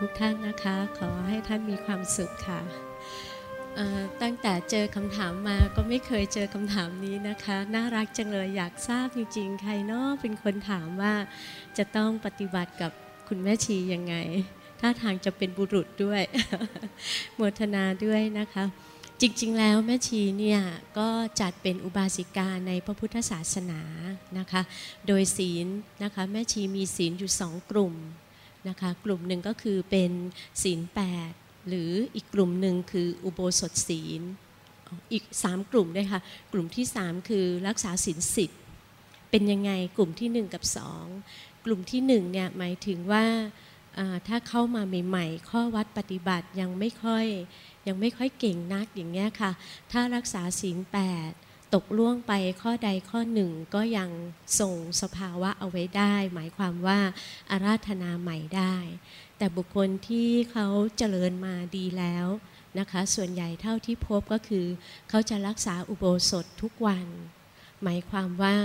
ทุกท่านนะคะ ขอให้ท่านมีความสุขค่ะตั้งแต่เจอคำถามมาก็ไม่เคยเจอคำถามนี้นะคะ น่ารักจังเลยอยากทราบจริงๆ ใครเนาะเป็นคนถามว่าจะต้องปฏิบัติกับคุณแม่ชียังไงถ้าทางจะเป็นบุรุษด้วยโมทนาด้วยนะคะ จริงๆ แล้วแม่ชีเนี่ยก็จัดเป็นอุบาสิกาในพระพุทธศาสนานะคะ โดยศีลนะคะแม่ชีมีศีลอยู่สองกลุ่ม นะคะกลุ่มหนึ่งก็คือเป็นศีลแปดหรืออีกกลุ่มหนึ่งคืออุโบสถศีล อีกสามกลุ่มด้วยค่ะกลุ่มที่สามคือรักษาศีลสิบเป็นยังไงกลุ่มที่หนึ่งกับสองกลุ่มที่หนึ่งเนี่ยหมายถึงว่าถ้าเข้ามาใหม่ ๆ ข้อวัดปฏิบัติยังไม่ค่อยยังไม่ค่อยเก่งนักอย่างเงี้ยค่ะถ้ารักษาศีลแปด ตกล่วงไปข้อใดข้อหนึ่งก็ยังส่งสภาวะเอาไว้ได้ หมายความว่าอาราธนาใหม่ได้ แต่บุคคลที่เขาเจริญมาดีแล้วนะคะ ส่วนใหญ่เท่าที่พบก็คือ เขาจะรักษาอุโบสถทุกวัน หมายความว่า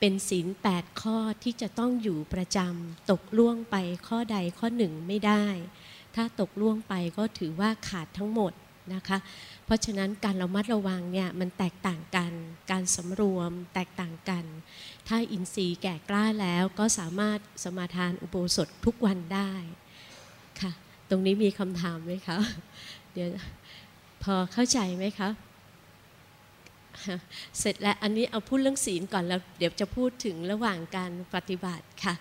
เป็นศีลแปดข้อที่จะต้องอยู่ประจำตกล่วงไปข้อใดข้อหนึ่งไม่ได้ ถ้าตกล่วงไปก็ถือว่าขาดทั้งหมด นะคะ เพราะฉะนั้นการระมัดระวังเนี่ยมันแตกต่างกัน การสำรวมแตกต่างกัน ถ้าอินทรีย์แก่กล้าแล้วก็สามารถสมาทานอุโบสถทุกวันได้ค่ะ ตรงนี้มีคำถามไหมคะ เดี๋ยวพอเข้าใจไหมคะเสร็จแล้วอันนี้เอาพูดเรื่องศีลก่อนแล้วเดี๋ยวจะพูดถึงระหว่างการปฏิบัติค่ะ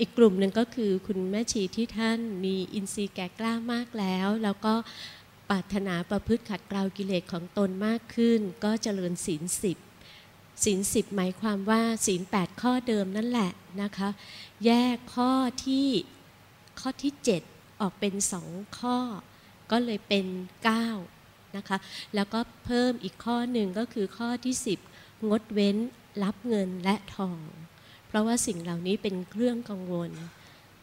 อีกกลุ่มหนึ่งก็คือคุณแม่ชีที่ท่านมีอินทรีย์แก่กล้ามากแล้ว แล้วก็ รารถนาประพฤติขัดเกลากิเลสของตนมากขึ้น ก็เจริญศีลสิบศีลสิบหมายความว่าศีลแปดข้อเดิมนั่นแหละนะคะ แยกข้อที่ข้อที่ 7 ออกเป็นสองข้อ ก็เลยเป็น 9 นะคะ แล้วก็เพิ่มอีกข้อหนึ่งก็คือข้อที่ 10 งดเว้นรับเงินและทอง เพราะว่าสิ่งเหล่านี้เป็นเครื่องกังวล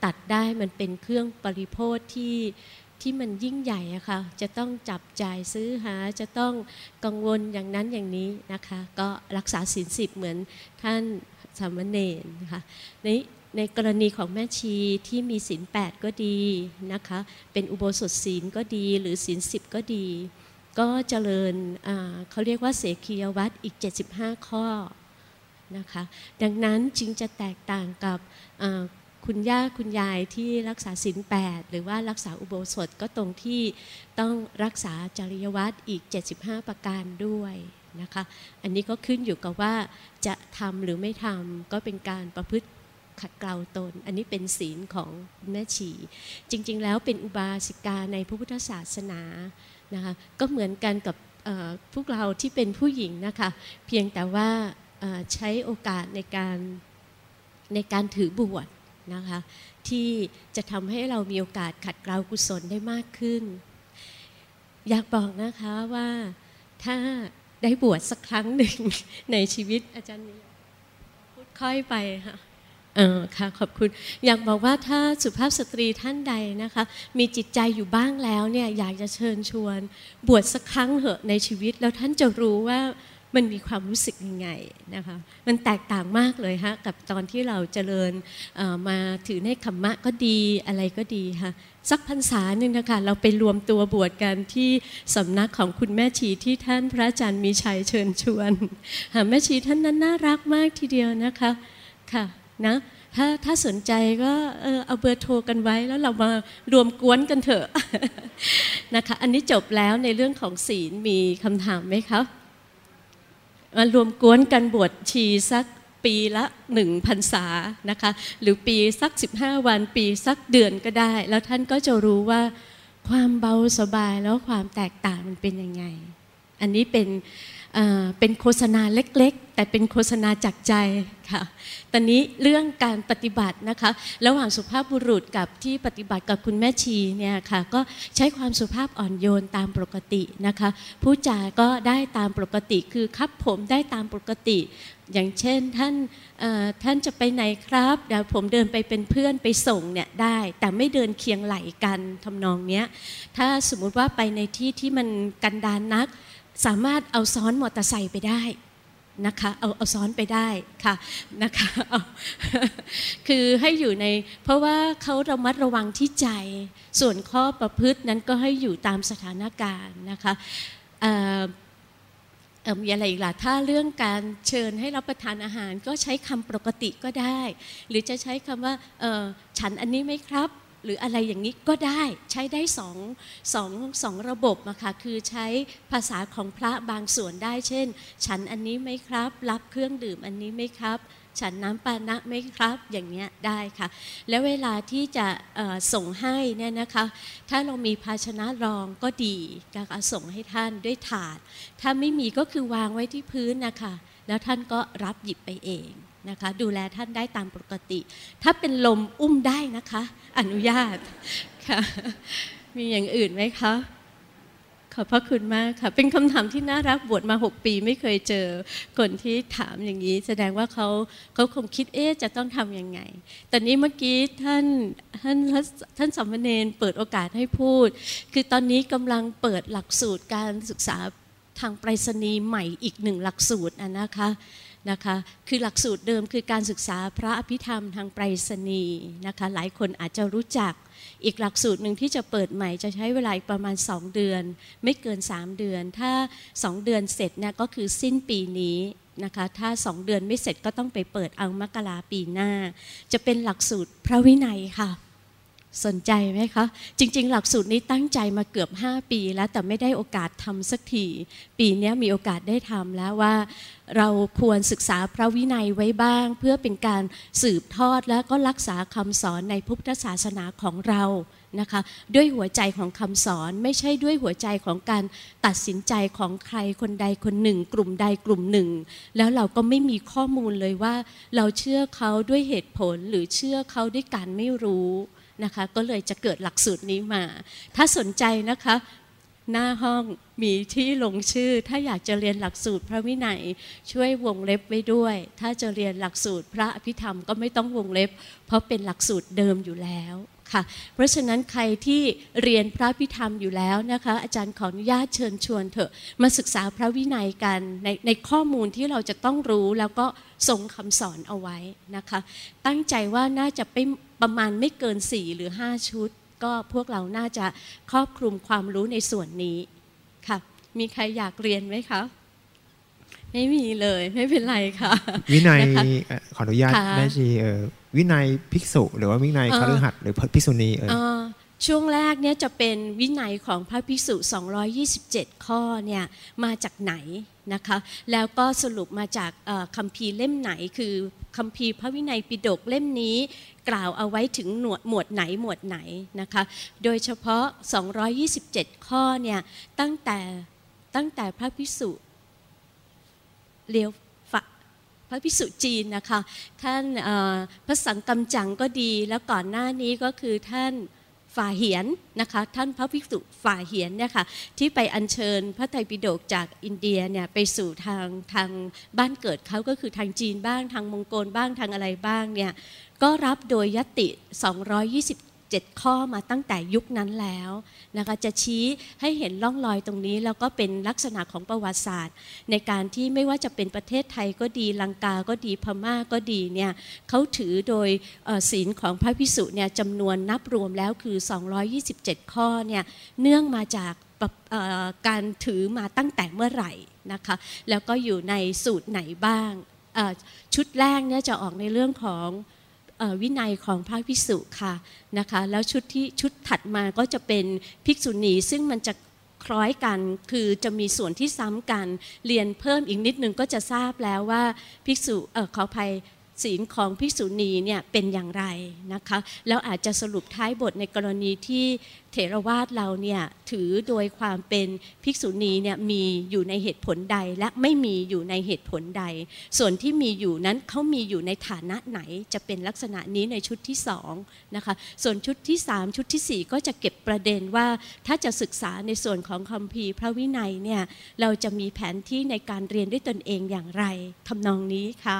ตัดได้มันเป็นเครื่องปริโภทที่ ที่มันยิ่งใหญ่อะค่ะจะต้องจับจ่ายซื้อหาจะต้องกังวลอย่างนั้นอย่างนี้นะคะ ก็รักษาศีลสิบเหมือนท่านสามเณรนะคะในในกรณีของแม่ชีที่มีศีลแปดก็ดีนะคะ เป็นอุโบสถศีลก็ดีหรือศีลสิบก็ดี ก็เจริญเขาเรียกว่าเสกียวัตรอีก 75 ข้อนะคะ ดังนั้นจึงจะแตกต่างกับ คุณย่าคุณยายที่รักษาศีลแปดหรือว่ารักษาอุโบสถก็ตรงที่ต้องรักษาจริยวัตรอีก 75 ประการด้วยนะคะอันนี้ก็ขึ้นอยู่กับว่าจะทำหรือไม่ทำก็เป็นการประพฤติขัดเกลาตน อันนี้เป็นศีลของแม่ชี จริงๆ แล้วเป็นอุบาสิกาในพระพุทธศาสนานะคะก็เหมือนกันกับพวกเราที่เป็นผู้หญิงนะคะเพียงแต่ว่าใช้โอกาสในการในการถือบวช นะคะที่จะทำให้เรามีโอกาสขัดเกลากุศลได้มากขึ้น อยากบอกนะคะว่าถ้าได้บวชสักครั้งหนึ่งในชีวิตอาจารย์นี้พูดค่อยไปค่ะเออค่ะขอบคุณอยากบอกว่าถ้าสุภาพสตรีท่านใดนะคะ มีจิตใจอยู่บ้างแล้วเนี่ยอยากจะเชิญชวน บวชสักครั้งเหอะในชีวิต แล้วท่านจะรู้ว่า มันมีความรู้สึกยังไงนะคะมันแตกต่างมากเลยฮะกับตอนที่เราเจริญมาถือในขมมะก็ดีอะไรก็ดีค่ะสักพรรษาหนึ่งนะคะเราไปรวมตัวบวชกันที่สำนักของคุณแม่ชีที่ท่านพระอาจารย์มีชัยเชิญชวนแม่ชีท่านนั้นน่ารักมากทีเดียวนะคะค่ะนะถ้าถ้าสนใจก็เออเอาเบอร์โทรกันไว้แล้วเรามารวมกวนกันเถอะนะคะอันนี้จบแล้วในเรื่องของศีลมีคำถามไหมครับ มารวมกวนกันบวชชีสักปีละหนึ่งพรรษานะคะหรือปีสัก 15 วันปีสักเดือนก็ได้ แล้วท่านก็จะรู้ว่าความเบาสบายแล้วความแตกต่างมันเป็นยังไง อันนี้เป็น เป็นโฆษณาเล็กๆ แต่เป็นโฆษณาจากใจค่ะตอนนี้เรื่องการปฏิบัตินะคะระหว่างสุภาพบุรุษกับที่ปฏิบัติกับคุณแม่ชีเนี่ยค่ะก็ใช้ความสุภาพอ่อนโยนตามปกตินะคะผู้จาก็ได้ตามปกติคือคับผมได้ตามปกติ อย่างเช่นท่านท่านจะไปไหนครับเดี๋ยวผมเดินไปเป็นเพื่อนไปส่งเนี่ยได้ แต่ไม่เดินเคียงไหลกันทำนองเนี้ยถ้าสมมุติว่าไปในที่ที่มันกันดานนัก สามารถเอาซ้อนมอเตอร์ไซค์ไปได้นะคะเอาเอาซ้อนไปได้ค่ะนะคะคือให้อยู่ใน เพราะว่าเขาระมัดระวังที่ใจ ส่วนข้อประพฤตินั้นก็ให้อยู่ตามสถานการณ์นะคะเอ่อเอ่อมีอะไรอีกล่ะถ้าเรื่องการเชิญให้รับประทานอาหาร ก็ใช้คำปกติก็ได้ หรือจะใช้คำว่าฉันอันนี้ไหมครับ หรืออะไรอย่างนี้ก็ได้ใช้ได้สองสองสองระบบอะค่ะคือใช้ภาษาของพระบางส่วนได้ เช่น ฉันอันนี้ไหมครับ รับเครื่องดื่มอันนี้ไหมครับ ฉันน้ำปานะไหมครับอย่างเงี้ยได้ค่ะ แล้วเวลาที่จะส่งให้เนี่ยนะคะถ้าเรามีภาชนะรองก็ดีนะคะส่งให้ท่านด้วยถาด ถ้าไม่มีก็คือวางไว้ที่พื้นนะคะแล้วท่านก็รับหยิบไปเอง นะคะ ดูแลท่านได้ตามปกติ ถ้าเป็นลมอุ้มได้นะคะ อนุญาตค่ะ มีอย่างอื่นไหมคะขอบพระคุณมากค่ะ เป็นคำถามที่น่ารักบวชมา 6 ปีไม่เคยเจอ คนที่ถามอย่างนี้ แสดงว่าเขาเขาคงคิดเอ๊จะต้องทำยังไง แต่นี้เมื่อกี้ท่านท่านท่านสามเณรเปิดโอกาสให้พูด คือตอนนี้กำลังเปิดหลักสูตรการศึกษาทางไปรษณีย์ใหม่อีกหนึ่งหลักสูตรนะคะ นะคะคือหลักสูตรเดิมคือการศึกษาพระอภิธรรมทางไปรษณีย์นะคะหลายคนอาจจะรู้จัก อีกหลักสูตรหนึ่งที่จะเปิดใหม่จะใช้เวลาประมาณ 2 เดือน ไม่เกิน 3 เดือน ถ้า 2 เดือนเสร็จเนี่ยก็คือสิ้นปีนี้นะคะถ้า 2 เดือนไม่เสร็จก็ต้องไปเปิดเอามกราปีหน้า จะเป็นหลักสูตรพระวินัยค่ะ สนใจไหมคะ จริง ๆ หลักสูตรนี้ตั้งใจมาเกือบ 5 ปีแล้วแต่ไม่ได้โอกาสทำสักทีปีนี้มีโอกาสได้ทำแล้วว่า เราควรศึกษาพระวินัยไว้บ้าง เพื่อเป็นการสืบทอดและก็รักษาคำสอนในพุทธศาสนาของเรานะคะด้วยหัวใจของคำสอนไม่ใช่ด้วยหัวใจของการตัดสินใจของใครคนใดคนหนึ่ง กลุ่มใดกลุ่มหนึ่ง แล้วเราก็ไม่มีข้อมูลเลยว่า เราเชื่อเขาด้วยเหตุผลหรือเชื่อเขาด้วยการไม่รู้ นะคะ ก็เลยจะเกิดหลักสูตรนี้มา ถ้าสนใจนะคะ หน้าห้องมีที่ลงชื่อ ถ้าอยากจะเรียนหลักสูตรพระวินัยช่วยวงเล็บไว้ด้วย ถ้าจะเรียนหลักสูตรพระอภิธรรมก็ไม่ต้องวงเล็บ เพราะเป็นหลักสูตรเดิมอยู่แล้ว ค่ะเพราะฉะนั้นใครที่เรียนพระอภิธรรมอยู่แล้วนะคะอาจารย์ขออนุญาตเชิญชวนเถอะมาศึกษาพระวินัยกันในในข้อมูลที่เราจะต้องรู้แล้วก็ทรงคำสอนเอาไว้นะคะ ตั้งใจว่าน่าจะไปประมาณไม่เกิน 4 หรือ 5 ชุด ก็พวกเราน่าจะครอบคลุมความรู้ในส่วนนี้ค่ะมีใครอยากเรียนไหมคะ ไม่มีเลยไม่เป็นไรค่ะ วินัยนะคะเอ่อขออนุญาตค่ะแม่ชีเอ่อวินัยภิกษุ หรือว่าวินัยเอ่อคฤหัสถ์หรือภิกษุณีเอ่ยเอ่อช่วงแรกเนี่ยจะเป็นวินัยของพระภิกษุ 227 ข้อเนี่ยมาจากไหนนะคะ แล้วก็สรุปมาจากเอ่อคัมภีร์เล่มไหน คือคัมภีร์พระวินัยปิฎกเล่มนี้ กล่าวเอาไว้ถึงหนวดหมวดไหนหมวดไหนนะคะ โดยเฉพาะ 227 ข้อเนี่ยตั้งแต่ตั้งแต่พระภิกษุ เลียวพระภิกษุจีนนะคะท่านพระสังกัมจังก็ดี แล้วก่อนหน้านี้ก็คือท่านฝ่าเหียนนะคะท่านพระภิกษุฝ่าเหียนเนี่ยค่ะที่ไปอัญเชิญพระไตรปิฎกจากอินเดียเนี่ยไปสู่ทางทางบ้านเกิดเขาก็คือทางจีนบ้างทางมองโกลบ้างทางอะไรบ้างเนี่ยก็รับโดยยติ 7 ข้อมาตั้งแต่ยุคนั้นแล้วนะคะจะชี้ให้เห็นร่องรอยตรงนี้ แล้วก็เป็นลักษณะของประวัติศาสตร์ ในการที่ไม่ว่าจะเป็นประเทศไทยก็ดีลังกาก็ดีพม่าก็ดีเนี่ยเขาถือโดยศีลของพระพิสุเนี่ยจำนวนนับรวมแล้วคือ 227 ข้อเนี่ยเนื่องมาจากการถือมาตั้งแต่เมื่อไหร่นะคะแล้วก็อยู่ในสูตรไหนบ้างชุดแรกเนี่ยจะออกในเรื่องของ วินัยของพระพิสุค่ะนะคะ แล้วชุดที่ชุดถัดมาก็จะเป็นภิกษุณีซึ่งมันจะคล้อยกันคือจะมีส่วนที่ซ้ำกัน เรียนเพิ่มอีกนิดนึงก็จะทราบแล้วว่าภิกษุเออขออภัย ศีลของภิกษุณีเนี่ยเป็นอย่างไรนะคะแล้วอาจจะสรุปท้ายบทในกรณีที่เถรวาทเราเนี่ยถือโดยความเป็นภิกษุณีเนี่ยมีอยู่ในเหตุผลใดและไม่มีอยู่ในเหตุผลใด ส่วนที่มีอยู่นั้นเขามีอยู่ในฐานะไหนจะเป็นลักษณะนี้ในชุดที่สองนะคะส่วนชุดที่ 3 ชุดทีสี่ 4 ก็จะเก็บประเด็นว่าถ้าจะศึกษาในส่วนของคัมภีร์พระวินัยเนี่ยเราจะมีแผนที่ในการเรียนด้วยตนเองอย่างไรทำนองนี้ค่ะ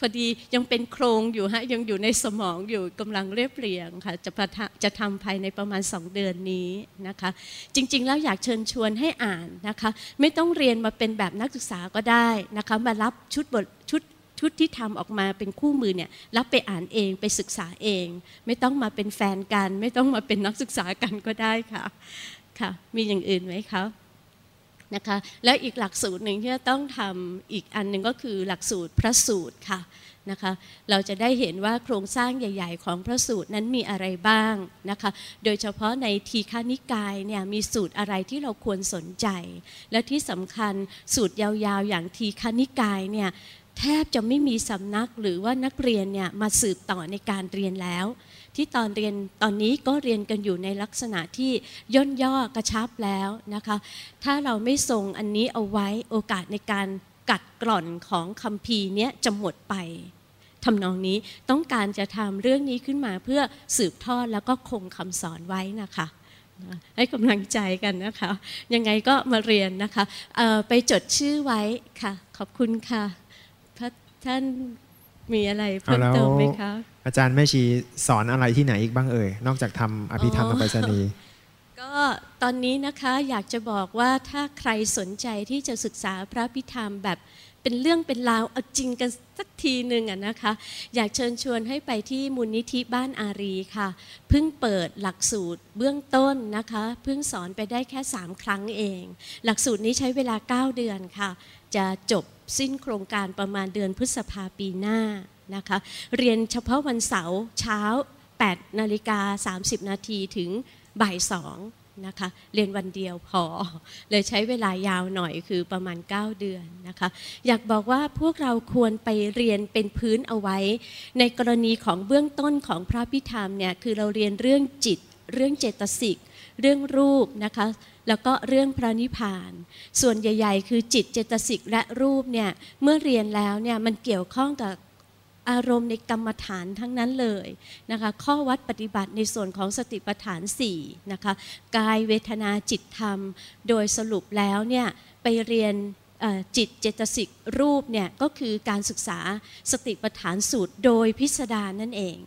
พอดียังเป็นโครงอยู่ฮะยังอยู่ในสมองอยู่กำลังเรียบเรียงค่ะจะประจะทำภายในประมาณ 2 เดือนนี้นะคะ จริง ๆ แล้วอยากเชิญชวนให้อ่านนะคะ ไม่ต้องเรียนมาเป็นแบบนักศึกษาก็ได้นะคะ มารับชุดบทชุดชุดที่ทำออกมาเป็นคู่มือเนี่ยรับไปอ่านเองไปศึกษาเอง ไม่ต้องมาเป็นแฟนกัน ไม่ต้องมาเป็นนักศึกษากันก็ได้ค่ะค่ะ มีอย่างอื่นไหมคะ นะคะแล้วอีกหลักสูตรหนึ่งที่จะต้องทำอีกอันหนึ่งก็คือหลักสูตรพระสูตรค่ะนะคะเราจะได้เห็นว่าโครงสร้างใหญ่ ๆ ของพระสูตรนั้นมีอะไรบ้างนะคะโดยเฉพาะในทีฆานิกายเนี่ยมีสูตรอะไรที่เราควรสนใจ และที่สำคัญสูตรยาวๆ อย่างทีฆานิกายเนี่ยแทบจะไม่มีสำนักหรือว่านักเรียนเนี่ยมาสืบต่อในการเรียนแล้ว ที่ตอนเรียนตอนนี้ก็เรียนกันอยู่ในลักษณะที่ย่นย่อกระชับแล้วนะคะ ถ้าเราไม่ทรงอันนี้เอาไว้โอกาสในการกัดกร่อนของคำพีเนี้ยจะหมดไปทำนองนี้ต้องการจะทำเรื่องนี้ขึ้นมาเพื่อสืบทอดแล้วก็คงคำสอนไว้นะคะให้กำลังใจกันนะคะ ยังไงก็มาเรียนนะคะไปจดชื่อไว้ค่ะ ขอบคุณค่ะพระท่าน มีอะไรเพิ่มเติมไหมคะอาจารย์แม่ชีสอนอะไรที่ไหนอีกบ้างเอ่ยนอกจากทำอภิธรรมไปรษณีก็ตอนนี้นะคะอยากจะบอกว่าถ้าใครสนใจที่จะศึกษาพระพิธรรมแบบเป็นเรื่องเป็นราวเอาจริงกันสักทีหนึ่งอะนะคะ อยากเชิญชวนให้ไปที่มูลนิธิบ้านอารีค่ะ เพิ่งเปิดหลักสูตรเบื้องต้นนะคะ เพิ่งสอนไปได้แค่ 3 ครั้งเอง หลักสูตรนี้ใช้เวลา 9 เดือนค่ะ จะจบ สิ้นโครงการประมาณเดือนพฤษภาปีหน้านะคะ เรียนเฉพาะวันเสาร์เช้า 8 นาฬิกา 30 นาทีถึงบ่ายสองนะคะ เรียนวันเดียวพอ เลยใช้เวลายาวหน่อยคือประมาณ 9 เดือนนะคะ อยากบอกว่าพวกเราควรไปเรียนเป็นพื้นเอาไว้ ในกรณีของเบื้องต้นของพระพิธรรมเนี่ย คือเราเรียนเรื่องจิต เรื่องเจตสิก เรื่องรูปนะคะ แล้วก็เรื่องพระนิพพาน ส่วนใหญ่ ๆ คือจิตเจตสิกและรูปเนี่ยเมื่อเรียนแล้วเนี่ยมันเกี่ยวข้องกับอารมณ์ในกรรมฐานทั้งนั้นเลยนะคะข้อวัดปฏิบัติในส่วนของสติปัฏฐาน4นะคะกายเวทนาจิตธรรม โดยสรุปแล้วเนี่ยไปเรียนจิตเจตสิกรูปเนี่ยก็คือการศึกษาสติปัฏฐานสูตรโดยพิสดารนั่นเอง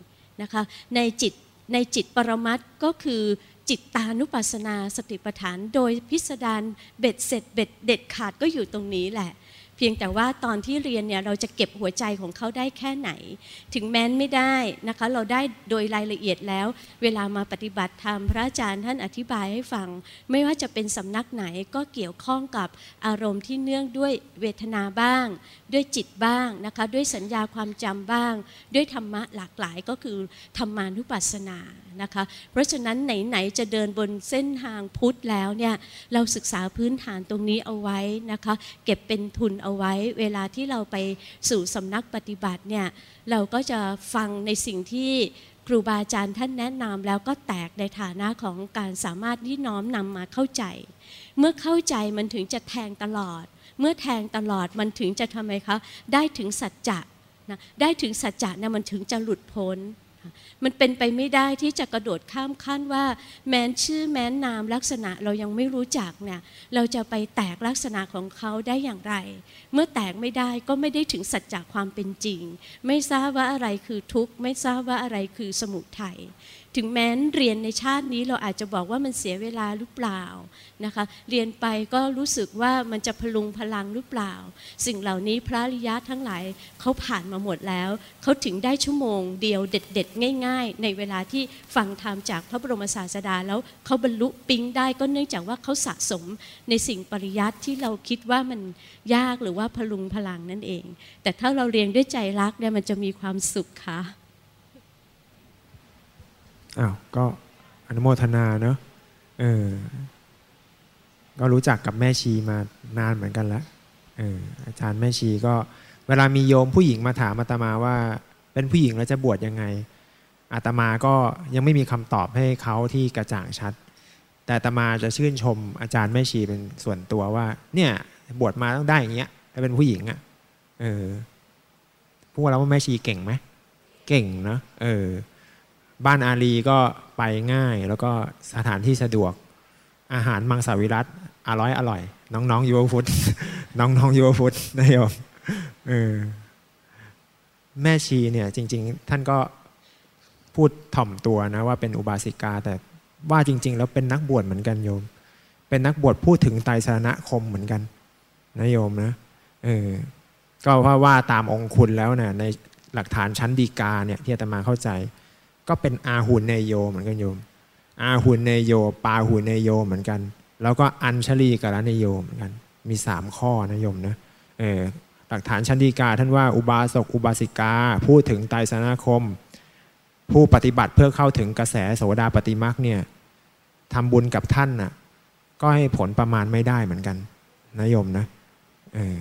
นะคะในจิต ในจิตปรมัตก็คือจิตตานุปัสสนาสติปัฏฐาน โดยพิสดารเบ็ดเสร็จเบ็ดเด็ดขาดก็อยู่ตรงนี้แหละ พียงแต่ว่าตอนที่เรียนเนี่ยเราจะเก็บหัวใจของเขาได้แค่ไหน ถึงแม้นไม่ได้นะคะเราได้โดยรายละเอียดแล้ว เวลามาปฏิบัติธรรมพระอาจารย์ท่านอธิบายให้ฟัง ไม่ว่าจะเป็นสำนักไหนก็เกี่ยวข้องกับอารมณ์ที่เนื่องด้วยเวทนาบ้าง ด้วยจิตบ้างนะคะด้วยสัญญาความจำบ้าง ด้วยธรรมะหลากหลายก็คือธรรมานุปัสสนานะคะเพราะฉะนั้นไหนๆจะเดินบนเส้นทางพุทธแล้วเนี่ยเราศึกษาพื้นฐานตรงนี้เอาไว้นะคะเก็บเป็นทุนเอาไว้เวลาที่เราไปสู่สำนักปฏิบัติเนี่ยเราก็จะฟังในสิ่งที่ครูบาอาจารย์ท่านแนะนำแล้วก็แตกในฐานะของการสามารถที่น้อมนำมาเข้าใจ เมื่อเข้าใจมันถึงจะแทงตลอด เมื่อแทงตลอดมันถึงจะทำไมคะได้ถึงสัจจะนะได้ถึงสัจจะนะมันถึงจะหลุดพ้น มันเป็นไปไม่ได้ที่จะกระโดดข้ามขั้นว่า แม้นชื่อแม้นนามลักษณะเรายังไม่รู้จักเนี่ยเราจะไปแตกลักษณะของเขาได้อย่างไร เมื่อแตกไม่ได้ก็ไม่ได้ถึงสัจจะความเป็นจริง ไม่ทราบว่าอะไรคือทุกข์ ไม่ทราบว่าอะไรคือสมุทัย ถึงแม้นเรียนในชาตินี้เราอาจจะบอกว่ามันเสียเวลาหรือเปล่านะคะ เรียนไปก็รู้สึกว่ามันจะพลุงพลังหรือเปล่า สิ่งเหล่านี้พระริยะทั้งหลายเขาผ่านมาหมดแล้ว เขาถึงได้ชั่วโมงเดียวเด็ด ๆ ง่าย ๆ ในเวลาที่ฟังธรรมจากพระบรมศาสดาแล้วเขาบรรลุปิ๊งได้ก็เนื่องจากว่าเขาสะสมในสิ่งปริยัติที่เราคิดว่ามันยากหรือว่าพลุงพลังนั่นเอง แต่ถ้าเราเรียนด้วยใจรักเนี่ยมันจะมีความสุขค่ะ อ้าวก็อนุโมทนาเนอะเออก็รู้จักกับแม่ชีมานานเหมือนกันแล้วเอออาจารย์แม่ชีก็เวลามีโยมผู้หญิงมาถามอาตมาว่าเป็นผู้หญิงแล้วจะบวชยังไง อาตมาก็ยังไม่มีคำตอบให้เขาที่กระจ่างชัด แต่อาตมาจะชื่นชมอาจารย์แม่ชีเป็นส่วนตัวว่า เนี่ยบวชมาต้องได้อย่างเงี้ยถ้าเป็นผู้หญิงอะ่ะเออพวกเราว่าแม่ชีเก่งไหมเก่งเนาะเออ บ้านอารีก็ไปง่าย แล้วก็สถานที่สะดวก อาหารมังสวิรัตอร่อยอร่อย น้องๆยูฟุตน้องๆยูฟุตนะโยมเออแม่ชีเนี่ยจริง ๆ ท่านก็พูดถ่อมตัวนะว่าเป็นอุบาสิกา แต่ว่าจริง ๆ แล้วเป็นนักบวชเหมือนกันโยม เป็นนักบวชพูดถึงไตรสรณคมเหมือนกันนะโยมนะเออก็เพราะว่าตามองคุณแล้วเนี่ยในหลักฐานชั้นดีกาเนี่ยที่อาตมาเข้าใจ ก็เป็นอาหุนเนโยเหมือนกันโยม อาหุนเนโย ปาหุนเนโยเหมือนกัน แล้วก็อัญชลีกรณโยเหมือนกัน มีสามข้อนะโยมนะเออหลักฐานชั้นดีกาท่านว่าอุบาสกอุบาสิกา พูดถึงไตรสนาคม ผู้ปฏิบัติเพื่อเข้าถึงกระแสโสดาปฏิมักเนี่ยทำบุญกับท่านน่ะก็ให้ผลประมาณไม่ได้เหมือนกันนะโยมนะเออ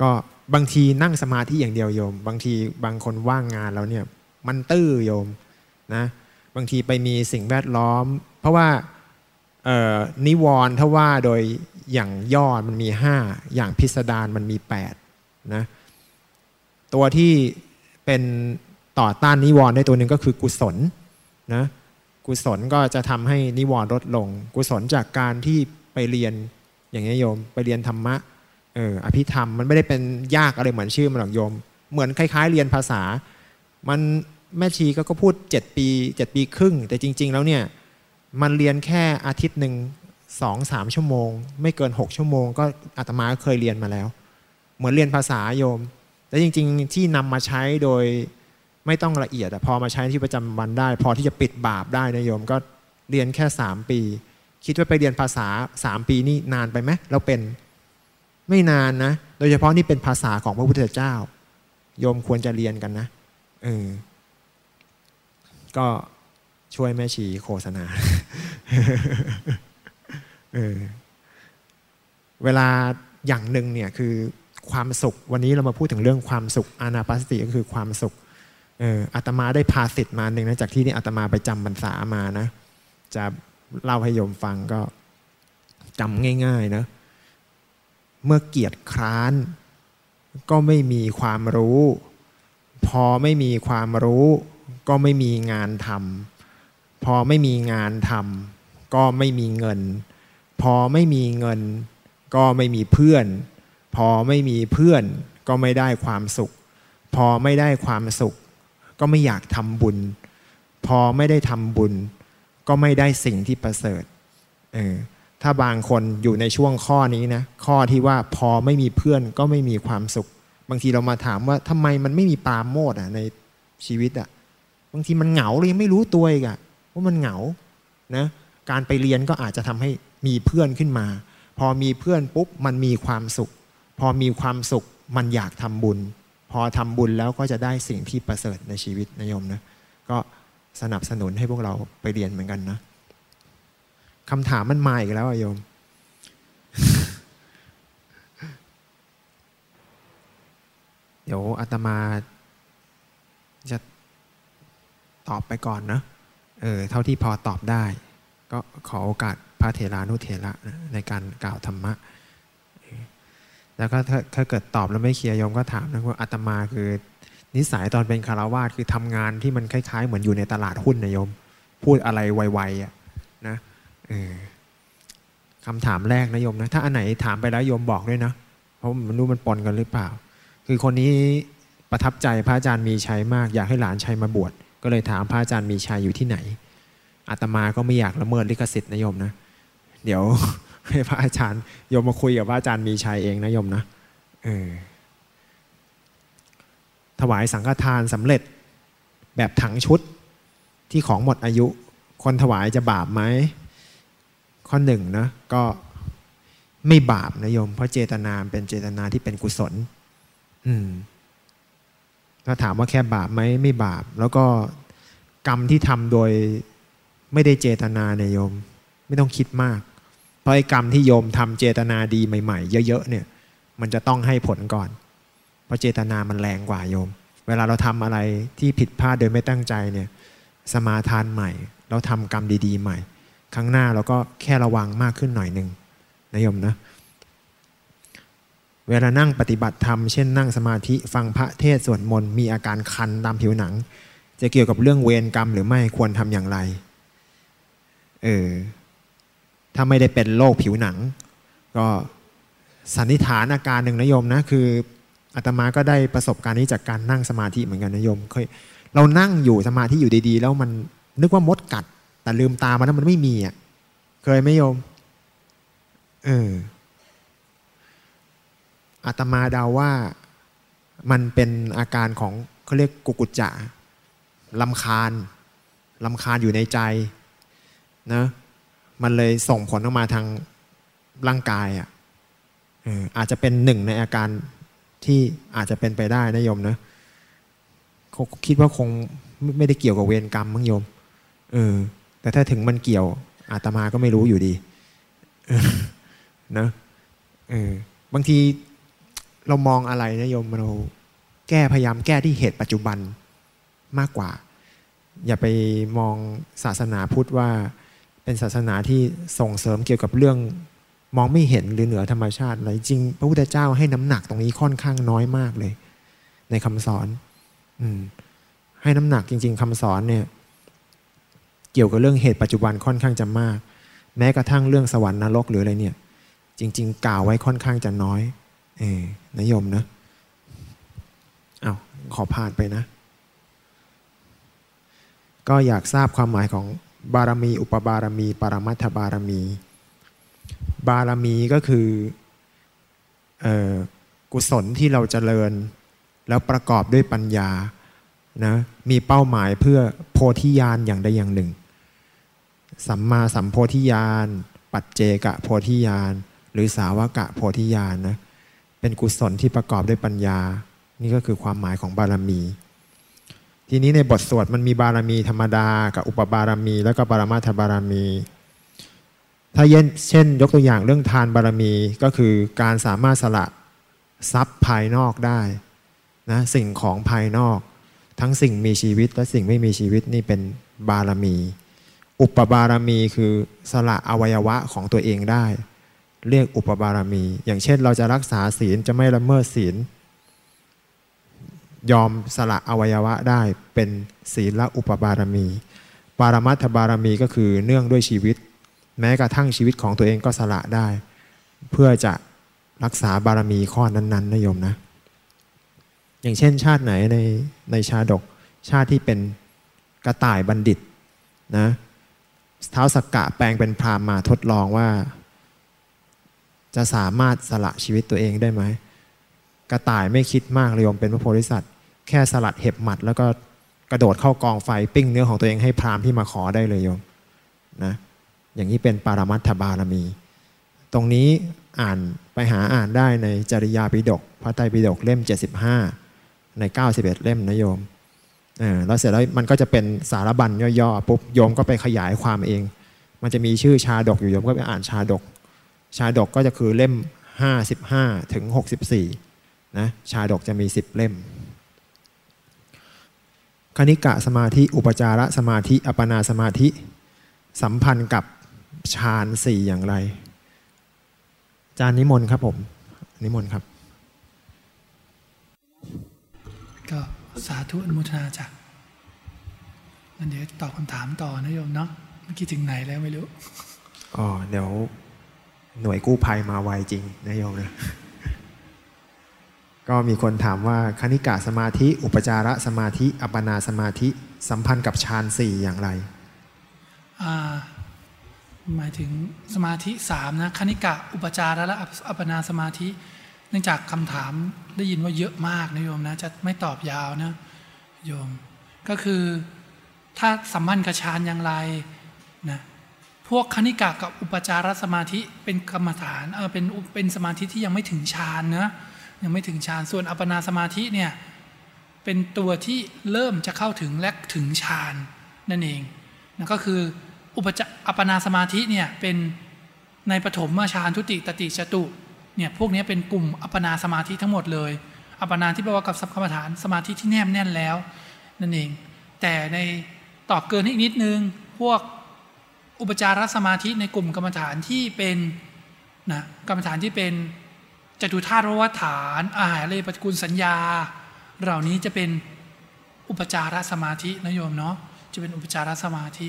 ก็ บางทีนั่งสมาธิอย่างเดียวโยม บางทีบางคนว่างงานแล้วเนี่ย มันตื้อโยมนะบางทีไปมีสิ่งแวดล้อม เพราะว่านิวรณ์ถ้าว่าโดยอย่างย่อมันมี 5 อย่างพิสดารมันมี8นะตัวที่เป็นต่อต้านนิวรณ์ได้ตัวหนึ่งก็คือกุศลนะกุศลก็จะทำให้นิวรณ์ลดลง กุศลจากการที่ไปเรียนอย่างนี้โยม ไปเรียนธรรมะ เอออภิธรรมมันไม่ได้เป็นยากอะไรเหมือนชื่อมันหรอกโยม เหมือนคล้าย ๆ เรียนภาษา มันแม่ชีก็ก็พูด 7 ปี 7 ปีครึ่ง แต่จริง ๆ แล้วเนี่ยมันเรียนแค่อาทิตย์หนึ่งสองสามชั่วโมง ไม่เกิน 6 ชั่วโมง ก็อาตมาเคยเรียนมาแล้ว เหมือนเรียนภาษาโยม แต่จริง ๆ ที่นำมาใช้โดยไม่ต้องละเอียดพอมาใช้ที่ประจำวันได้ พอที่จะปิดบาปได้นะโยมก็เรียนแค่ 3 ปี คิดว่าไปเรียนภาษา 3 ปีนี่นานไปไหมแล้วเป็น ไม่นานนะ โดยเฉพาะนี่เป็นภาษาของพระพุทธเจ้า โยมควรจะเรียนกันนะเออก็ช่วยแม่ชีโฆษณาเออเวลาอย่างหนึ่งเนี่ยคือความสุข วันนี้เรามาพูดถึงเรื่องความสุข อานาปาสติก็คือความสุขเอออาตมาได้พาสิทธิ์มาหนึ่งนะจากที่นี่อาตมาไปจำบรรษามานะ จะเล่าให้โยมฟังก็จำง่าย ๆ นะ เมื่อเกียรติคร้าน ก็ไม่มีความรู้ พอไม่มีความรู้ ก็ไม่มีงานทำพอไม่มีงานทำก็ไม่มีเงิน พอไม่มีเงิน ก็ไม่มีเพื่อน พอไม่มีเพื่อน ก็ไม่ได้ความสุข พอไม่ได้ความสุข ก็ไม่อยากทำบุญ พอไม่ได้ทำบุญ ก็ไม่ได้สิ่งที่ประเสริฐเออ ถ้าบางคนอยู่ในช่วงข้อนี้นะข้อที่ว่าพอไม่มีเพื่อนก็ไม่มีความสุข บางทีเรามาถามว่าทำไมมันไม่มีปาโมดอะในชีวิตอะบางทีมันเหงาเลยไม่รู้ตัวอีกอะว่ามันเหงานะการไปเรียนก็อาจจะทำให้มีเพื่อนขึ้นมา พอมีเพื่อนปุ๊บมันมีความสุข พอมีความสุขมันอยากทำบุญ พอทำบุญแล้วก็จะได้สิ่งที่ประเสริฐในชีวิตนะโยมนะก็สนับสนุนให้พวกเราไปเรียนเหมือนกันนะ คำถามมันมาอีกแล้วโยม เดี๋ยวอาตมาจะตอบไปก่อนนะเออเท่าที่พอตอบได้ ก็ขอโอกาสพระเถรานุเถระในการกล่าวธรรมะ แล้วก็ถ้าถ้าเกิดตอบแล้วไม่เคลียร์โยมก็ถามนะว่าอาตมาคือ นิสัยตอนเป็นคารวาสคือทำงานที่มันคล้ายๆ เหมือนอยู่ในตลาดหุ้นนะโยม พูดอะไรไวๆอะนะ คำถามแรกนะโยมนะ ถ้าอันไหนถามไปแล้วโยมบอกด้วยนะ เพราะมันรู้มันปนกันหรือเปล่า คือคนนี้ประทับใจพระอาจารย์มีชัยมาก อยากให้หลานชัยมาบวช ก็เลยถามพระอาจารย์มีชัยอยู่ที่ไหน อาตมาก็ไม่อยากละเมิดลิขสิทธิ์นะโยมนะ เดี๋ยวให้พระอาจารย์โยมมาคุยกับพระอาจารย์มีชัยเองนะโยมนะเออถวายสังฆทานสำเร็จแบบถังชุดที่ของหมดอายุ คนถวายจะบาปไหม ข้อหนึ่งนะก็ไม่บาปนะโยม เพราะเจตนาเป็นเจตนาที่เป็นกุศล อืมถ้าถามว่าแค่บาปไหมไม่บาป แล้วก็กรรมที่ทำโดยไม่ได้เจตนาเนี่ยโยม ไม่ต้องคิดมาก เพราะไอ้กรรมที่โยมทำเจตนาดีใหม่ ๆ เยอะๆเนี่ย มันจะต้องให้ผลก่อน เพราะเจตนามันแรงกว่าโยม เวลาเราทำอะไรที่ผิดพลาดโดยไม่ตั้งใจเนี่ย สมาทานใหม่ เราทำกรรมดี ๆ ใหม่ ครั้งหน้าเราก็แค่ระวังมากขึ้นหน่อยหนึ่งนะโยมนะ เวลานั่งปฏิบัติธรรม เช่นนั่งสมาธิฟังพระเทศสวดมนต์มีอาการคันตามผิวหนัง จะเกี่ยวกับเรื่องเวรกรรมหรือไม่ควรทำอย่างไร เออ ถ้าไม่ได้เป็นโรคผิวหนัง ก็สันนิษฐานอาการหนึ่งนะโยมนะ คืออาตมาก็ได้ประสบการณ์นี้จากการนั่งสมาธิเหมือนกันนะโยมเคยเรานั่งอยู่สมาธิอยู่ดีๆ แล้วมันนึกว่ามดกัด แต่ลืมตามาแล้วมันไม่มีอะเคยไหมโยมเอออาตมาเดาว่ามันเป็นอาการของเขาเรียกกุกุจจะลำคาญลำคาญอยู่ในใจนะมันเลยส่งผลออกมาทางร่างกายอะอาจจะเป็นหนึ่งในอาการที่อาจจะเป็นไปได้นะโยมนะคิดว่าคงไม่ได้เกี่ยวกับเวรกรรมมั้งโยมเออ แต่ถ้าถึงมันเกี่ยวอาตมาก็ไม่รู้อยู่ดีนะเออบางทีเรามองอะไรนะโยมเราแก้พยายามแก้ที่เหตุปัจจุบันมากกว่า อย่าไปมองศาสนาพุทธว่าเป็นศาสนาที่ส่งเสริมเกี่ยวกับเรื่องมองไม่เห็นหรือเหนือธรรมชาติอะไรจริง พระพุทธเจ้าให้น้ำหนักตรงนี้ค่อนข้างน้อยมากเลย ในคำสอน อืม ให้น้ำหนักจริง ๆคำสอนเนี่ย เกี่ยวกับเรื่องเหตุปัจจุบันค่อนข้างจะมาก แม้กระทั่งเรื่องสวรรค์นรกหรืออะไรเนี่ย จริง ๆ กล่าวไว้ค่อนข้างจะน้อย เออนโยมนะเอาขอผ่านไปนะ ก็อยากทราบความหมายของบารมี อุปบารมี ปรมัตถบารมี บารมีก็คืออกุศลที่เราจเจริญ แล้วประกอบด้วยปัญญา นะมีเป้าหมายเพื่อโพธิญาณอย่างใดอย่างหนึ่ง สัมมาสัมโพธิญาณ ปัจเจกะโพธิญาณ หรือสาวกะโพธิญาณนะเป็นกุศลที่ประกอบด้วยปัญญา นี่ก็คือความหมายของบารมี ทีนี้ในบทสวดมันมีบารมีธรรมดา กับอุปบารมี แล้วก็บารมาธบารมี ถ้าเย็นเช่นยกตัวอย่างเรื่องทานบารมีก็คือการสามารถสละทรัพย์ภายนอกได้นะสิ่งของภายนอก ทั้งสิ่งมีชีวิตและสิ่งไม่มีชีวิตนี่เป็นบารมี อุปบารมีคือสละอวัยวะของตัวเองได้ เรียกอุปบารมี อย่างเช่นเราจะรักษาศีลจะไม่ละเมิดศีล ยอมสละอวัยวะได้เป็นศีลละอุปบารมี ปารมัตถบารมีก็คือเนื่องด้วยชีวิต แม้กระทั่งชีวิตของตัวเองก็สละได้ เพื่อจะรักษาบารมีข้อนั้นๆนะโยมนะ อย่างเช่น ชาติไหนในในชาดก ชาติที่เป็นกระต่ายบัณฑิตนะเท้าสักกะแปลงเป็นพรามมาทดลองว่า จะสามารถสละชีวิตตัวเองได้ไหมกระต่ายไม่คิดมากเลยโยมเป็นพระโพธิสัตว์ แค่สลัดเห็บหมัด แล้วก็กระโดดเข้ากองไฟปิ้งเนื้อของตัวเองให้พรามที่มาขอได้เลยโยมนะอย่างนี้เป็นปารมัตถบารมี ตรงนี้อ่านไปหาอ่านได้ในจริยาปิฎกพระไตรปิฎกเล่ม 75 ใน 91 เล่มนะโยมแล้วเสร็จแล้วมันก็จะเป็นสารบัญย่อๆปุ๊บโยมก็ไปขยายความเอง มันจะมีชื่อชาดกอยู่โยมก็ไปอ่านชาดก ชาดกก็จะคือเล่ม 55 ถึง 64 นะชาดกจะมี 10 เล่มคณิกะสมาธิ อุปจารสมาธิ อัปนาสมาธิ สัมพันธ์กับฌานสี่อย่างไร จารนิมนต์ครับผม นิมนต์ครับ ก็สาธุอนุโมทนาจ้ะงั้นเดี๋ยวตอบคำถามต่อนะโยมเนาะเมื่อกี้ถึงไหนแล้วไม่รู้อ๋อเดี๋ยวหน่วยกู้ภัยมาไวจริงนะโยมนะก็มีคนถามว่าคณิกาสมาธิ อุปจารสมาธิ อัปปนาสมาธิ สัมพันธ์กับฌานสี่อย่างไรอ่าหมายถึงสมาธิสามนะคณิกะอุปจาระและอัปปนาสมาธิ เนื่องจากคำถามได้ยินว่าเยอะมากนะโยมนะจะไม่ตอบยาวนะโยม ก็คือถ้าสัมพันกับฌานอย่างไรนะพวกคณิกากับอุปจารสมาธิเป็นกรรมฐานเออเป็นเป็นสมาธิที่ยังไม่ถึงฌานนะยังไม่ถึงฌานส่วนอัปนาสมาธิเนี่ยเป็นตัวที่เริ่มจะเข้าถึงและถึงฌานนั่นเองนั่นก็คืออุปจอัปปนาสมาธิเนี่ยเป็นในปฐมฌานทุติตติจตุ เนี่ยพวกนี้เป็นกลุ่มอัปปนาสมาธิทั้งหมดเลย อัปปนาที่แปลว่ากับสัพพฐานสมาธิที่แนบแน่นแล้ว นั่นเอง แต่ในตอบเกินอีกนิดนึง พวกอุปจารสมาธิในกลุ่มกรรมฐานที่เป็นนะกรรมฐานที่เป็นจตุธาตุรวัฏฐาน อาหารเลยปฏิกูลสัญญา เหล่านี้จะเป็นอุปจารสมาธินะโยมเนาะจะเป็นอุปจารสมาธิ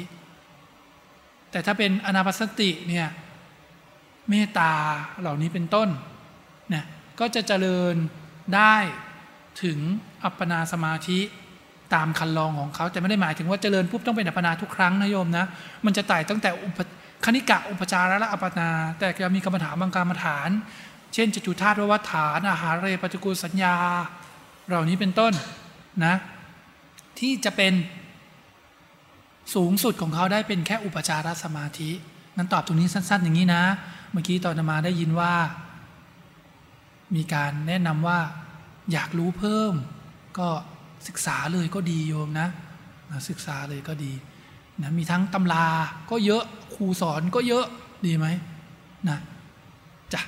แต่ถ้าเป็นอนาปสติเนี่ย เมตตาเหล่านี้เป็นต้นนะก็จะเจริญได้ถึงอัปปนาสมาธิตามคันลองของเขาแต่ไม่ได้หมายถึงว่าเจริญปุ๊บต้องเป็นอัปปนาทุกครั้งนะโยมนะมันจะไต่ตั้งแต่อุปคณิกะอุปจาระและอัปปนา แต่จะมีกรรมฐานบางกรรมฐาน เช่นจจุธาตุวัฏฐาน อาหารเรปฏิกูลสัญญา เหล่านี้เป็นต้นนะที่จะเป็นสูงสุดของเขาได้เป็นแค่อุปจารสมาธินั้นตอบตรงนี้สั้น ๆ อย่างนี้นะ เมื่อกี้ตอนมาได้ยินว่า มีการแนะนำว่า อยากรู้เพิ่ม ก็ศึกษาเลยก็ดีโยมนะ ศึกษาเลยก็ดีนะมีทั้งตำราก็เยอะครูสอนก็เยอะดีไหมนะจ้ะ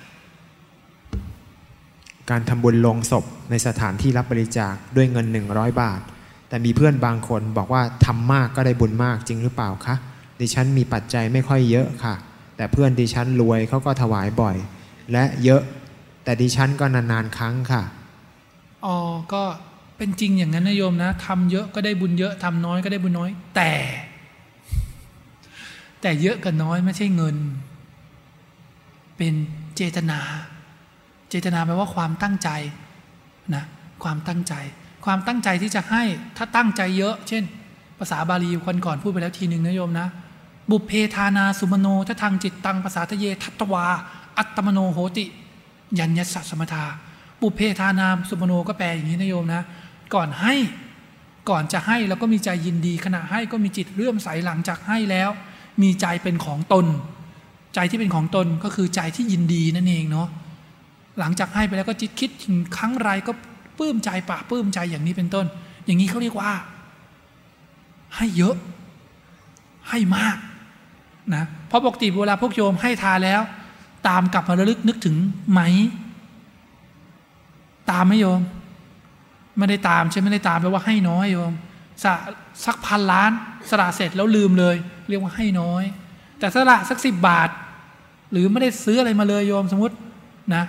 การทำบุญลงศพในสถานที่รับบริจาคด้วยเงิน 100 บาท แต่มีเพื่อนบางคนบอกว่าทำมากก็ได้บุญมากจริงหรือเปล่าคะดิฉันมีปัจจัยไม่ค่อยเยอะค่ะ แต่เพื่อนดิฉันรวยเขาก็ถวายบ่อย และเยอะแต่ดิฉันก็นานๆครั้งค่ะอ๋อก็เป็นจริงอย่างนั้นนะโยมนะทำเยอะก็ได้บุญเยอะทำน้อยก็ได้บุญน้อย แต่ แต่เยอะกับน้อยไม่ใช่เงิน เป็นเจตนา เจตนาแปลว่าความตั้งใจนะความตั้งใจ ความตั้งใจที่จะให้ถ้าตั้งใจเยอะ เช่น ภาษาบาลีคนก่อนพูดไปแล้วทีหนึ่งนะโยมนะ บุพเพทานาสุมโนถ้าทางจิตตังภาษาทะเยทัตวา อัตมโนโหติ ยัญญสัสสมทา บุพเพทานามสุมโนก็แปลอย่างนี้นะโยมนะ ก่อนให้ก่อนจะให้แล้วก็มีใจยินดี ขณะให้ก็มีจิตเลื่อมใสหลังจากให้แล้ว มีใจเป็นของตน ใจที่เป็นของตนก็คือใจที่ยินดีนั่นเองเนาะหลังจากให้ไปแล้วก็จิตคิดถึงครั้งไรก็ปลื้มใจปะปลื้มใจอย่างนี้เป็นต้น อย่างนี้เขาเรียกว่า ให้เยอะ ให้มาก นะเพราะปกติเวลาพวกโยมให้ทานแล้ว ตามกลับมาระลึกนึกถึงไหม ตามไหมโยม ไม่ได้ตามใช่ไม่ได้ตามแปลว่าให้น้อยโยมสะสักพันล้านสละเสร็จแล้วลืมเลย เรียกว่าให้น้อย แต่สละสักสิบบาท หรือไม่ได้ซื้ออะไรมาเลยโยมสมมตินะ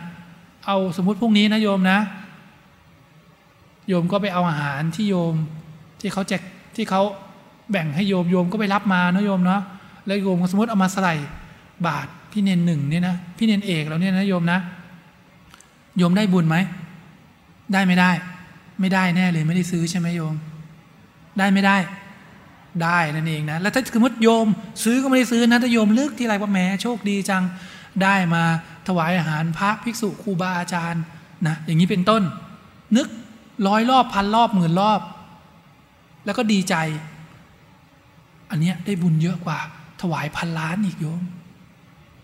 เอาสมมติพรุ่งนี้นะโยมนะ โยมก็ไปเอาอาหารที่โยมที่เขาแจกที่เขาแบ่งให้โยมโยมก็ไปรับมานะโยมเนาะ แล้วโยมสมมติเอามาใส่บาทพี่เนนหนึ่งเนี่ยนะพี่เนนเอกเราเนี่ยนะโยมนะ โยมได้บุญไหมได้ไม่ได้ ไม่ได้แน่เลยไม่ได้ซื้อใช่ไหมโยม ได้ไม่ได้ ได้นั่นเองนะแล้วถ้าสมมติโยม ซื้อก็ไม่ได้ซื้อนะถ้าโยมเลือกที่ไรว่าแหมโชคดีจังได้มาถวายอาหารพระภิกษุครูบาอาจารย์นะอย่างนี้เป็นต้น นึกร้อยรอบพันรอบหมื่นรอบ แล้วก็ดีใจ อันเนี้ยได้บุญเยอะกว่า ถวายพันล้านอีกโยม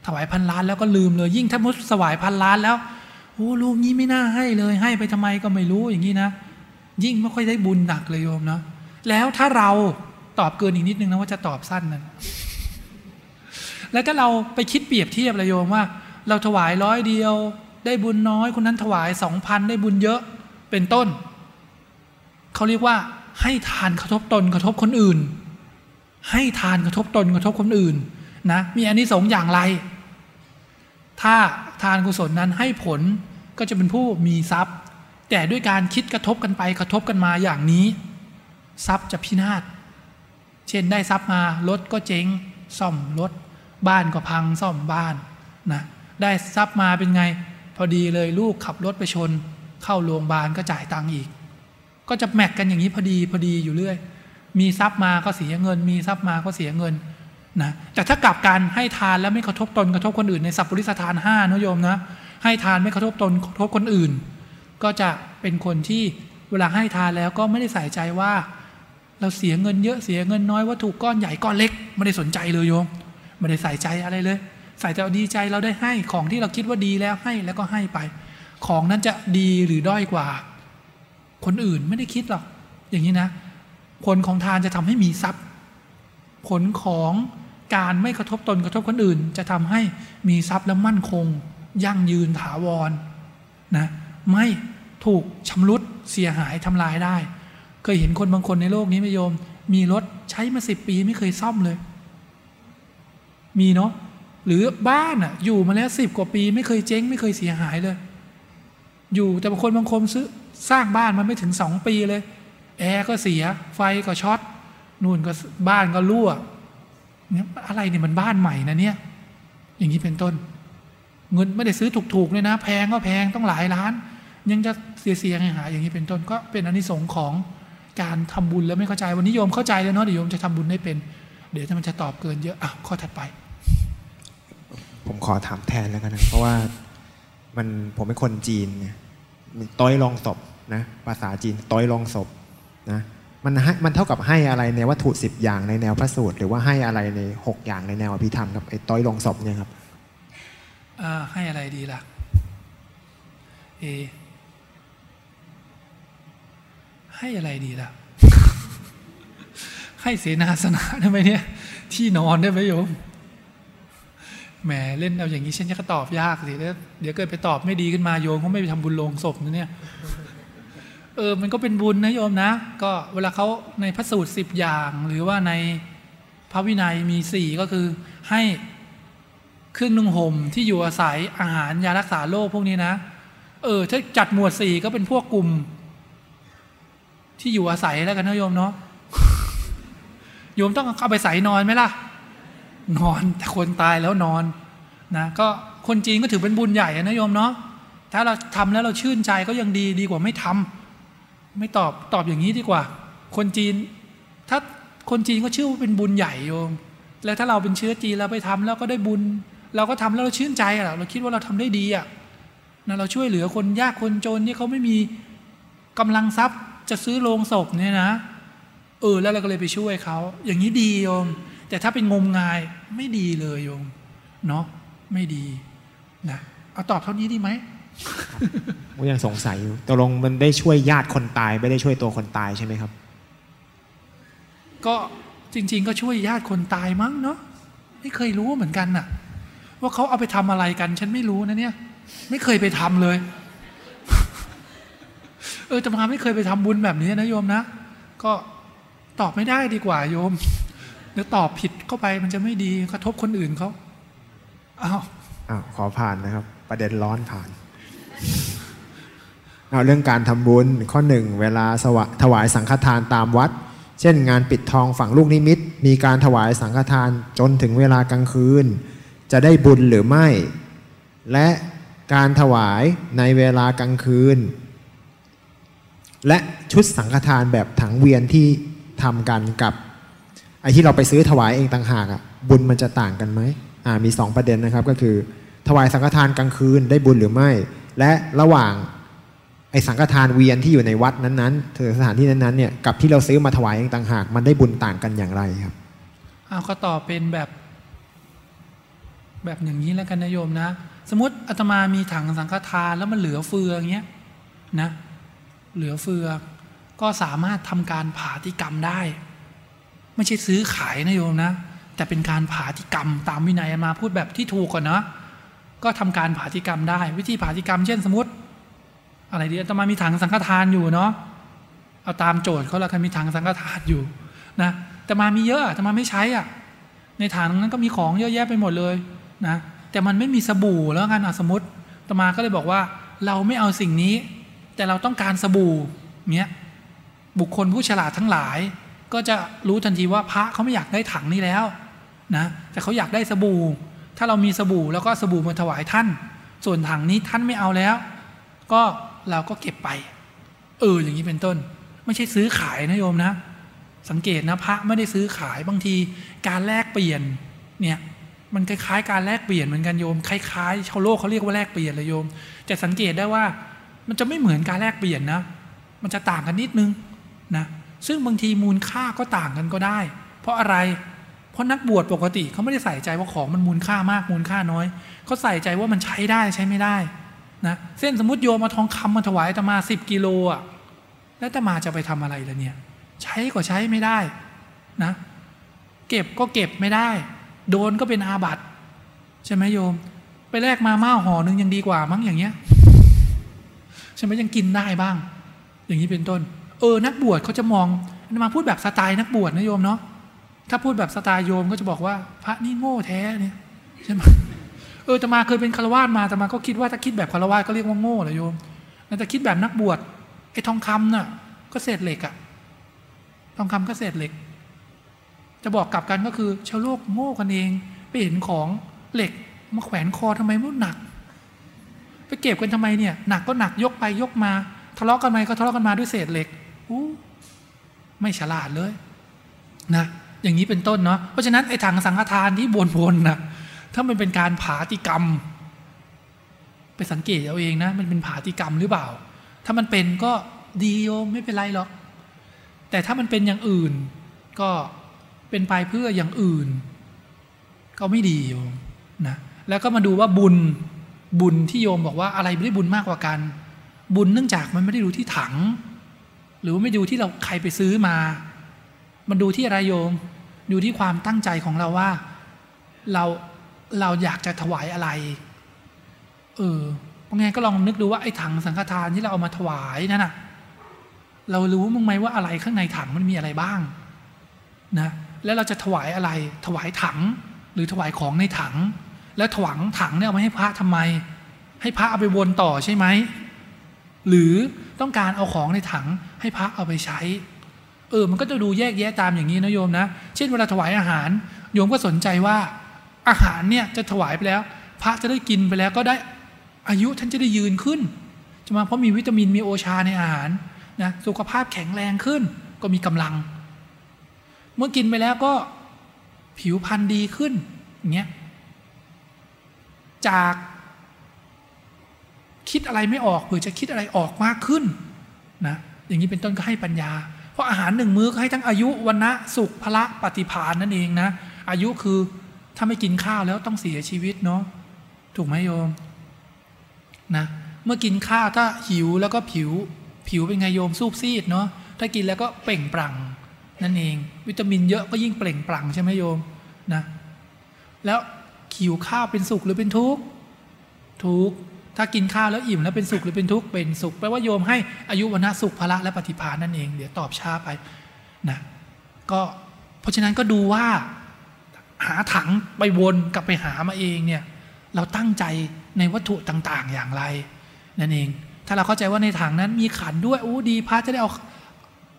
ถวายพันล้านแล้วก็ลืมเลย ยิ่งถ้ามุดถวายพันล้านแล้วโอ้ลูกนี้ไม่น่าให้เลย ให้ไปทำไมก็ไม่รู้อย่างนี้นะ ยิ่งไม่ค่อยได้บุญหนักเลยโยมเนาะแล้วถ้าเราตอบเกินอีกนิดนึงนะว่าจะตอบสั้นนั้นแล้วก็เราไปคิดเปรียบเทียบเลยโยมว่า เราถวายร้อยเดียว ได้บุญน้อยคนนั้นถวายสองพันได้บุญเยอะเป็นต้นเขาเรียกว่าให้ทานกระทบตนกระทบคนอื่น ให้ทานกระทบตนกระทบคนอื่นนะมีอันนี้สองอย่างไร ถ้าทานกุศลนั้นให้ผลก็จะเป็นผู้มีทรัพย์ แต่ด้วยการคิดกระทบกันไปกระทบกันมาอย่างนี้ ทรัพย์จะพินาศเช่นได้ทรัพย์มารถก็เจ๊งซ่อมรถบ้านก็พังซ่อมบ้านนะได้ทรัพย์มาเป็นไง พอดีเลยลูกขับรถไปชน เข้าโรงพยาบาลก็จ่ายตังค์อีก ก็จะแมทกันอย่างนี้พอดีพอดีอยู่เรื่อย มีทรัพย์มาก็เสียเงิน มีทรัพย์มาก็เสียเงินนะแต่ถ้ากลับการให้ทานแล้วไม่กระทบตนกระทบคนอื่นในสัพพุริสทานห้านะโยมนะให้ทานไม่กระทบตนกระทบคนอื่น ก็จะเป็นคนที่เวลาให้ทานแล้วก็ไม่ได้ใส่ใจว่า เราเสียเงินเยอะเสียเงินน้อยวัตถุก้อนใหญ่ก้อนเล็กไม่ได้สนใจเลยโยมไม่ได้ใส่ใจอะไรเลย ใส่แต่ดีใจเราได้ให้ของที่เราคิดว่าดีแล้วให้แล้วก็ให้ไป ของนั้นจะดีหรือด้อยกว่า คนอื่นไม่ได้คิดหรอกอย่างนี้นะ ผลของทานจะทำให้มีทรัพย์ ผลของการไม่กระทบตนกระทบคนอื่น จะทำให้มีทรัพย์และมั่นคง ยั่งยืนถาวรนะไม่ถูกชำรุดเสียหายทำลายได้ เคยเห็นคนบางคนในโลกนี้ไหมโยม มีรถใช้มาสิบปีไม่เคยซ่อมเลย มีเนาะหรือบ้านอะอยู่มาแล้วสิบกว่าปี ไม่เคยเจ๊ง ไม่เคยเสียหายเลย อยู่แต่บางคนบางคนซื้อสร้างบ้านมันไม่ถึงสองปีเลย แอร์ก็เสีย ไฟก็ช็อตนู่นก็บ้านก็รั่วเนี่ยอะไรเนี่ยมันบ้านใหม่นะเนี่ย อย่างนี้เป็นต้น เงินไม่ได้ซื้อถูกๆเลยนะ แพงก็แพงต้องหลายล้าน ยังจะเสียเสียหายอย่างนี้เป็นต้นก็เป็นอนิสงส์ของการทำบุญแล้วไม่เข้าใจวันนี้โยมเข้าใจแล้วเนาะเดี๋ยวโยมจะทำบุญได้เป็น เดี๋ยวถ้ามันจะตอบเกินเยอะอะข้อถัดไป ผมขอถามแทนแล้วกันนะเพราะว่ามันผมเป็นคนจีนไงมันต้อยลองศพนะภาษาจีนต้อยลองศพ นะมันให้มันเท่ากับให้อะไรในวัตถุสิบอย่างในแนวพระสูตร หรือว่าให้อะไรในหกอย่างในแนวอภิธรรมครับไอ้ต้อยลงศพเนี่ยครับให้อะไรดีล่ะเอให้อะไรดีล่ะ ให้เสนาสนะได้ไหมเนี่ย ที่นอนได้ไหมโยมแหมเล่นเอาอย่างนี้ฉันจะก็ตอบยากสิเดี๋ยวเกิดไปตอบไม่ดีขึ้นมาโยมเขาไม่ไปทำบุญลงศพนะเนี่ย เออมันก็เป็นบุญนะโยมนะ ก็เวลาเขาในพระสูตรสิบอย่าง หรือว่าในพระวินัยมีสี่ก็คือให้เครื่องนุ่งห่มที่อยู่อาศัยอาหารยารักษาโรคพวกนี้นะ เออถ้าจัดหมวดสี่ก็เป็นพวกกลุ่ม ที่อยู่อาศัยแล้วกันนะโยมเนาะโยมต้องเอาไปใส่นอนไหมล่ะ นอนแต่คนตายแล้วนอนนะก็คนจีนก็ถือเป็นบุญใหญ่นะโยมเนาะถ้าเราทำแล้วเราชื่นใจก็ยังดีดีกว่าไม่ทำ ไม่ตอบตอบอย่างนี้ดีกว่า คนจีน ถ้าคนจีนก็ชื่อว่าเป็นบุญใหญ่โยม แล้วถ้าเราเป็นเชื้อจีนเราไปทำแล้วก็ได้บุญ เราก็ทำแล้วเราชื่นใจอะเราคิดว่าเราทำได้ดีอะนะเราช่วยเหลือคนยากคนจนที่เขาไม่มีกำลังทรัพย์จะซื้อโลงศพเนี่ยนะ เออแล้วเราก็เลยไปช่วยเขา อย่างนี้ดีโยม แต่ถ้าเป็นงมงายไม่ดีเลยโยม เนาะไม่ดีนะเอาตอบเท่านี้ดีไหม ผมยังสงสัยอยู่ตกลงมันได้ช่วยญาติคนตาย ไม่ได้ช่วยตัวคนตายใช่ไหมครับ ก็จริง ๆ ก็ช่วยญาติคนตายมั้งเนาะไม่เคยรู้เหมือนกันน่ะ ว่าเขาเอาไปทำอะไรกัน ฉันไม่รู้นะเนี่ย ไม่เคยไปทำเลย เออจะมาไม่เคยไปทำบุญแบบนี้นะโยมนะก็ตอบไม่ได้ดีกว่าโยมเดี๋ยวตอบผิดเข้าไปมันจะไม่ดีกระทบคนอื่นเขาอ้าวอ้าวขอผ่านนะครับ ประเด็นร้อนผ่าน เอาเรื่องการทำบุญข้อหนึ่งเวลาสวะถวายสังฆทานตามวัด เช่น งานปิดทองฝั่งลูกนิมิต มีการถวายสังฆทานจนถึงเวลากลางคืน จะได้บุญหรือไม่ และการถวายในเวลากลางคืน และชุดสังฆทานแบบถังเวียนที่ทำกันกับไอ้ที่เราไปซื้อถวายเองต่างหากอะบุญมันจะต่างกันไหมอ่ามีสองประเด็นนะครับก็คือ ถวายสังฆทานกลางคืนได้บุญหรือไม่ และระหว่างไอสังฆทานเวียนที่อยู่ในวัดนั้นๆถือสถานที่นั้นๆเนี่ยกับที่เราซื้อมาถวายเองต่างหาก มันได้บุญต่างกันอย่างไรครับเอาก็ตอบเป็นแบบ แบบอย่างนี้แล้วกันนะโยมนะ สมมติอาตมามีถังสังฆทานแล้วมันเหลือเฟืออย่างเงี้ยนะเหลือเฟือก็สามารถทำการผ่าธิกรรมได้ ไม่ใช่ซื้อขายนะโยมนะ แต่เป็นการผ่าธิกรรมตามวินัยมาพูดแบบที่ถูกก่อนนะ ก็ทำการผาธิกรรมได้ วิธีผาธิกรรม เช่นสมมติ อะไรดีอาตมามีถังสังฆทานอยู่เนาะเอาตามโจทย์เขาล้วกันมีถังสังฆทานอยู่นะแต่มามีเยอะแต่มาไม่ใช้อะ ในถังนั้นก็มีของเยอะแยะไปหมดเลยนะแต่มันไม่มีสบู่แล้วกันอะสมมติตมาก็เลยบอกว่า เราไม่เอาสิ่งนี้ แต่เราต้องการสบู่เนี้ยบุคคลผู้ฉลาดทั้งหลาย ก็จะรู้ทันทีว่าพระเขาไม่อยากได้ถังนี้แล้วนะแต่เขาอยากได้สบู่ ถ้าเรามีสบู่แล้วก็สบู่มาถวายท่าน ส่วนถังนี้ท่านไม่เอาแล้ว ก็เราก็เก็บไปเอออย่างนี้เป็นต้น ไม่ใช่ซื้อขายนะโยมนะ สังเกตนะพระไม่ได้ซื้อขายบางทีการแลกเปลี่ยนเนี่ยมันคล้ายๆการแลกเปลี่ยนเหมือนกันโยมคล้ายๆชาวโลกเขาเรียกว่าแลกเปลี่ยนเลยโยม แต่สังเกตได้ว่ามันจะไม่เหมือนการแลกเปลี่ยนนะ มันจะต่างกันนิดนึงนะซึ่งบางทีมูลค่าก็ต่างกันก็ได้ เพราะอะไร ราะนักบวชปกติเขาไม่ได้ใส่ใจว่าของมันมูลค่ามากมูลค่าน้อยเขาใส่ใจว่ามันใช้ได้ใช้ไม่ได้นะเส้นสมมติโยมมาทองคำมาถวายตมาสิบกิโลอะแล้วตมาจะไปทำอะไรล่ะเนี่ย ใช้ก็ใช้ไม่ได้นะ เก็บก็เก็บไม่ได้ โดนก็เป็นอาบัติใช่ไหมโยม ไปแลกมาม่าห่อหนึ่งยังดีกว่ามั้งอย่างเงี้ยใช่ไหมยังกินได้บ้าง อย่างนี้เป็นต้น เออนักบวชเขาจะมองมาพูดแบบสไตล์นักบวชนะโยมเนาะ ถ้าพูดแบบสไตล์โยมก็จะบอกว่า พระนี่โง่แท้เนี่ยใช่ไหมเออจะมาเคยเป็นคารวาสมาตมาก็คิดว่าถ้าคิดแบบคารวาสก็เรียกว่าโง่เลยโยมแต่คิดแบบนักบวชไอ้ทองคำน่ะ ก็เศษเหล็กอะทองคำก็เศษเหล็ก จะบอกกลับกันก็คือชาวโลกโง่กันเอง ไปเห็นของเหล็กมาแขวนคอทำไมมันหนัก ไปเก็บกันทำไมเนี่ย หนักก็หนักยกไปยกมา ทะเลาะกันไหมก็ทะเลาะกันมาด้วยเศษเหล็กอู้ไม่ฉลาดเลย นะ อย่างนี้เป็นต้นเนาะเพราะฉะนั้นไอ้ถังสังฆทานที่วนๆนะถ้ามันเป็นการผาติกรรม ไปสังเกตเอาเองนะ มันเป็นผาติกรรมหรือเปล่า ถ้ามันเป็นก็ดีโยมไม่เป็นไรหรอก แต่ถ้ามันเป็นอย่างอื่น ก็เป็นไปเพื่ออย่างอื่น ก็ไม่ดีโยมนะแล้วก็มาดูว่าบุญบุญที่โยมบอกว่าอะไรไม่ได้บุญมากกว่ากัน บุญเนื่องจากมันไม่ได้ดูที่ถัง หรือว่าไม่ดูที่เราใครไปซื้อมา มันดูที่อะไรโยม ดูที่ความตั้งใจของเราว่า เราเราอยากจะถวายอะไร เออพราะงั้นก็ลองนึกดูว่าไอ้ถังสังฆทานที่เราเอามาถวายนั่นน่ะ เรารู้มั้งไหมว่าอะไรข้างในถังมันมีอะไรบ้างนะแล้วเราจะถวายอะไร ถวายถัง หรือถวายของในถัง แล้วถวังถังเนี่ยเอามาให้พระทำไม ให้พระเอาไปวนต่อใช่ไหมหรือต้องการเอาของในถังให้พระเอาไปใช้ เออ มันก็จะดูแยกแยะตามอย่างนี้นะโยมนะ เช่นเวลาถวายอาหาร โยมก็สนใจว่าอาหารเนี่ยจะถวายไปแล้ว พระจะได้กินไปแล้วก็ได้อายุท่านจะได้ยืนขึ้นจะมาเพราะมีวิตามินมีโอชาในอาหารนะสุขภาพแข็งแรงขึ้น ก็มีกำลัง เมื่อกินไปแล้วก็ผิวพรรณดีขึ้นอย่างเงี้ยจาก คิดอะไรไม่ออกเผื่อจะคิดอะไรออกมากขึ้นนะอย่างนี้เป็นต้นก็ให้ปัญญา ราะอาหารหนึ่งมื้อก็ให้ทั้งอายุวันนะสุขพละปฏิภาณนั่นเองนะ อายุคือถ้าไม่กินข้าวแล้วต้องเสียชีวิตเนาะถูกไหมโยมนะเมื่อกินข้าวถ้าหิวแล้วก็ผิว ผิวเป็นไงโยมสูบซีดเนาะถ้ากินแล้วก็เปล่งปลั่งนั่นเอง วิตามินเยอะก็ยิ่งเปล่งปลั่งใช่ไหมโยมนะแล้วขิวข้าวเป็นสุขหรือเป็นทุกข์ทุกข์ ถ้ากินข้าวแล้วอิ่มแล้วเป็นสุขหรือเป็นทุกข์เป็นสุขแปลว่าโยมให้อายุวันสุขพละและปฏิภาณนั่นเอง เดี๋ยวตอบช้าไปนะก็เพราะฉะนั้นก็ดูว่าหาถังไปวนกลับไปหามาเองเนี่ยเราตั้งใจในวัตถุต่างๆ อย่างไร นั่นเอง ถ้าเราเข้าใจว่าในถังนั้นมีขันด้วยโอ้ดีพระจะได้เอา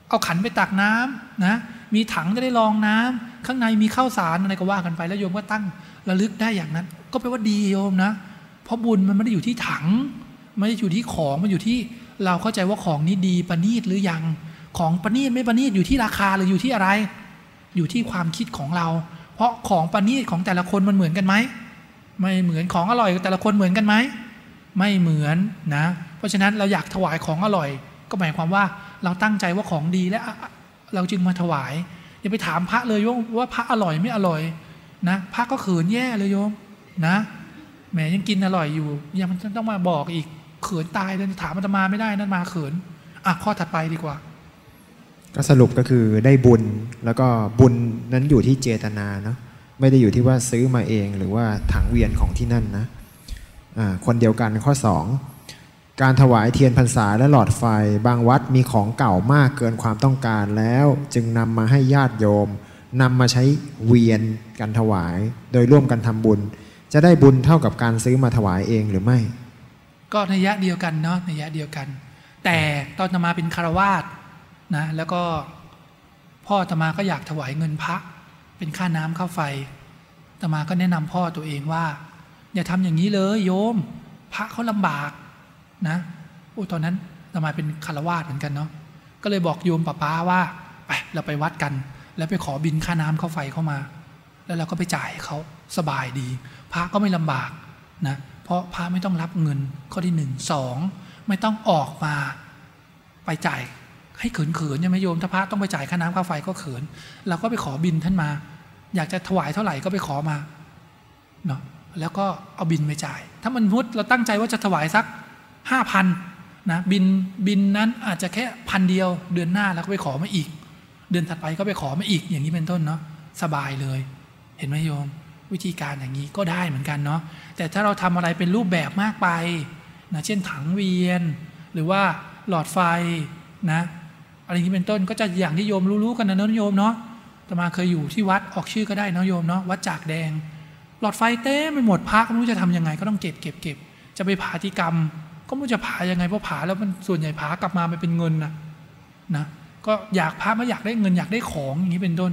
เอาขันไปตักน้ำนะมีถังจะได้รองน้ำข้างในมีข้าวสารอะไรก็ว่ากันไปแล้วโยมก็ตั้งระลึกได้อย่างนั้น ก็แปลว่าดีโยมนะ เพราะบุญมันไม่ได้อยู่ที่ถังไม่ได้อยู่ที่ของมันอยู่ที่เราเข้าใจว่าของนี้ดีประณีตหรือยัง ของประณีตไม่ประณีตอยู่ที่ราคาหรืออยู่ที่อะไร อยู่ที่ความคิดของเรา เพราะของประณีตของแต่ละคนมันเหมือนกันไหมไม่เหมือนของอร่อยแต่ละคนเหมือนกันไหมไม่เหมือนนะ เพราะฉะนั้นเราอยากถวายของอร่อย ก็หมายความว่าเราตั้งใจว่าของดีและเราจึงมาถวายอย่าไปถามพระเลยโยมว่าพระอร่อยไม่อร่อยนะ พระก็เขินแย่เลยโยมนะ แหมยังกินอร่อยอยู่ ยังมันต้องมาบอกอีกเขินตายเลยถามอาตมาไม่ได้นั่นมาเขินอะข้อถัดไปดีกว่า ก็สรุปก็คือได้บุญแล้วก็บุญนั้นอยู่ที่เจตนาเนาะไม่ได้อยู่ที่ว่าซื้อมาเองหรือว่าถังเวียนของที่นั่นนะคนเดียวกันข้อ 2 การถวายเทียนพรรษาและหลอดไฟ บางวัดมีของเก่ามากเกินความต้องการแล้ว จึงนำมาให้ญาติโยมนำมาใช้เวียนกันถวาย โดยร่วมกันทำบุญ จะได้บุญเท่ากับการซื้อมาถวายเองหรือไม่ ก็ในยะเดียวกันเนาะในยะเดียวกัน แต่ตอนตมาเป็นคารวาสนะแล้วก็พ่อตมาก็อยากถวายเงินพระ เป็นค่าน้ำค่าไฟตมาก็แนะนำพ่อตัวเองว่า อย่าทำอย่างนี้เลยโยม พระเขาลำบากนะโอ้ตอนนั้นตมาเป็นคารวาสเหมือนกันเนาะก็เลยบอกโยมป้าป้าว่าไปเราไปวัดกัน แล้วไปขอบินค่าน้ำค่าไฟเข้ามา แล้วเราก็ไปจ่ายเขาสบายดี พระก็ไม่ลำบากนะเพราะพระไม่ต้องรับเงินข้อที่หนึ่งสองไม่ต้องออกมาไปจ่ายให้เขินๆใช่ไหมโยมถ้าพระต้องไปจ่ายค่าน้ำค่าไฟก็เขินเราก็ไปขอบินท่านมา อยากจะถวายเท่าไหร่ก็ไปขอมาเนาะแล้วก็เอาบินไปจ่าย ถ้ามันพุทธเราตั้งใจว่าจะถวายสักห้าพันนะบินบินนั้นอาจจะแค่พันเดียวเดือนหน้าแล้วก็ไปขอมาอีก เดือนถัดไปก็ไปขอมาอีกอย่างนี้เป็นต้นเนาะสบายเลย เห็นไหมโยม วิธีการอย่างนี้ก็ได้เหมือนกันเนาะแต่ถ้าเราทำอะไรเป็นรูปแบบมากไปนะเช่นถังเวียน หรือว่าหลอดไฟนะอะไรอย่างนี้เป็นต้นก็จะอย่างที่โยมรู้ๆกันนะเนอะโยมเนาะแต่มาเคยอยู่ที่วัดออกชื่อก็ได้นะโยมเนาะวัดจากแดง หลอดไฟเต้ไม่หมดพักไม่รู้จะทํำยังไงก็ต้องเก็บเก็บเก็บจะไปผาธิกรรม ก็ไม่รู้จะผายังไงเพราะผาแล้วมันส่วนใหญ่ผากลับมาไปเป็นเงินนะนะก็อยากพาไม่อยากได้เงินอยากได้ของอย่างนี้เป็นต้น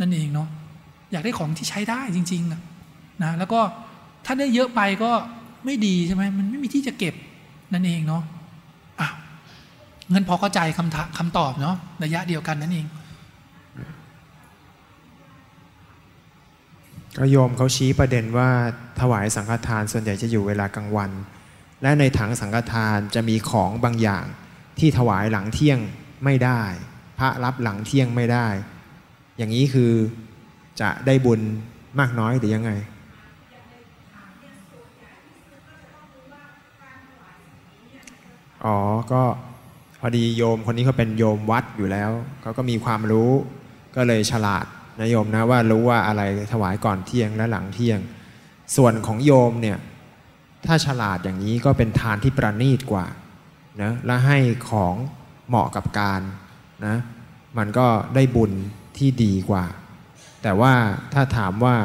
นั่นเองเนาะ อยากได้ของที่ใช้ได้จริงๆนะแล้วก็ถ้าได้เยอะไปก็ไม่ดีใช่ไหมมันไม่มีที่จะเก็บนั่นเองเนาะอะงั้นพอเข้าใจคำถามคำตอบเนาะระยะเดียวกันนั่นเองก็โยมเขาชี้ประเด็นว่าถวายสังฆทานส่วนใหญ่จะอยู่เวลากลางวัน และในถังสังฆทานจะมีของบางอย่างที่ถวายหลังเที่ยงไม่ได้ พระรับหลังเที่ยงไม่ได้ อย่างนี้คือ จะได้บุญมากน้อยหรือยังไงอ๋อ ก็พอดีโยมคนนี้เขาเป็นโยมวัดอยู่แล้ว เขาก็มีความรู้ก็เลยฉลาดนะโยมนะว่ารู้ว่าอะไรถวายก่อนเที่ยงและหลังเที่ยง ส่วนของโยมเนี่ยถ้าฉลาดอย่างนี้ก็เป็นทานที่ประณีตกว่านะและให้ของเหมาะกับการนะมันก็ได้บุญที่ดีกว่า แต่ว่าถ้าถามว่า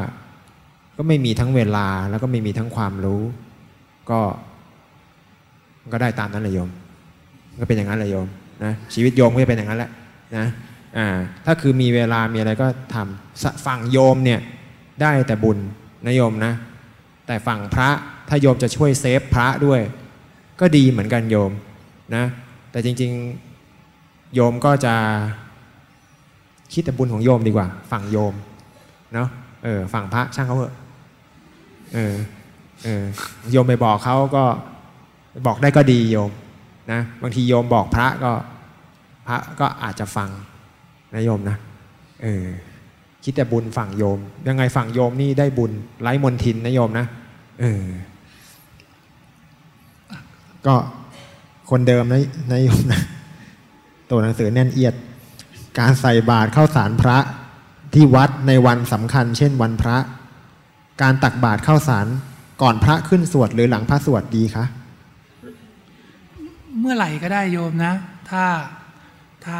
ก็ไม่มีทั้งเวลาแล้วก็ไม่มีทั้งความรู้ ก็ก็ได้ตามนั้นเลยโยม ก็เป็นอย่างนั้นเลยโยมนะชีวิตโยมก็จะเป็นอย่างนั้นแหละนะอ่าถ้าคือมีเวลามีอะไรก็ทำฝั่งโยมเนี่ยได้แต่บุญนะโยมนะ แต่ฝั่งพระถ้าโยมจะช่วยเซฟพระด้วย ก็ดีเหมือนกันโยมนะแต่จริงๆโยมก็จะคิดแต่บุญของโยมดีกว่า ฝั่งโยม เนาะเออฝั่งพระช่างเขาเถอะเออเออโยมไปบอกเขาก็บอกได้ก็ดีโยมนะบางทีโยมบอกพระก็พระก็อาจจะฟังนะโยมนะเออคิดแต่บุญฝั่งโยม ยังไงฝั่งโยมนี่ได้บุญไร้มนทินนะโยมนะเออก็คนเดิมนะนะโยมนะตัวหนังสือแน่นเอียด การใส่บาตรเข้าสารพระ ที่วัดในวันสำคัญ เช่นวันพระ การตักบาตรเข้าสารก่อนพระขึ้นสวดหรือหลังพระสวดดีคะเมื่อไหร่ก็ได้โยมนะ ถ้าถ้า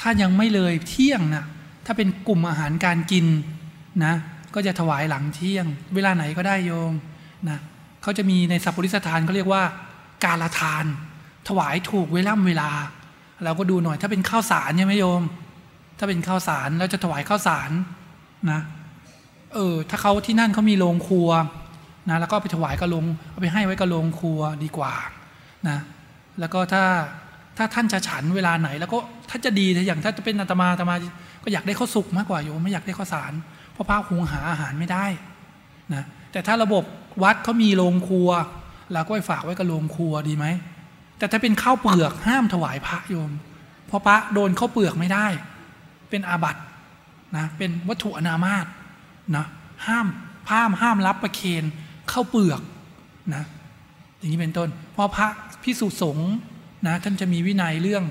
ถ้ายังไม่เลยเที่ยงนะถ้าเป็นกลุ่มอาหารการกินนะ ก็จะถวายหลังเที่ยง เวลาไหนก็ได้โยมนะเขาจะมีในสัพปริสถานเขาเรียกว่า การละทาน ถวายถูกเวลาเวลา เราก็ดูหน่อยถ้าเป็นข้าวสารใช่ไหมโยม ถ้าเป็นข้าวสารเราจะถวายข้าวสารนะเออถ้าเขาที่นั่นเขามีโรงครัวนะแล้วก็ไปถวายกับโรงเอาไปให้ไว้กับโรงครัวดีกว่านะแล้วก็ถ้าถ้าท่านจะฉันเวลาไหน แล้วก็ถ้าจะดีอย่างถ้าจะเป็นอาตมาอาตมาก็อยากได้ข้าวสุกมากกว่าโยมไม่อยากได้ข้าวสาร เพราะพระหุงหาอาหารไม่ได้นะแต่ถ้าระบบวัดเขามีโรงครัวเราก็ไปฝากไว้กับโรงครัวดีไหมแต่ถ้าเป็นข้าวเปลือกห้ามถวายพระโยม เพราะพระโดนข้าวเปลือกไม่ได้ เป็นอาบัตนะเป็นวัตถุอนามาตนะห้ามห้ามห้ามรับประเคนเข้าเปลือกนะอย่างนี้เป็นต้น เพราะพระพิสุสงฆ์นะท่านจะมีวินัยเรื่อง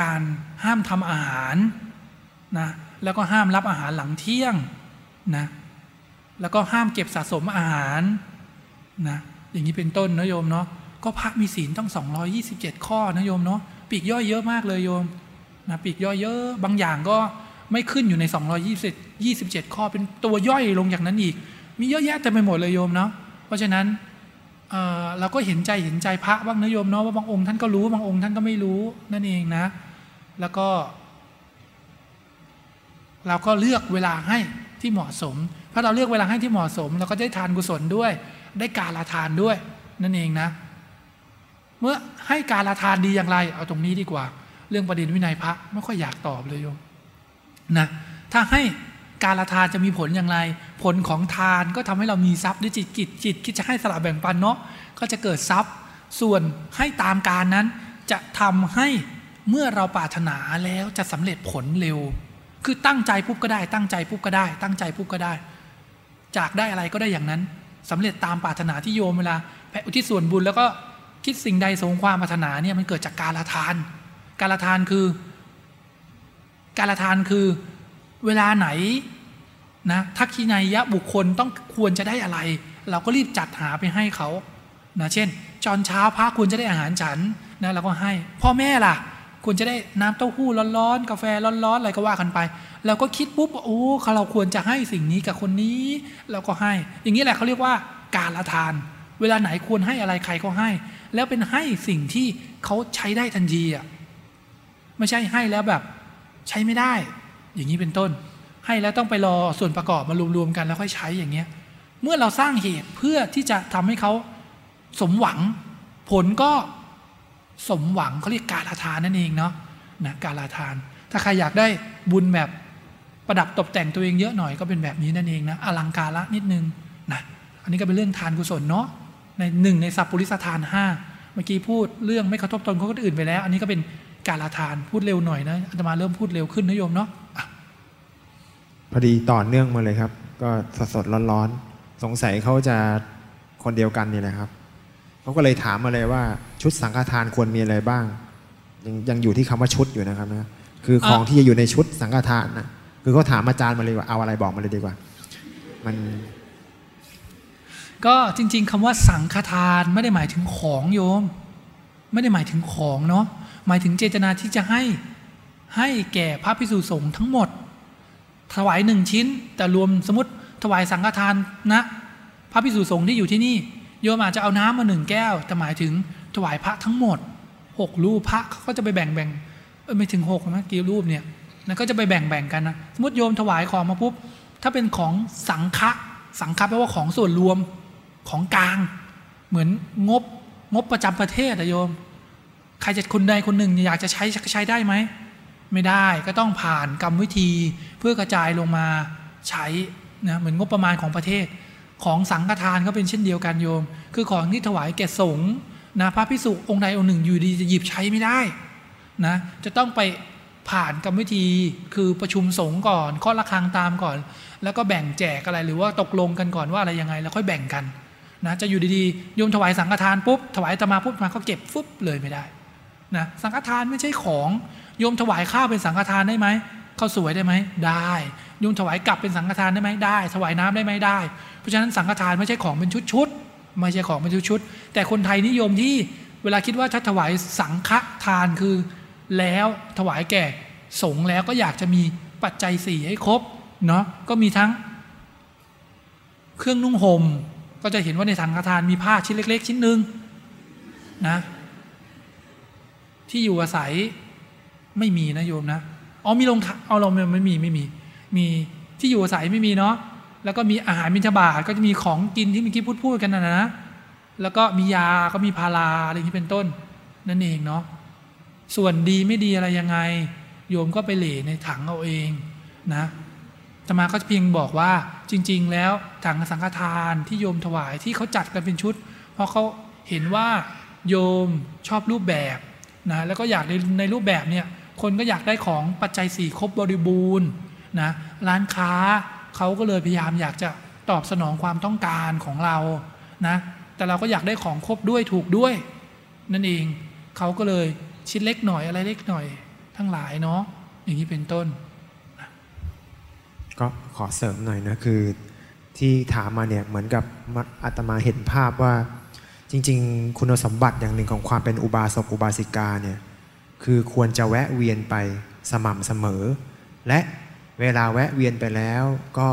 การห้ามทำอาหารนะแล้วก็ห้ามรับอาหารหลังเที่ยงนะแล้วก็ห้ามเก็บสะสมอาหารนะอย่างนี้เป็นต้นนะโยมเนาะก็พระมีศีลต้อง 227 ข้อนะโยมเนาะปีกย่อยเยอะมากเลยโยม นะปีกย่อยเยอะบางอย่างก็ไม่ขึ้นอยู่ใน 227 27 ข้อเป็นตัวย่อยลงจากนั้นอีก มีเยอะแยะเต็มไปหมดเลยโยมเนาะเพราะฉะนั้นเเราก็เห็นใจเห็นใจพระบ้างนะโยมเนาะว่าบางองค์ท่านก็รู้บางองค์ท่านก็ไม่รู้นั่นเองนะ แล้วก็ เราก็เลือกเวลาให้ที่เหมาะสมถ้าเราเลือกเวลาให้ที่เหมาะสม เราก็ได้ทานกุศลด้วย ได้การละทานด้วย นั่นเองนะ เมื่อให้การละทานดีอย่างไร เอาตรงนี้ดีกว่า เรื่องประเด็นวินัยพระไม่ค่อยอยากตอบเลยโยมนะถ้าให้การละทานจะมีผลอย่างไร ผลของทานก็ทำให้เรามีทรัพย์ด้วยจิตจิตจิตคิดจะให้สละแบ่งปันเนาะก็จะเกิดทรัพย์ ส่วนให้ตามการนั้น จะทำให้เมื่อเราปรารถนาแล้วจะสำเร็จผลเร็ว คือตั้งใจปุ๊บก็ได้ ตั้งใจปุ๊บก็ได้ ตั้งใจปุ๊บก็ได้ จากได้อะไรก็ได้อย่างนั้นสำเร็จตามปรารถนาที่โยมเวลาแผ่อุทิศส่วนบุญแล้วก็คิดสิ่งใดสงความปรารถนาเนี่ยมันเกิดจากการละทาน การละทานคือ การละทานคือเวลาไหนนะทักขินายยะบุคคลต้องควรจะได้อะไร เราก็รีบจัดหาไปให้เขานะเช่นจอนเช้าพระควรจะได้อาหารฉันนะเราก็ให้ พ่อแม่ล่ะ ควรจะได้น้ำเต้าหู้ร้อนๆกาแฟร้อนๆอะไรก็ว่ากันไป เราก็คิดปุ๊บโอ้เราควรจะให้สิ่งนี้กับคนนี้ เราก็ให้ อย่างนี้แหละเขาเรียกว่าการละทาน เวลาไหนควรให้อะไรใครก็ให้ แล้วเป็นให้สิ่งที่เขาใช้ได้ทันทีอะ ไม่ใช่ให้แล้วแบบใช้ไม่ได้ อย่างนี้เป็นต้น ให้แล้วต้องไปรอส่วนประกอบมารวมๆกันแล้วค่อยใช้อย่างเงี้ยเมื่อเราสร้างเหตุเพื่อที่จะทำให้เขาสมหวัง ผลก็สมหวังเขาเรียกการลาทานนั่นเองเนาะนะการลาทาน ถ้าใครอยากได้บุญแบบประดับตกแต่งตัวเองเยอะหน่อยก็เป็นแบบนี้นั่นเองนะอลังการละนิดนึงนะอันนี้ก็เป็นเรื่องทานกุศลเนาะในหนึ่งในสัพปุริสทานห้าเมื่อกี้พูดเรื่องไม่กระทบตนคนอื่นไปแล้ว อันนี้ก็เป็น การลาทานพูดเร็วหน่อยนะอาตมาเริ่มพูดเร็วขึ้นนะโยมเนาะอะพอดีต่อเนื่องมาเลยครับ ก็สดสดๆร้อนๆสงสัยเขาจะคนเดียวกันนี่แหละครับเขาก็เลยถามมาเลยว่าชุดสังฆทานควรมีอะไรบ้าง ยังยังอยู่ที่คำว่าชุดอยู่นะครับนะคือของที่จะอยู่ในชุดสังฆทานนะคือเขาถามอาจารย์มาเลยว่าเอาอะไรบอกมาเลยดีกว่า มันก็จริง ๆคำว่าสังฆทานไม่ได้หมายถึงของโยม ไม่ได้หมายถึงของเนาะ หมายถึงเจตนาที่จะให้ให้แก่พระพิสุสงฆ์ทั้งหมด ถวายหนึ่งชิ้น แต่รวมสมมติถวายสังฆทานนะ พระพิสุสงฆ์ที่อยู่ที่นี่ โยมอาจจะเอาน้ำมาหนึ่งแก้ว แต่หมายถึงถวายพระทั้งหมดหกรูปพระเขาก็จะไปแบ่งแบ่งไม่ถึงหกนะกี่รูปเนี่ยนะก็จะไปแบ่งแบ่งกันนะสมมติโยมถวายของมาปุ๊บถ้าเป็นของสังฆะสังฆะแปลว่าของส่วนรวมของกลาง เหมือนงบงบประจำประเทศอะโยม ใครจะคนใดคนหนึ่งอยากจะใช้ใช้ได้ไหม ไม่ได้ก็ต้องผ่านกรรมวิธีเพื่อกระจายลงมาใช้นะเหมือนงบประมาณของประเทศ ของสังฆทานก็เป็นเช่นเดียวกันโยม คือของที่ถวายแก่สงฆ์นะพระพิสุองค์ใดองค์หนึ่งอยู่ดีจะหยิบใช้ไม่ได้นะจะต้องไปผ่านกรรมวิธีคือประชุมสงฆ์ก่อนข้อละครังตามก่อน แล้วก็แบ่งแจกอะไรหรือว่าตกลงกันก่อนว่าอะไรยังไง แล้วค่อยแบ่งกันนะจะอยู่ดีๆโยมถวายสังฆทานปุ๊บถวายตมาปุ๊บมาก็เก็บฟุบเลยไม่ได้ นะสังฆทานไม่ใช่ของโยมถวายข้าวเป็นสังฆทานได้ไหมข้าวสวยได้ไหมได้โยมถวายกลับเป็นสังฆทานได้ไหมได้ ถวายน้ำได้ไหมได้ เพราะฉะนั้นสังฆทานไม่ใช่ของเป็นชุดๆไม่ใช่ของเป็นชุดๆแต่คนไทยนิยมที่เวลาคิดว่าถ้าถวายสังฆทานคือ แล้วถวายแก่สงแล้วก็อยากจะมีปัจจัยสี่ให้ครบเนาะก็มีทั้ง เครื่องนุ่งห่มก็จะเห็นว่าในสังฆทานมีผ้าชิ้นเล็ก ๆ ชิ้นหนึ่งนะ ที่อยู่อาศัยไม่มีนะโยมนะอ๋อมีรงเท้าเอาเราไม่มีไม่มี มีที่อยู่อาศัยไม่มีเนาะแล้วก็มีอาหารมิถบาทก็จะมีของกินที่เมื่อกี้พูดพูดกันนะนะ แล้วก็มียาก็มีพาราอะไรอย่างนี้เป็นต้น นั่นเองเนาะส่วนดีไม่ดีอะไรยังไง โยมก็ไปเหล่ในถังเอาเองนะธรรมาก็เพียงบอกว่าจริง ๆ แล้วถังสังฆทานที่โยมถวายที่เขาจัดกันเป็นชุด เพราะเขาเห็นว่าโยมชอบรูปแบบ นะแล้วก็อยากในในรูปแบบเนี่ยคนก็อยากได้ของปัจจัยสี่ครบบริบูรณ์นะร้านค้าเขาก็เลยพยายามอยากจะตอบสนองความต้องการของเรานะแต่เราก็อยากได้ของครบด้วยถูกด้วย นั่นเองเขาก็เลยชิ้นเล็กหน่อยอะไรเล็กหน่อย ทั้งหลายเนาะอย่างนี้เป็นต้นก็ขอเสริมหน่อยนะคือที่ถามมาเนี่ยเหมือนกับอาตมาเห็นภาพว่า จริง ๆ คุณสมบัติอย่างหนึ่งของความเป็นอุบาสกอุบาสิกาเนี่ยคือควรจะแวะเวียนไปสม่ำเสมอ และเวลาแวะเวียนไปแล้ว ก็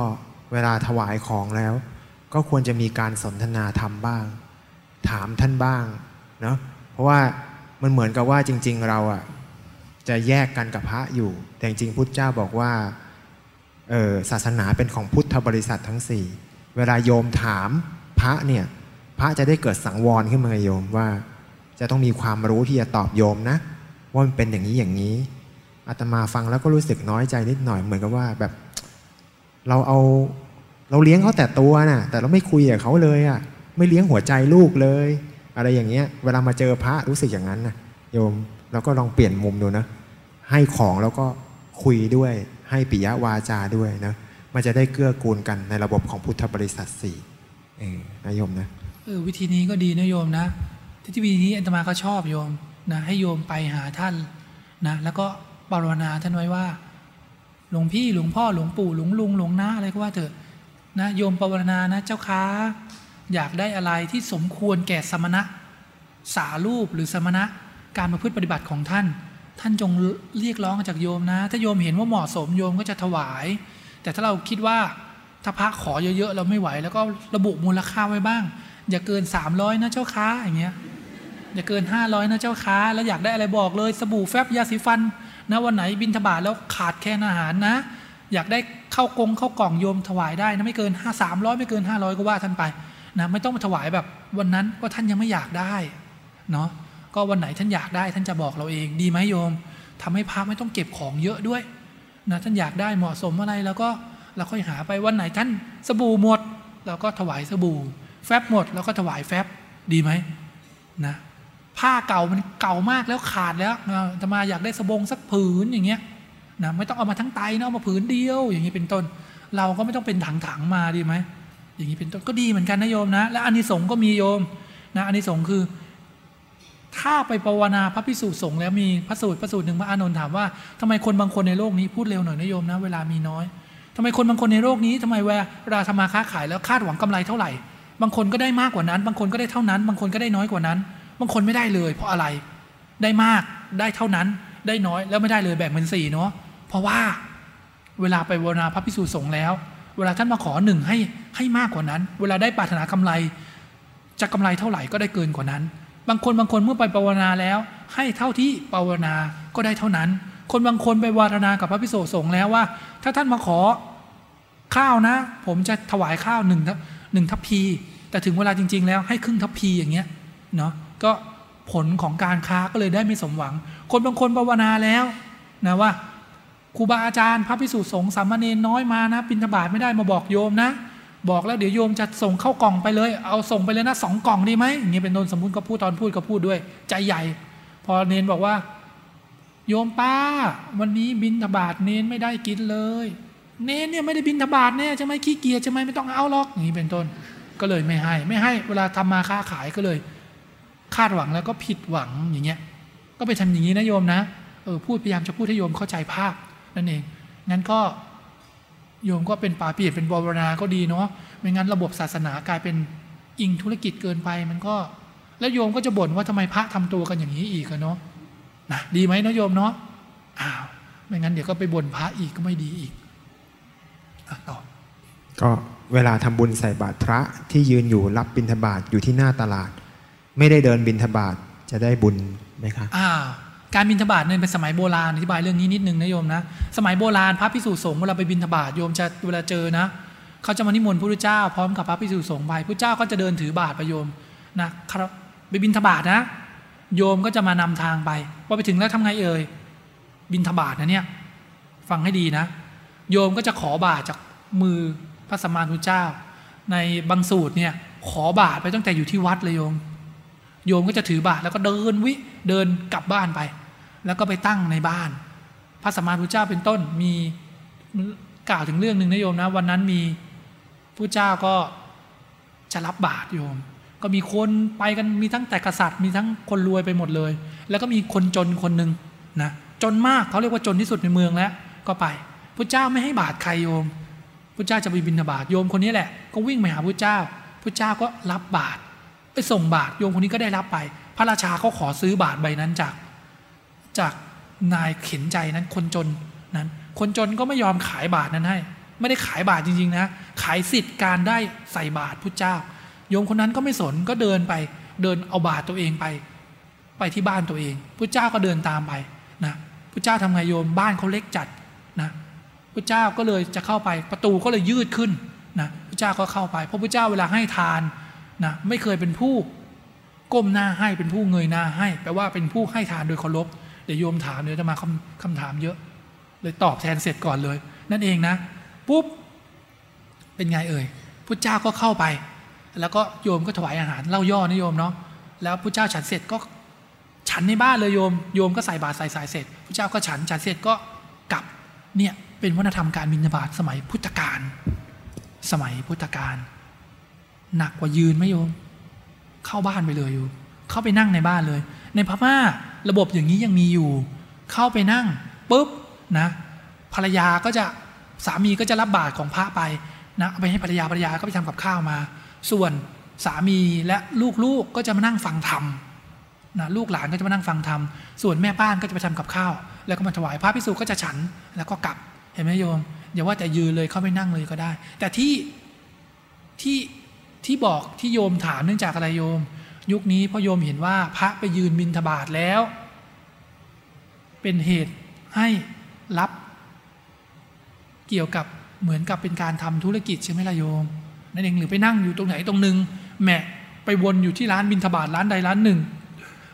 เวลาถวายของแล้ว ก็ควรจะมีการสนทนาธรรมบ้าง ถามท่านบ้างเนาะเพราะว่ามันเหมือนกับว่าจริง ๆ เราอะจะแยกกันกับพระอยู่ แต่จริงๆพุทธเจ้าบอกว่าศาสนาเป็นของพุทธบริษัททั้งสี่เวลาโยมถามพระเนี่ย พระจะได้เกิดสังวรขึ้นมาโยมว่า จะต้องมีความรู้ที่จะตอบโยมนะ ว่ามันเป็นอย่างนี้อย่างนี้อาตมาฟังแล้วก็รู้สึกน้อยใจนิดหน่อยเหมือนกับว่าแบบ เราเอาเราเลี้ยงเขาแต่ตัวนะ่ะ แต่เราไม่คุยกับเขาเลยอะ่ะไม่เลี้ยงหัวใจลูกเลย อะไรอย่างเงี้ย เวลามาเจอพระรู้สึกอย่างนั้นนะโยมเราก็ลองเปลี่ยนมุมดูนะ ให้ของแล้วก็คุยด้วยให้ปิยวาจาด้วยนะมันจะได้เกื้อกูลกันในระบบของพุทธบริษัทสี่เออนะโยมนะ ออวิธีนี้ก็ดีนะโยมนะที่วิธีนี้อาตมาก็ชอบโยมนะให้โยมไปหาท่านนะแล้วก็ปรารนาท่านไว้ว่า หลวงพี่หลวงพ่อหลวงปู่หลวงลุงหลวงน้าอะไรก็ว่าเถอะนะโยมปรารนานะเจ้าค้า อยากได้อะไรที่สมควรแก่สมณะ สารูปหรือสมณะการประพฤติปฏิบัติของท่าน ท่านจงเรียกร้องจากโยมนะ ถ้าโยมเห็นว่าเหมาะสมโยมก็จะถวาย แต่ถ้าเราคิดว่าถ้าพระขอเยอะๆเราไม่ไหว แล้วก็ระบุมูลค่าไว้บ้าง อย่าเกิน 300 นะเจ้าค้าอย่างเงี้ยอย่าเกิน 500 นะเจ้าค้า แล้วอยากได้อะไรบอกเลยสบู่แฟบยาสีฟันนะวันไหนบินทบาทแล้วขาดแคลนอาหารนะ อยากได้เข้ากงเข้ากล่องโยมถวายได้นะไม่เกิน 5 300 ไม่เกิน 500 ก็ว่าท่านไปนะไม่ต้องมาถวายแบบวันนั้นก็ท่านยังไม่อยากได้เนาะก็วันไหนท่านอยากได้ท่านจะบอกเราเองดีไหมโยมทำให้พระไม่ต้องเก็บของเยอะด้วยนะท่านอยากได้เหมาะสมอะไรแล้วก็เราค่อยหาไปวันไหนท่านสบู่หมดเราก็ถวายสบู่ แฟบหมดเราก็ถวายแฟบดีไหมนะผ้าเก่ามันเก่ามากแล้วขาดแล้วจะมาอยากได้สบงสักผืนอย่างเงี้ยนะไม่ต้องเอามาทั้งไตนะเอามาผืนเดียว อย่างนี้เป็นต้น เราก็ไม่ต้องเป็นถังๆมาดีไหมอย่างนี้เป็นต้นก็ดีเหมือนกันนะโยมนะ และอานิสงส์ก็มีโยมนะอานิสงส์คือ ถ้าไปภาวนาพระพิสุสงฆ์แล้วมีพระสูตรพระสูตรหนึ่งพระอานนท์ถามว่าทำไมคนบางคนในโลกนี้พูดเร็วหน่อยนะโยมนะ เวลามีน้อยทำไมคนบางคนในโลกนี้ทำไมเวลาทำมาค้าขายแล้วคาดหวังกำไรเท่าไหร่ บางคนก็ได้มากกว่านั้น บางคนก็ได้เท่านั้น บางคนก็ได้น้อยกว่านั้น บางคนไม่ได้เลย เพราะอะไรได้มากได้เท่านั้น ได้น้อยแล้วไม่ได้เลยแบ่งเป็นสี่เนาะเพราะว่าเวลาไปวนาพระพิสุสงฆ์แล้ว เวลาท่านมาขอหนึ่งให้ให้มากกว่านั้น เวลาได้ปรารถนากำไรจะกำไรเท่าไหร่ก็ได้เกินกว่านั้น บางคนบางคนเมื่อไปภาวนาแล้ว ให้เท่าที่ภาวนาก็ได้เท่านั้น คนบางคนไปวาทนากับพระพิโสสงฆ์แล้วว่า ถ้าท่านมาขอข้าวนะ ผมจะถวายข้าวหนึ่ง หนึ่งทัพพี แต่ถึงเวลาจริง ๆ แล้วให้ครึ่งทัพพีอย่างเงี้ยเนาะก็ผลของการค้าก็เลยได้ไม่สมหวัง คนบางคนภาวนาแล้วนะว่าครูบาอาจารย์พระพิสุสงฆ์สามเณรน้อยมานะบิณฑบาตไม่ได้มาบอกโยมนะ บอกแล้วเดี๋ยวโยมจะส่งเข้ากล่องไปเลย เอาส่งไปเลยนะสองกล่องดีไหมอย่างเงี้ยเป็นต้นสมมุติก็พูดตอนพูดก็พูดด้วย ใจใหญ่ พอเนนบอกว่า โยมป้า วันนี้บินทบาทเนนไม่ได้กินเลย เนนเนี่ยไม่ได้บินทบาทแน่ยจะไม่ขี้เกียจจะไม่ไม่ต้องเอาหรอกอย่างนี้เป็นต้น ก็เลยไม่ให้ ไม่ให้เวลาทำมาค้าขายก็เลย คาดหวังแล้วก็ผิดหวังอย่างเงี้ย ก็ไปทำอย่างนี้นะโยมนะเออพูดพยายามจะพูดให้โยมเข้าใจภาพนั่นเองงั้นก็โยมก็เป็นป่าเปลี่ยนเป็นบวรณาก็ดีเนาะไม่งั้นระบบศาสนากลายเป็นอิงธุรกิจเกินไปมันก็ แล้วโยมก็จะบ่นว่าทำไมพระทำตัวกันอย่างนี้อีกอะเนาะนะดีไหมนะโยมเนาะอ้าวไม่งั้นเดี๋ยวก็ไปบ่นพระอีกก็ไม่ดีอีก ต่อก็เวลาทำบุญใส่บาตรพระที่ยืนอยู่รับบิณฑบาตอยู่ที่หน้าตลาด ไม่ได้เดินบิณฑบาตจะได้บุญไหมคะอ่าการบินทบาทเนี่ยเป็นสมัยโบราณอธิบายเรื่องนี้นิดนึงนะโยมนะสมัยโบราณพระพิสุสงฆ์เวลาไปบินทบาทโยมจะเวลาเจอนะเขาจะมานิมนต์พระพุทธเจ้าพร้อมกับพระพิสุสงฆ์ไปพระเจ้าก็จะเดินถือบาทไปโยมนะครับไปบินทบาทนะ โยมก็จะมานำทางไปพอไปถึงแล้วทำไงเอ่ยบินทบาทนะเนี่ยฟังให้ดีนะ โยมก็จะขอบาทจากมือพระสัมมาสัมพุเจ้า ในบางสูตรเนี่ยขอบาทไปตั้งแต่อยู่ที่วัดเลยโยม โยมก็จะถือบาทแล้วก็เดินวิเดินกลับบ้านไป แล้วก็ไปตั้งในบ้าน พระสัมมาสัมพุเจ้าเป็นต้นมีกล่าวถึงเรื่องหนึ่งนะโยมนะ วันนั้นมีผู้เจ้าก็จะรับบาตรโยม ก็มีคนไปกันมีทั้งแต่กษัตริย์ มีทั้งคนรวยไปหมดเลย แล้วก็มีคนจนคนหนึ่งนะจนมากเขาเรียกว่าจนที่สุดในเมืองแล้วก็ไป พระเจ้าไม่ให้บาตรใครโยมพระเจ้าจะไปบิณฑบาตโยมคนนี้แหละ ก็วิ่งไปหาพระเจ้าพระเจ้าก็รับบาตรไปส่งบาตรโยมคนนี้ก็ได้รับไป พระราชาเขาขอซื้อบาตรใบนั้นจาก จากนายเข็นใจนั้นคนจนนั้น คนจนก็ไม่ยอมขายบาทนั้นให้ ไม่ได้ขายบาทจริง ๆ นะ ขายสิทธิ์การได้ใส่บาทพุทธเจ้า โยมคนนั้นก็ไม่สนก็เดินไป เดินเอาบาทตัวเองไป ไปที่บ้านตัวเองพุทธเจ้าก็เดินตามไปนะพุทธเจ้าทำไงโยมบ้านเขาเล็กจัดนะ พุทธเจ้าก็เลยจะเข้าไปประตูก็เลยยืดขึ้นนะพุทธเจ้าก็เข้าไป เพราะพุทธเจ้าเวลาให้ทานนะไม่เคยเป็นผู้ก้มหน้าให้เป็นผู้เงยหน้าให้แปลว่าเป็นผู้ให้ทานโดยเคารพเดี๋ยวโยมถามเดี๋ยวจะมาคำคำถามเยอะ เลยตอบแทนเสร็จก่อนเลย นั่นเองนะปุ๊บเป็นไงเอ่ยพุทธเจ้าก็เข้าไป แล้วก็โยมก็ถวายอาหารเล่าย่อนะโยมเนาะแล้วพุทธเจ้าฉันเสร็จก็ฉันในบ้านเลยโยม โยมก็ใส่บาตรใส่สายเสร็จพุทธเจ้าก็ฉันฉันเสร็จก็กลับเนี่ย เป็นวัฒนธรรมการบิณฑบาตสมัยพุทธกาลสมัยพุทธกาลหนักกว่ายืนไหมโยม เข้าบ้านไปเลยโยมเข้าไปนั่งในบ้านเลย ในพม่าระบบอย่างนี้ยังมีอยู่ เข้าไปนั่งปุ๊บนะ ภรรยาก็จะสามีก็จะรับบาตรของพระไปนะเอาไปให้ภรรยาภรรยาก็ไปทำกับข้าวมา ส่วนสามีและลูกๆก็จะมานั่งฟังธรรมนะลูกหลานก็จะมานั่งฟังธรรมส่วนแม่บ้านก็จะไปทำกับข้าว แล้วก็มาถวายพระพิสุก็จะฉันแล้วก็กลับ ห็นไหมโยมอย่าว่าแต่ยืนเลยเข้าไปนั่งเลยก็ได้ แต่ที่ที่ที่บอกที่โยมถามเนื่องจากอะไรโยม ยุคนี้พอโยมเห็นว่าพระไปยืนบินทบาทแล้ว เป็นเหตุให้รับ เกี่ยวกับเหมือนกับเป็นการทำธุรกิจใช่ไหมล่ะโยมนั่นเองหรือไปนั่งอยู่ตรงไหนตรงหนึ่งแหมไปวนอยู่ที่ร้านบินทบาทร้านใดร้านหนึ่ง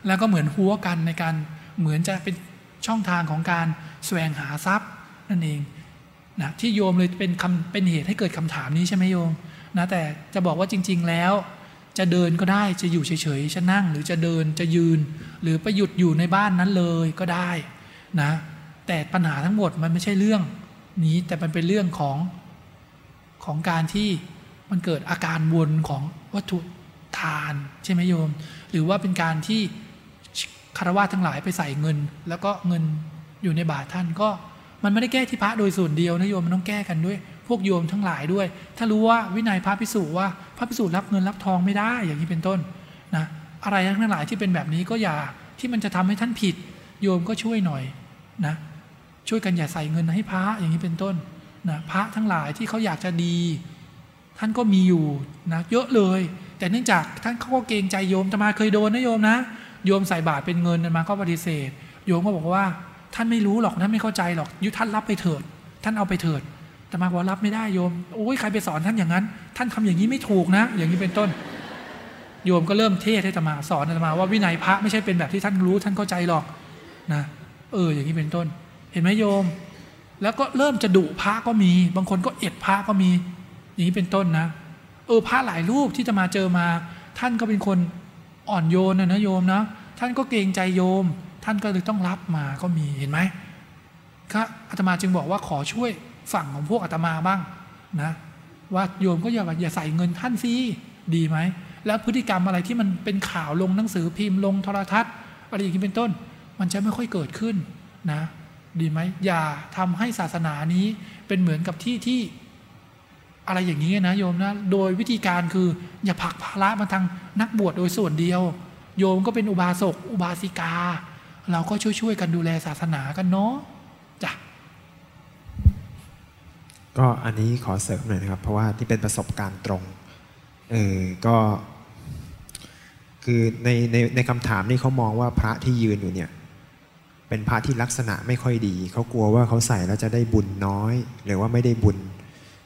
แล้วก็เหมือนหัวกันในการเหมือนจะเป็นช่องทางของการแสวงหาทรัพย์นั่นเอง นะที่โยมเลยเป็นคำเป็นเหตุให้เกิดคำถามนี้ใช่ไหมโยมนะแต่จะบอกว่าจริง ๆแล้ว จะเดินก็ได้จะอยู่เฉยๆจะนั่งหรือจะเดินจะยืน หรือไปหยุดอยู่ในบ้านนั้นเลยก็ได้นะแต่ปัญหาทั้งหมดมันไม่ใช่เรื่องนี้แต่มันเป็นเรื่องของของการที่มันเกิดอาการวนของวัตถุทานใช่ไหมโยม หรือว่าเป็นการที่คารวะทั้งหลายไปใส่เงิน แล้วก็เงินอยู่ในบาทท่านก็ มันไม่ได้แก้ที่พระโดยส่วนเดียวนะโยมมันต้องแก้กันด้วย พวกโยมทั้งหลายด้วย ถ้ารู้ว่าวินัยพระพิสุว่าพระพิสุรับเงินรับทองไม่ได้อย่างนี้เป็นต้นนะอะไรทั้งหลายที่เป็นแบบนี้ก็อย่าที่มันจะทำให้ท่านผิด โยมก็ช่วยหน่อยนะช่วยกันอย่าใส่เงินให้พระอย่างนี้เป็นต้นนะพระทั้งหลายที่เขาอยากจะดี ท่านก็มีอยู่นะเยอะเลย แต่เนื่องจากท่านเขาก็เกรงใจโยมจะมาเคยโดนนะโยมนะ โยมใส่บาตรเป็นเงินมาก็ปฏิเสธ โยมก็บอกว่า ท่านไม่รู้หรอกท่านไม่เข้าใจหรอกยุท่านรับไปเถิด ท่านเอาไปเถิด แต่มาบอกรับไม่ได้โยมโอ้ยใครไปสอนท่านอย่างนั้น ท่านทำอย่างนี้ไม่ถูกนะ อย่างนี้เป็นต้น โยมก็เริ่มเทศให้ตมาสอนตมาว่าวินัยพระไม่ใช่เป็นแบบที่ท่านรู้ท่านเข้าใจหรอกนะเออ อย่างนี้เป็นต้น เห็นไหมโยม แล้วก็เริ่มจะดุพระก็มี บางคนก็เอ็ดพระก็มี อย่างนี้เป็นต้นนะ เออพระหลายรูปที่จะมาเจอมา ท่านก็เป็นคนอ่อนโยนนะนะโยมนะท่านก็เกรงใจโยม ท่านก็เลยต้องรับมาก็มีเห็นไหมครับอาตมาจึงบอกว่าขอช่วยฝั่งของพวกอาตมาบ้างนะว่าโยมก็อย่าอย่าใส่เงินท่านสิดีไหม แล้วพฤติกรรมอะไรที่มันเป็นข่าวลงหนังสือพิมพ์ลงโทรทัศน์อะไรอย่างนี้เป็นต้น มันจะไม่ค่อยเกิดขึ้นนะ ดีไหมอย่าทำให้ศาสนานี้เป็นเหมือนกับที่ที่ อะไรอย่างนี้นะโยมนะ โดยวิธีการคืออย่าผลักภาระมาทางนักบวชโดยส่วนเดียว โยมก็เป็นอุบาสกอุบาสิกา เราก็ช่วยๆกันดูแลศาสนากันเนาะจ้ะก็อันนี้ขอเสริมหน่อยนะครับ เพราะว่าที่เป็นประสบการณ์ตรงเออก็คือในในในคำถามนี่เขามองว่าพระที่ยืนอยู่เนี่ยเป็นพระที่ลักษณะไม่ค่อยดี เขากลัวว่าเขาใส่แล้วจะได้บุญน้อย หรือว่าไม่ได้บุญ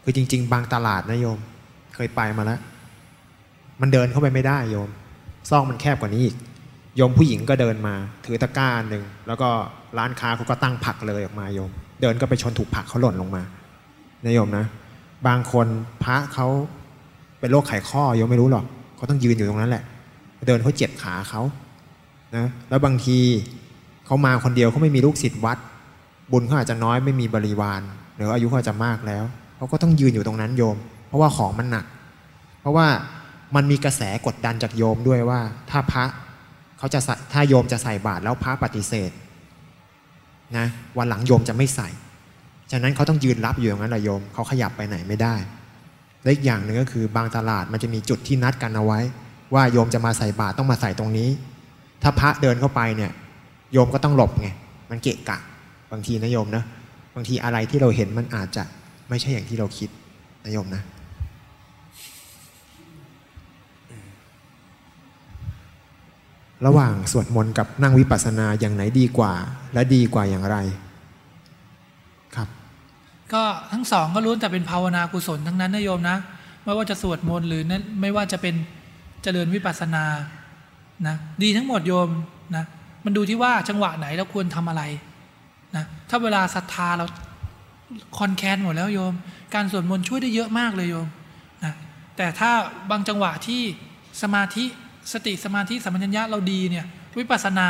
คือจริง ๆ บางตลาดนะโยม เคยไปมาแล้ว มันเดินเข้าไปไม่ได้โยมซองมันแคบกว่านี้อีก โยมผู้หญิงก็เดินมา ถือตะกร้าหนึ่งแล้วก็ร้านค้าเขาก็ตั้งผักเลยออกมาโยม เดินก็ไปชนถูกผักเขาหล่นลงมานะโยมนะ บางคนพระเขาเป็นโรคไขข้อโยมไม่รู้หรอกเขาต้องยืนอยู่ตรงนั้นแหละ เดินเขาเจ็บขาเขานะแล้วบางทีเขามาคนเดียวเขาไม่มีลูกศิษย์วัด บุญเขาอาจจะน้อยไม่มีบริวารหรืออายุเขาอาจจะมากแล้วเขาก็ต้องยืนอยู่ตรงนั้นโยม เพราะว่าของมันหนัก เพราะว่ามันมีกระแสกดดันจากโยมด้วยว่า ถ้าพระ เขาจะถ้าโยมจะใส่บาตรแล้วพระปฏิเสธนะวันหลังโยมจะไม่ใส่ ฉะนั้นเขาต้องยืนรับอยู่อย่างนั้นแหละโยมเขาขยับไปไหนไม่ได้ และอีกอย่างหนึ่งก็คือบางตลาดมันจะมีจุดที่นัดกันเอาไว้ ว่าโยมจะมาใส่บาตรต้องมาใส่ตรงนี้ ถ้าพระเดินเข้าไปเนี่ยโยมก็ต้องหลบไงมันเกะกะ บางทีนะโยมนะบางทีอะไรที่เราเห็นมันอาจจะไม่ใช่อย่างที่เราคิดนะโยมนะ ระหว่างสวดมนต์กับนั่งวิปัสสนาอย่างไหนดีกว่า และดีกว่าอย่างไร ครับ ก็ทั้งสองก็ล้วนแต่เป็นภาวนากุศลทั้งนั้นนะโยมนะ ไม่ว่าจะสวดมนต์หรือนั้นไม่ว่าจะเป็นเจริญวิปัสสนานะดีทั้งหมดโยมนะมันดูที่ว่าจังหวะไหนเราควรทำอะไรนะถ้าเวลาศรัทธาเราคอนแคนหมดแล้วโยม การสวดมนต์ช่วยได้เยอะมากเลยโยมนะแต่ถ้าบางจังหวะที่สมาธิ สติสมาธิสัมปชัญญะเราดีเนี่ย วิปัสสนา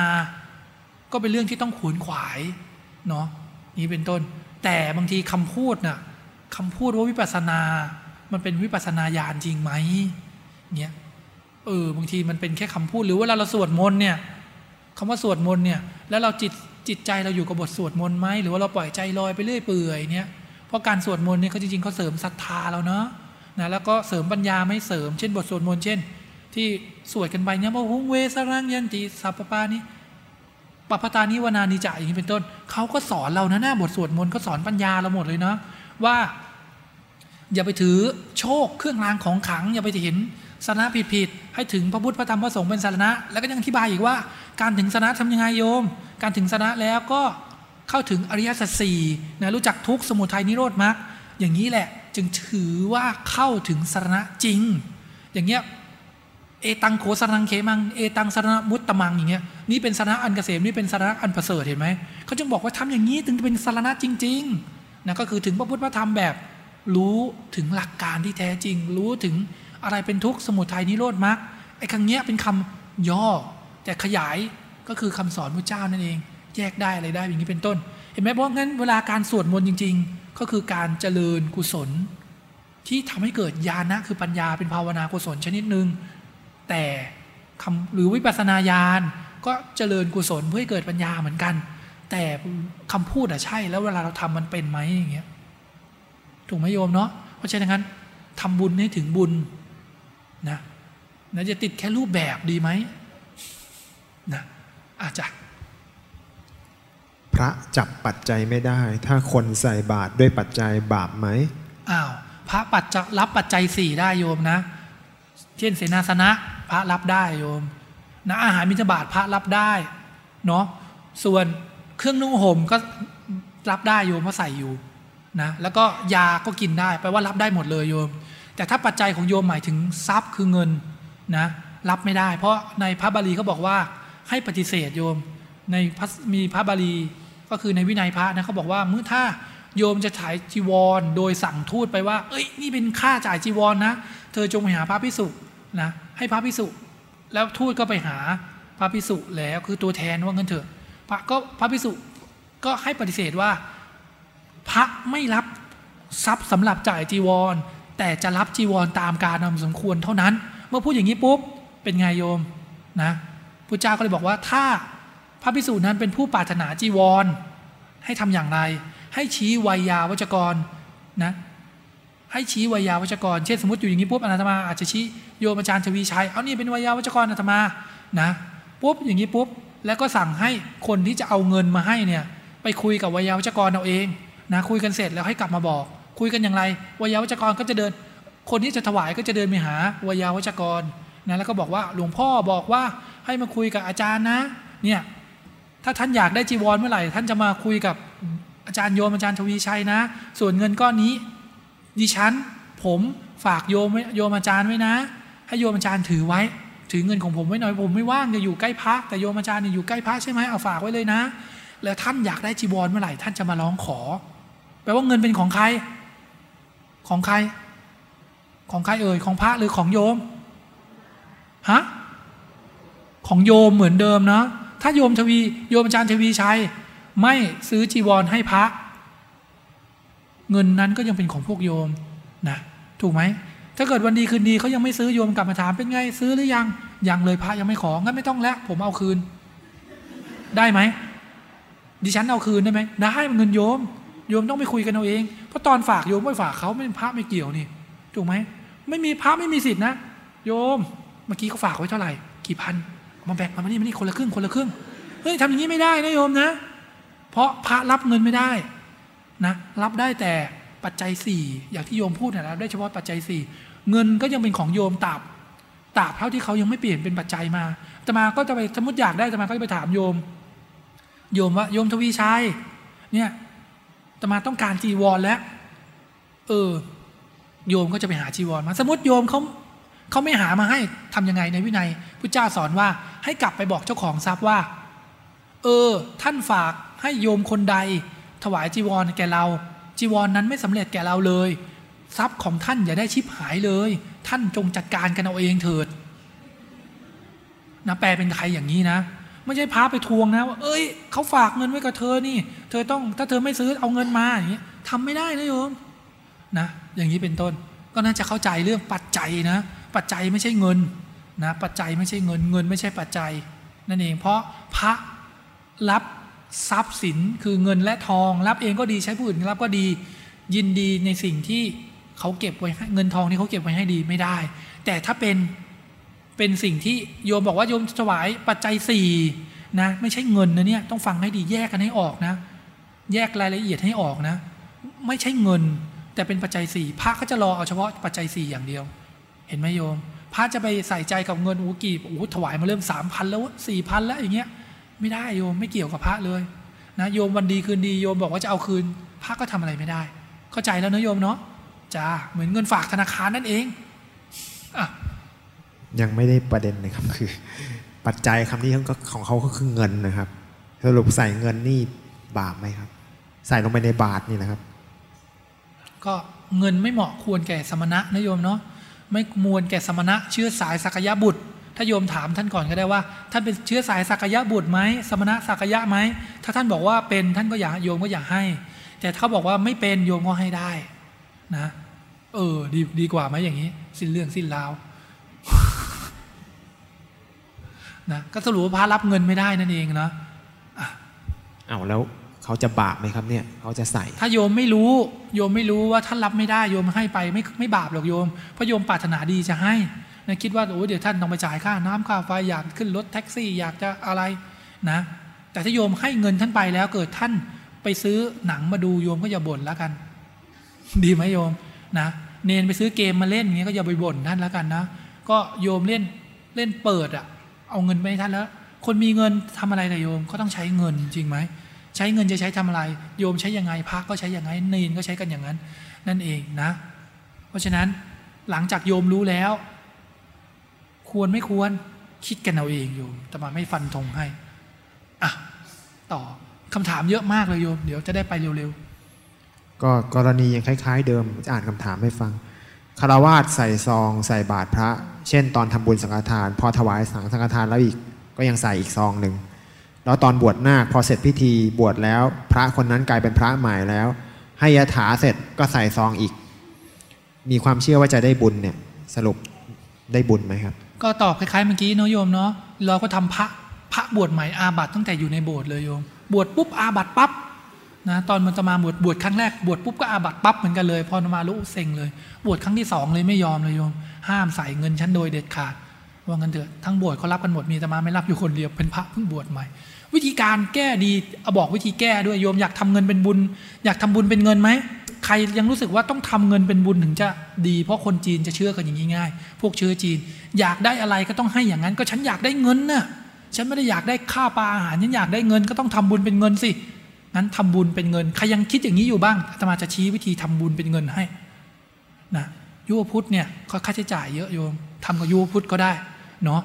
ก็เป็นเรื่องที่ต้องขวนขวายเนาะนี้เป็นต้น แต่บางทีคำพูดน่ะคำพูดว่าวิปัสสนา มันเป็นวิปัสสนาญาณจริงไหมเนี่ยเออบางทีมันเป็นแค่คำพูดหรือเวลาเราสวดมนต์เนี่ยคำว่าสวดมนต์เนี่ย แล้วเราจิตจิตใจเราอยู่กับบทสวดมนต์ไหมหรือว่าเราปล่อยใจลอยไปเรื่อยเปื่อยเนี่ยเพราะการสวดมนต์เนี่ยเขาจริงๆเขาเสริมศรัทธาเราเนาะนะแล้วก็เสริมปัญญาไม่เสริม เช่น บทสวดมนต์เช่น ที่ สวดกันไปเนี่ยว่าหงเวสรังยันติสัพปานี้ปปตานิวนานิจ่าอย่างนี้เป็นต้นเขาก็สอนเรานะหน้าบทสวดมนต์เขาสอนปัญญาเราหมดเลยเนาะว่า อย่าไปถือโชคเครื่องรางของขลัง อย่าไปเห็นสาระผิดๆให้ถึงพระพุทธพระธรรมพระสงฆ์เป็นสาระแล้วก็ยังอธิบายอีกว่า การถึงสาระทำยังไงโยม การถึงสาระแล้วก็เข้าถึงอริยสัจสี่นะรู้จักทุกสมุทัยนิโรธมรรคอย่างนี้แหละ จึงถือว่าเข้าถึงสาระจริง อย่างเงี้ย เอตังโขสรังเคมัง เอตังสรณมุตตมังอย่างเงี้ยนี่เป็นสระอันเกษมนี่เป็นสระอันประเสริฐเห็นไหมเขาจึงบอกว่าทำอย่างนี้ถึงจะเป็นสระจริงๆนะก็คือถึงพระพุทธพระธรรมแบบ รู้ถึงหลักการที่แท้จริง รู้ถึงอะไรเป็นทุกข์สมุทัยนิโรธมรรคไอ้คำเนี้ยเป็นคำย่อ แต่ขยายก็คือคำสอนพระเจ้านั่นเอง แยกได้อะไรได้อย่างนี้เป็นต้น เห็นไหมเพราะงั้นเวลาการสวดมนต์จริง ๆ ก็คือการเจริญกุศล ที่ทำให้เกิดญาณะคือปัญญาเป็นภาวนากุศลชนิดหนึ่ง แต่คำหรือวิปัสสนาญาณก็เจริญกุศลเพื่อให้เกิดปัญญาเหมือนกัน แต่คำพูดอะใช่แล้วเวลาเราทำมันเป็นไหมอย่างเงี้ยถูกไหมโยมเนาะเพราะฉะนั้นทำบุญให้ถึงบุญนะนะจะติดแค่รูปแบบดีไหมนะอาจจะพระจับปัจจัยไม่ได้ ถ้าคนใส่บาตรด้วยปัจจัยบาปไหมอ้าวพระปัจจะรับปัจจัยสี่ได้โยมนะ เช่นเสนาสนะ พระรับได้โยมนะอาหารมิจบาทพระรับได้เนาะส่วนเครื่องนุ่งห่มก็รับได้โยมเพราะใส่อยู่นะแล้วก็ยาก็กินได้แปลว่ารับได้หมดเลยโยม แต่ถ้าปัจจัยของโยมหมายถึงทรัพย์คือเงินนะรับไม่ได้ เพราะในพระบาลีเขาบอกว่าให้ปฏิเสธโยมในพระมีพระบาลีก็คือในวินัยพระนะเขาบอกว่าเมื่อถ้าโยมจะถ่ายจีวร โดยสั่งทูตไปว่า เอ้ยนี่เป็นค่าจ่ายจีวรนนะ เธอจงไปหาพระพิสุนะ ให้พระพิสุแล้วทูตก็ไปหาพระพิสุแล้วคือตัวแทนว่าเงินเถอะพระก็พระพิสุก็ให้ปฏิเสธว่า พระไม่รับทรัพย์สำหรับจ่ายจีวร แต่จะรับจีวรตามการนำสมควรเท่านั้น เมื่อพูดอย่างนี้ปุ๊บเป็นไงโยมนะพระเจ้าก็เลยบอกว่าถ้าพระพิสูจน์นั้นเป็นผู้ปรารถนาจีวร ให้ทำอย่างไร ให้ชี้วัยยาวัจกรนะ ให้ชี้วัยาวัจกร เช่นสมมติอยู่อย่างนี้ปุ๊บอนาตมาอาจจะชี้โยมอาจารย์ชวีชัย เอานี่เป็นวัยาวัจกรอนาตมา นะปุ๊บอย่างนี้ปุ๊บ แล้วก็สั่งให้คนที่จะเอาเงินมาให้เนี่ย ไปคุยกับวัยาวัจกรเอาเอง นะ คุยกันเสร็จแล้วให้กลับมาบอก คุยกันอย่างไรวัยาวัจกรก็จะเดิน คนที่จะถวายก็จะเดินไปหาวัยยาวัจกร นะ แล้วก็บอกว่าหลวงพ่อบอกว่าให้มาคุยกับอาจารย์นะ เนี่ย ถ้าท่านอยากได้จีวรเมื่อไหร่ ท่านจะมาคุยกับอาจารย์โยมอาจารย์ทวีชัยนะ ส่วนเงินก้อนนี้ ดิฉัน ผมฝากโยมโยมอาจารย์ไว้นะ ให้โยมอาจารย์ถือไว้ ถือเงินของผมไว้หน่อยผมไม่ว่างจะอยู่ใกล้พระแต่โยมอาจารย์เนี่ยอยู่ใกล้พระใช่ไหมเอาฝากไว้เลยนะ แล้วท่านอยากได้จีวรเมื่อไหร่ท่านจะมาร้องขอ แปลว่าเงินเป็นของใคร ของใคร ของใครเอ่ยของพระหรือของโยมฮะของโยมเหมือนเดิมนะถ้าโยมทวีโยมอาจารย์ทวีชัย ไม่ซื้อจีวรให้พระ เงินนั้นก็ยังเป็นของพวกโยมนะถูกไหมถ้าเกิดวันดีคืนดีเขายังไม่ซื้อโยมกลับมาถามเป็นไง ซื้อหรือยังยังเลยพระยังไม่ของั้นไม่ต้องแล้วผมเอาคืน ได้ไหมดิฉันเอาคืนได้ไหมได้เงินโยม โยมต้องไปคุยกันเอาเองเพราะตอนฝากโยมไม่ฝากเขาไม่พระไม่เกี่ยวนี่ถูกไหมไม่มีพระไม่มีสิทธินะ โยมเมื่อกี้เขาฝากไว้เท่าไหร่ กี่พันมาแบ่งมามานี่มานี่คนละครึ่งคนละครึ่งเฮ้ยทำอย่างนี้ไม่ได้นะโยมนะ เพราะพระรับเงินไม่ได้ นะรับได้แต่ปัจจัยสี่อย่างที่โยมพูดนะรับได้เฉพาะปัจจัยสี่เงินก็ยังเป็นของโยมตราบตราบเท่าที่เขายังไม่เปลี่ยนเป็นปัจจัยมาแต่มาก็จะไปสมมติอยากได้แต่มาก็จะไปถามโยม โยมว่าโยมทวีชัยเนี่ยตมาต้องการจีวรแล้ว เออ โยมก็จะไปหาจีวรมา สมมติโยมเขาเขาไม่หามาให้ทํำยังไงในวินัยพุทธเจ้าสอนว่าให้กลับไปบอกเจ้าของทรัพย์ว่า เออ ท่านฝากให้โยมคนใด ถวายจีวรแก่เรา จีวรนนั้นไม่สำเร็จแก่เราเลย ทรัพย์ของท่านอย่าได้ชิบหายเลย ท่านจงจัดการกันเอาเองเถิดนะแปลเป็นใครอย่างนี้นะไม่ใช่พาไปทวงนะว่าเอ้ยเขาฝากเงินไว้กับเธอนี่ เธอต้องถ้าเธอไม่ซื้อเอาเงินมาอย่างนี้ทำไม่ได้นะโยมนะ อย่างนี้เป็นต้น ก็น่าจะเข้าใจเรื่องปัจจัยนะ ปัจจัยไม่ใช่เงินนะ ปัจจัยไม่ใช่เงินเงินไม่ใช่ปัจจัย นั่นเองเพราะพระรับ ทรัพย์สินคือเงินและทอง รับเองก็ดีใช้ผู้อื่นรับก็ดียินดีในสิ่งที่เขาเก็บไว้เงินทองที่เขาเก็บไว้ให้ดีไม่ได้ แต่ถ้าเป็นเป็นสิ่งที่โยมบอกว่าโยมถวายปัจจัยสี่นะไม่ใช่เงินนะเนี่ยต้องฟังให้ดีแยกกันให้ออกนะ แยกรายละเอียดให้ออกนะ ไม่ใช่เงิน แต่เป็นปัจจัยสี่พระก็จะรอเอาเฉพาะปัจจัยสี่อย่างเดียว เห็นไหมโยมพระจะไปใส่ใจกับเงินอูกีบโอ้ถวายมาเริ่มสามพันแล้วสี่พันแล้วอย่างเงี้ย ไม่ได้โยมไม่เกี่ยวกับพระเลยนะโยมวันดีคืนดีโยมบอกว่าจะเอาคืน พระก็ทำอะไรไม่ได้ เข้าใจแล้วนะโยมเนาะจ้าเหมือนเงินฝากธนาคารนั่นเองอะยังไม่ได้ประเด็นเลยครับคือ ปัจจัยคำนี้เขาก็ของเขาก็คือเงินนะครับสรุปใส่เงินนี่บาปไหมครับ ใส่ลงไปในบาทนี่นะครับ ก็เงินไม่เหมาะควรแก่สมณะนะโยมเนาะไม่มวรแก่สมณะเชื้อสายสักยะบุตร ถ้าโยมถามท่านก่อนก็ได้ว่า ท่านเป็นเชื้อสายสักยะบุตรไหมสมณะสักยะไหมถ้าท่านบอกว่าเป็นท่านก็อยากโยมก็อยากให้ แต่ถ้าบอกว่าไม่เป็นโยมก็ให้ได้นะ เออดีดีกว่าไหมอย่างนี้ สิ้นเรื่องสิ้นราวนะก็สรุปว่าพระรับเงินไม่ได้นั่นเองนะเอาแล้วเขาจะบาปไหมครับเนี่ยเขาจะใส่ ถ้าโยมไม่รู้ โยมไม่รู้ว่าท่านรับไม่ได้โยมให้ไปไม่ไม่บาปหรอกโยมเพราะโยมปรารถนาดีจะให้ นะคิดว่าโอ้เดี๋ยวท่านต้องไปจ่ายค่าน้ำค่าไฟอยากขึ้นรถแท็กซี่อยากจะอะไรนะ แต่ถ้าโยมให้เงินท่านไปแล้วเกิดท่านไปซื้อหนังมาดูโยมก็อย่าบ่นแล้วกัน ดีไหมโยมนะ เนนไปซื้อเกมมาเล่นอย่างเงี้ยก็อย่าไปบ่นท่านแล้วกันนะ ก็โยมเล่นเล่นเปิดอะเอาเงินไปให้ท่านแล้ว คนมีเงินทำอะไรแต่โยมก็ต้องใช้เงินจริงไหมใช้เงินจะใช้ทำอะไร โยมใช้ยังไงพระก็ใช้อย่างไงเนนก็ใช้กันอย่างนั้น นั่นเองนะ เพราะฉะนั้นหลังจากโยมรู้แล้ว ควรไม่ควรคิดกันเอาเองโยมแต่มาไม่ฟันธงให้อะต่อคำถามเยอะมากเลยโยม เดี๋ยวจะได้ไปเร็วๆ ก็กรณียังคล้าย ๆ เดิมจะอ่านคำถามให้ฟังคารวาสใส่ซอง ใส่บาตรพระ เช่น ตอนทำบุญสังฆทาน พอถวายสังฆทานแล้วอีกก็ยังใส่อีกซองหนึ่งแล้วตอนบวชนาคพอเสร็จพิธีบวชแล้ว พระคนนั้นกลายเป็นพระใหม่แล้ว ให้ยถาเสร็จก็ใส่ซองอีก มีความเชื่อว่าจะได้บุญเนี่ยสรุปได้บุญไหมครับ ก็ตอบคล้ายๆเมื่อกี้เนอะโยมเนาะเราก็ทำพระพระบวชใหม่อาบัตตั้งแต่อยู่ในโบสถ์เลยโยม บวชปุ๊บอาบัตปั๊บนะตอนมันจะมาบวชบวชครั้งแรกบวชปุ๊บก็อาบัตปั๊บเหมือนกันเลยพอมารู้เซ็งเลย บวชครั้งที่สองเลยไม่ยอมเลยโยม ห้ามใส่เงินชั้นโดยเด็ดขาดว่างั้นเถอะทั้งบวชเขารับกันหมดมีแต่มาไม่รับอยู่คนเดียวเป็นพระเพิ่งบวชใหม่ วิธีการแก้ดีเอาบอกวิธีแก้ด้วยโยมอยากทำเงินเป็นบุญ อยากทำบุญเป็นเงินไหม ครยังรู้สึกว่าต้องทำเงินเป็นบุญถึงจะดี เพราะคนจีนจะเชื่อกันอย่างง่ายพวกเชื้อจีน อยากได้อะไรก็ต้องให้อย่างนั้น ก็ฉันอยากได้เงินน่ะฉันไม่ได้อยากได้ข้าวปลาอาหารฉันอยากได้เงินก็ต้องทำบุญเป็นเงินสิงั้นทำบุญเป็นเงินใครยังคิดอย่างนี้อยู่บ้างอาตมาจะชี้วิธีทำบุญเป็นเงินให้นะยุวพุทธเนี่ยค่าใช้จ่ายเยอะโยมทำกับยุวพุทธก็ได้เนาะ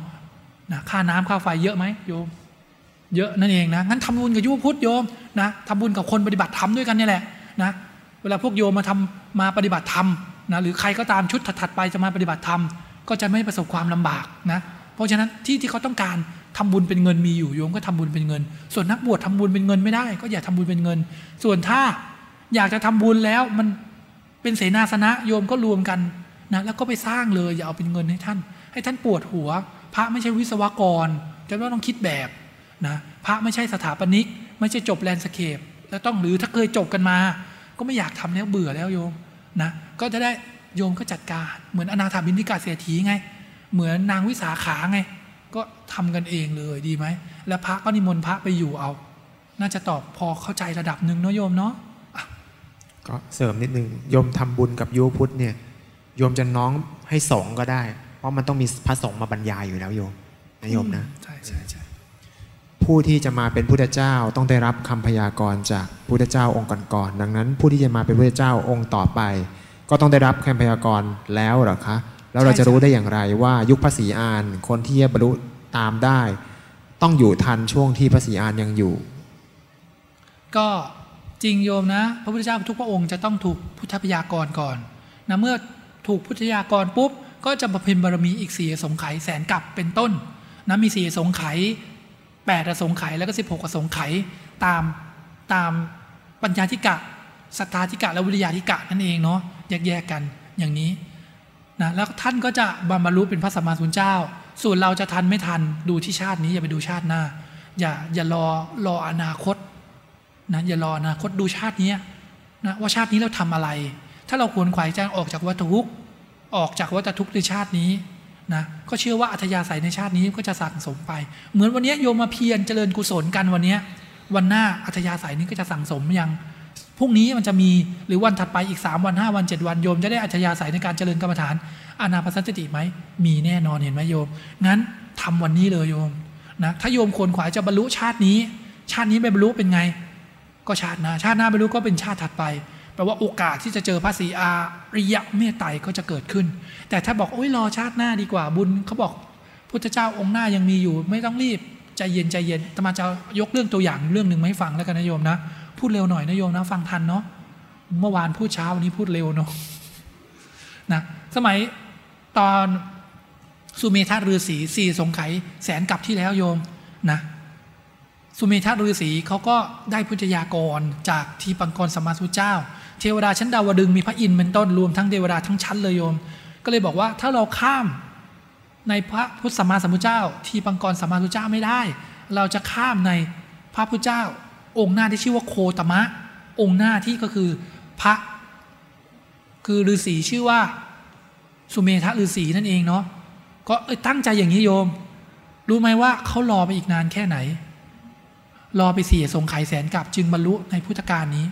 นะค่าน้ำค่าไฟเยอะไหมโยม เยอะนั่นเองนะงั้นทำบุญกับยุวพุทธโยมนะทำบุญกับคนปฏิบัติธรรมด้วยกันนี่แหละนะ เวลาพวกโยมมาทำมาปฏิบัติธรรมนะหรือใครก็ตามชุดถัดๆไปจะมาปฏิบัติธรรมก็จะไม่ประสบความลำบากนะเพราะฉะนั้นที่ที่เขาต้องการทำบุญเป็นเงินมีอยู่โยมก็ทำบุญเป็นเงิน ส่วนนักบวชทำบุญเป็นเงินไม่ได้ ก็อย่าทำบุญเป็นเงิน ส่วนถ้าอยากจะทำบุญแล้วมันเป็นเสนาสนะโยมก็รวมกันนะแล้วก็ไปสร้างเลยอย่าเอาเป็นเงินให้ท่าน ให้ท่านปวดหัว พระไม่ใช่วิศวกรจะต้องคิดแบบนะพระไม่ใช่สถาปนิก ไม่ใช่จบแลนสเคปแล้วต้องหรือถ้าเคยจบกันมา ก็ไม่อยากทำแล้วเบื่อแล้วโยมนะก็จะได้โยมก็จัดการเหมือนอนาถาบินทิกาเศรษฐีไง เหมือนนางวิสาขาไง ก็ทำกันเองเลยดีไหม แล้วพระก็นิมนต์พระไปอยู่เอา น่าจะตอบพอเข้าใจระดับหนึ่งเนาะโยมเนาะก็เสริมนิดนึงโยมทำบุญกับยุวพุทธเนี่ยโยมจะน้องให้สงฆ์ก็ได้ เพราะมันต้องมีพระสงฆ์มาบรรยายอยู่แล้วโยมนะโยมนะใช่ใช่ใช่ ผู้ที่จะมาเป็นพุทธเจ้าต้องได้รับคำพยากรณ์จากพุทธเจ้าองค์ก่อนๆดังนั้น ผู้ที่จะมาเป็นพุทธเจ้าองค์ต่อไป ก็ต้องได้รับคำพยากรณ์แล้วหรอคะแล้วเราจะรู้ได้อย่างไรว่ายุคพระศรีอานคนที่จะบรรลุตามได้ ต้องอยู่ทันช่วงที่พระศรีอานยังอยู่ ก็จริงโยมนะ พระพุทธเจ้าทุกพระองค์จะต้องถูกพุทธพยากรก่อนนะเมื่อถูกพุทธพยากรปุ๊บก็จะบำเพ็ญบารมีอีกสี่สงไขยแสนกับเป็นต้นนะมีสี่สงไขย แปดอสงไขยแล้วก็สิบหกอสงไขยตามตามปัญญาธิกะสัทธาธิกะและวิริยาธิกะนั่นเองเนาะแยกๆกันอย่างนี้นะแล้วท่านก็จะบรรลุเป็นพระสัมมาสัมพุทธเจ้า ส่วนเราจะทันไม่ทันดูที่ชาตินี้อย่าไปดูชาติหน้า อย่าอย่ารอรออนาคตนะอย่ารออนาคตดูชาตินี้นะว่าชาตินี้เราทำอะไร ถ้าเราควรขวายใจออกจากวัฏทุกข์ออกจากวัฏทุกข์ในชาตินี้ นะก็เชื่อว่าอัธยาศัยในชาตินี้ก็จะสั่งสมไป เหมือนวันนี้โยมมาเพียรเจริญกุศลกันวันนี้วันหน้าอัธยาศัยนี้ก็จะสั่งสมยังพรุ่งนี้มันจะมีหรือวันถัดไปอีก 3 วัน 5 วัน 7 วันโยมจะได้อัธยาศัยในการเจริญกรรมฐานอานาปสติไหมมีแน่นอนเห็นไหมโยม งั้นทำวันนี้เลยโยมนะถ้าโยมควรขวายจะบรรลุชาตินี้ ชาตินี้ไม่บรรลุเป็นไง ก็ชาติหน้าชาติหน้าบรรลุก็เป็นชาติถัดไป แปลว่าโอกาสที่จะเจอพระศรีอาริยะเมตไตรก็จะเกิดขึ้น แต่ถ้าบอกโอ้ยรอชาติหน้าดีกว่าบุญเขาบอกพุทธเจ้าองค์หน้ายังมีอยู่ ไม่ต้องรีบใจเย็นใจเย็นตมาจะยกเรื่องตัวอย่างเรื่องหนึ่งมาให้ฟังแล้วกันนะโยมนะ พูดเร็วหน่อยนะโยมนะฟังทันเนาะเมื่อวานพูดเช้าวันนี้พูดเร็วเนาะนะสมัยตอนสุเมธาฤาษีสี่สงไขแสนกับที่แล้วโยมนะสุเมธาฤาษีเขาก็ได้พุทธยากรจากทีปังกรสมมาสุเจ้า เทวดาชั้นดาวดึงมีพระอินทร์เป็นต้นรวมทั้งเทวดาทั้งชั้นเลยโยม ก็เลยบอกว่าถ้าเราข้ามในพระพุทธสัมมาสัมพุทธเจ้า ทีปังกรสัมมาสัมพุทธเจ้าไม่ได้ เราจะข้ามในพระพุทธเจ้า องค์หน้าที่ชื่อว่าโคตมะ องค์หน้าที่ก็คือพระ คือฤาษีชื่อว่าสุเมธะฤาษีนั่นเองเนาะก็ตั้งใจอย่างนี้โยม รู้ไหมว่าเขารอไปอีกนานแค่ไหน รอไปเสียสงไขยแสนกับจึงบรรลุในพุทธกาลนี้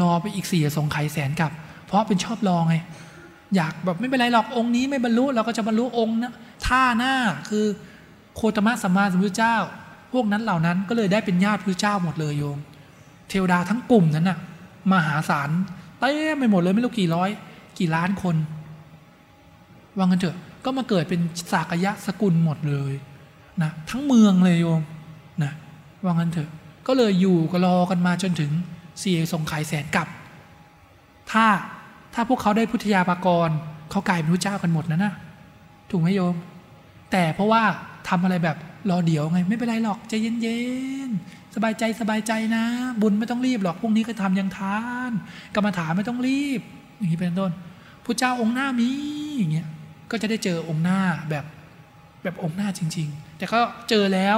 รอไปอีกสียสงไขยแสนกับ เพราะเป็นชอบรอไง อยากแบบไม่เป็นไรหรอกองค์นี้ไม่บรรลุเราก็จะบรรลุองค์นะท่าหน้าคือโคตมะสัมมาสัมพุทธเจ้า พวกนั้นเหล่านั้นก็เลยได้เป็นญาติพระเจ้าหมดเลยโยม เทวดาทั้งกลุ่มนั้นน่ะมหาศาลเต้ไปหมดเลยไม่รู้กี่ร้อย กี่ล้านคนว่างันเถอะก็มาเกิดเป็นสากยะสกุลหมดเลยนะทั้งเมืองเลยโยมนะว่างันเถอะก็เลยอยู่ก็รอกันมาจนถึง เสียสงไขยแสนกับ ถ้าถ้าพวกเขาได้พุทธยาปากรเขากลายเป็นพระเจ้ากันหมดนะนะถูกไหมโยม แต่เพราะว่าทำอะไรแบบรอเดี๋ยวไง ไม่เป็นไรหรอกใจเย็นๆสบายใจสบายใจนะ บุญไม่ต้องรีบหรอกพรุ่งนี้ก็ทำยังทานกรรมฐานไม่ต้องรีบ อย่างนี้เป็นต้นพระเจ้าองค์หน้ามีอย่างเงี้ยก็จะได้เจอองค์หน้าแบบแบบองค์หน้าจริง ๆ แต่ก็เจอแล้ว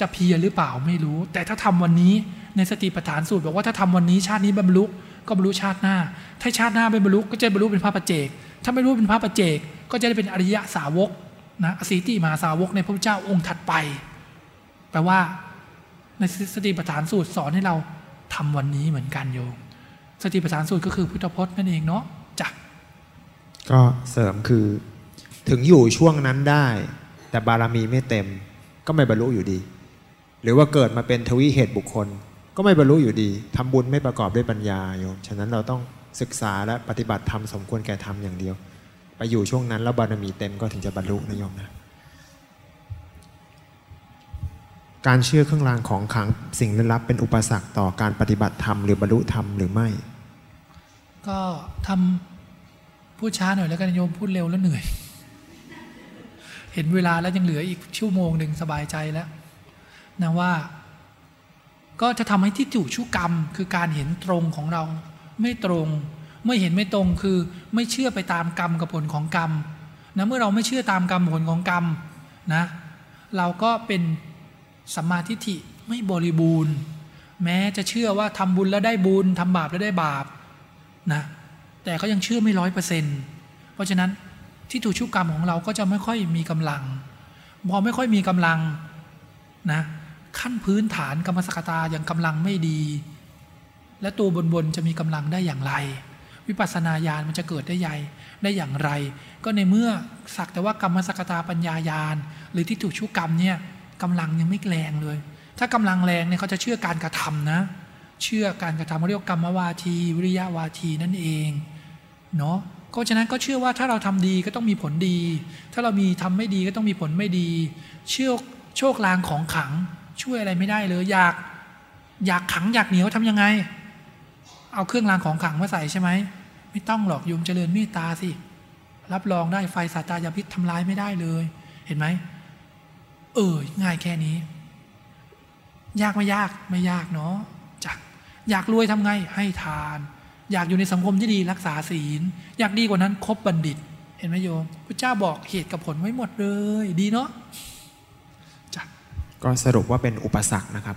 จะเพียรหรือเปล่าไม่รู้ แต่ถ้าทำวันนี้ ในสติปัฏฐานสูตรบอกว่าถ้าทำวันนี้ชาตินี้บรรลุก็บรรลุชาติหน้า ถ้าชาติหน้าไม่บรรลุก็จะบรรลุเป็นพระปัจเจก ถ้าไม่รู้เป็นพระปัจเจก ก็จะได้เป็นอริยะสาวกนะอสีติมาสาวกในพระพุทธเจ้าองค์ถัดไป แปลว่าในสติปัฏฐานสูตรสอนให้เราทำวันนี้เหมือนกันโยมสติปัฏฐานสูตรก็คือพุทธพจน์นั่นเองเนาะจ้ะก็เสริมคือ ถึงอยู่ช่วงนั้นได้ แต่บารมีไม่เต็ม ก็ไม่บรรลุอยู่ดี หรือว่าเกิดมาเป็นทวิเหตุบุคคล ก็ไม่บรรลุอยู่ดีทำบุญไม่ประกอบด้วยปัญญาโยม ฉะนั้นเราต้องศึกษาและปฏิบัติธรรมสมควรแก่ธรรมอย่างเดียว ไปอยู่ช่วงนั้นแล้วบารมีเต็มก็ถึงจะบรรลุนะโยมนะ การเชื่อเครื่องรางของขลังสิ่งลึกลับเป็นอุปสรรคต่อการปฏิบัติธรรมหรือบรรลุธรรมหรือไม่ ก็ทำพูดช้าหน่อยแล้วกันโยมพูดเร็วแล้วเหนื่อย เห็นเวลาแล้วยังเหลืออีกชั่วโมงหนึ่งสบายใจแล้วนะว่า ก็จะทำให้ที่จุชุกรรม คือการเห็นตรงของเราไม่ตรง เมื่อเห็นไม่ตรงคือไม่เชื่อไปตามกรรมกับผลของกรรมนะเมื่อเราไม่เชื่อตามกรรมผลของกรรมนะเราก็เป็นสัมมาทิฏฐิไม่บริบูรณ์ แม้จะเชื่อว่าทำบุญแล้วได้บุญทำบาปแล้วได้บาปนะแต่ก็ยังเชื่อไม่ร้อยเปอร์เซ็นต์เพราะฉะนั้นที่ถูกชุกกรรมของเราก็จะไม่ค่อยมีกำลังพอไม่ค่อยมีกำลังนะ ขั้นพื้นฐานกรรมสกตาอย่างกำลังไม่ดี และตัวบนๆจะมีกำลังได้อย่างไร วิปัสสนาญาณมันจะเกิดได้ใหญ่ได้อย่างไร ก็ในเมื่อสักแต่ว่ากรรมสกตาปัญญาญาณหรือที่ถูกชุกกรรมเนี่ยกำลังยังไม่แรงเลย ถ้ากำลังแรงเนี่ยเขาจะเชื่อการกระทำนะ เชื่อการกระทำเรียกกรรมวาทีวิริยะวาทีนั่นเองเนาะก็ฉะนั้นก็เชื่อว่าถ้าเราทำดีก็ต้องมีผลดี ถ้าเรามีทำไม่ดีก็ต้องมีผลไม่ดี เชื่อโชคลางของขัง ช่วยอะไรไม่ได้เลยอยากอยากขังอยากเหนียวทำยังไง เอาเครื่องรางของขังมาใส่ใช่ไหมไม่ต้องหรอกโยมเจริญเมตตาสิรับรองได้ไฟสาตายาพิษทำลายไม่ได้เลย เห็นไหมเออง่ายแค่นี้ ยากไม่ยากไม่ยากเนาะจักอยากรวยทำไงให้ทาน อยากอยู่ในสังคมที่ดีรักษาศีล อยากดีกว่านั้นคบบัณฑิต เห็นไหมโยมพระเจ้าบอกเหตุกับผลไว้หมดเลย ดีเนาะ ก็สรุปว่าเป็นอุปสรรคนะครับ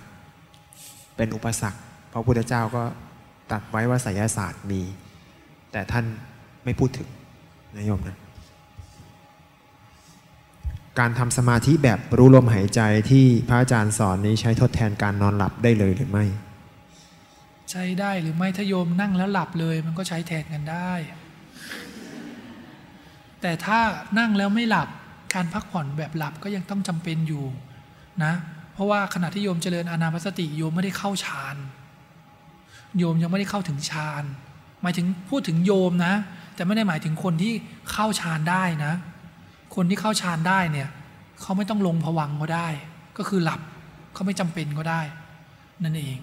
เป็นอุปสรรคเพราะพุทธเจ้าก็ตัดไว้ว่าไสยศาสตร์มี แต่ท่านไม่พูดถึงนะโยมนะการทำสมาธิแบบรู้ลมหายใจที่พระอาจารย์สอนนี้ใช้ทดแทนการนอนหลับได้เลยหรือไม่ ใช้ได้หรือไม่ถ้าโยมนั่งแล้วหลับเลย มันก็ใช้แทนกันได้ แต่ถ้านั่งแล้วไม่หลับการพักผ่อนแบบหลับก็ยังต้องจำเป็นอยู่ นะ เพราะว่าขณะที่โยมเจริญอานาปสติโยมไม่ได้เข้าฌานโยมยังไม่ได้เข้าถึงฌานหมายถึงพูดถึงโยมนะ แต่ไม่ได้หมายถึงคนที่เข้าฌานได้นะ คนที่เข้าฌานได้เนี่ยเขาไม่ต้องลงผวังก็ได้ ก็คือหลับเขาไม่จำเป็นก็ได้ นั่นเอง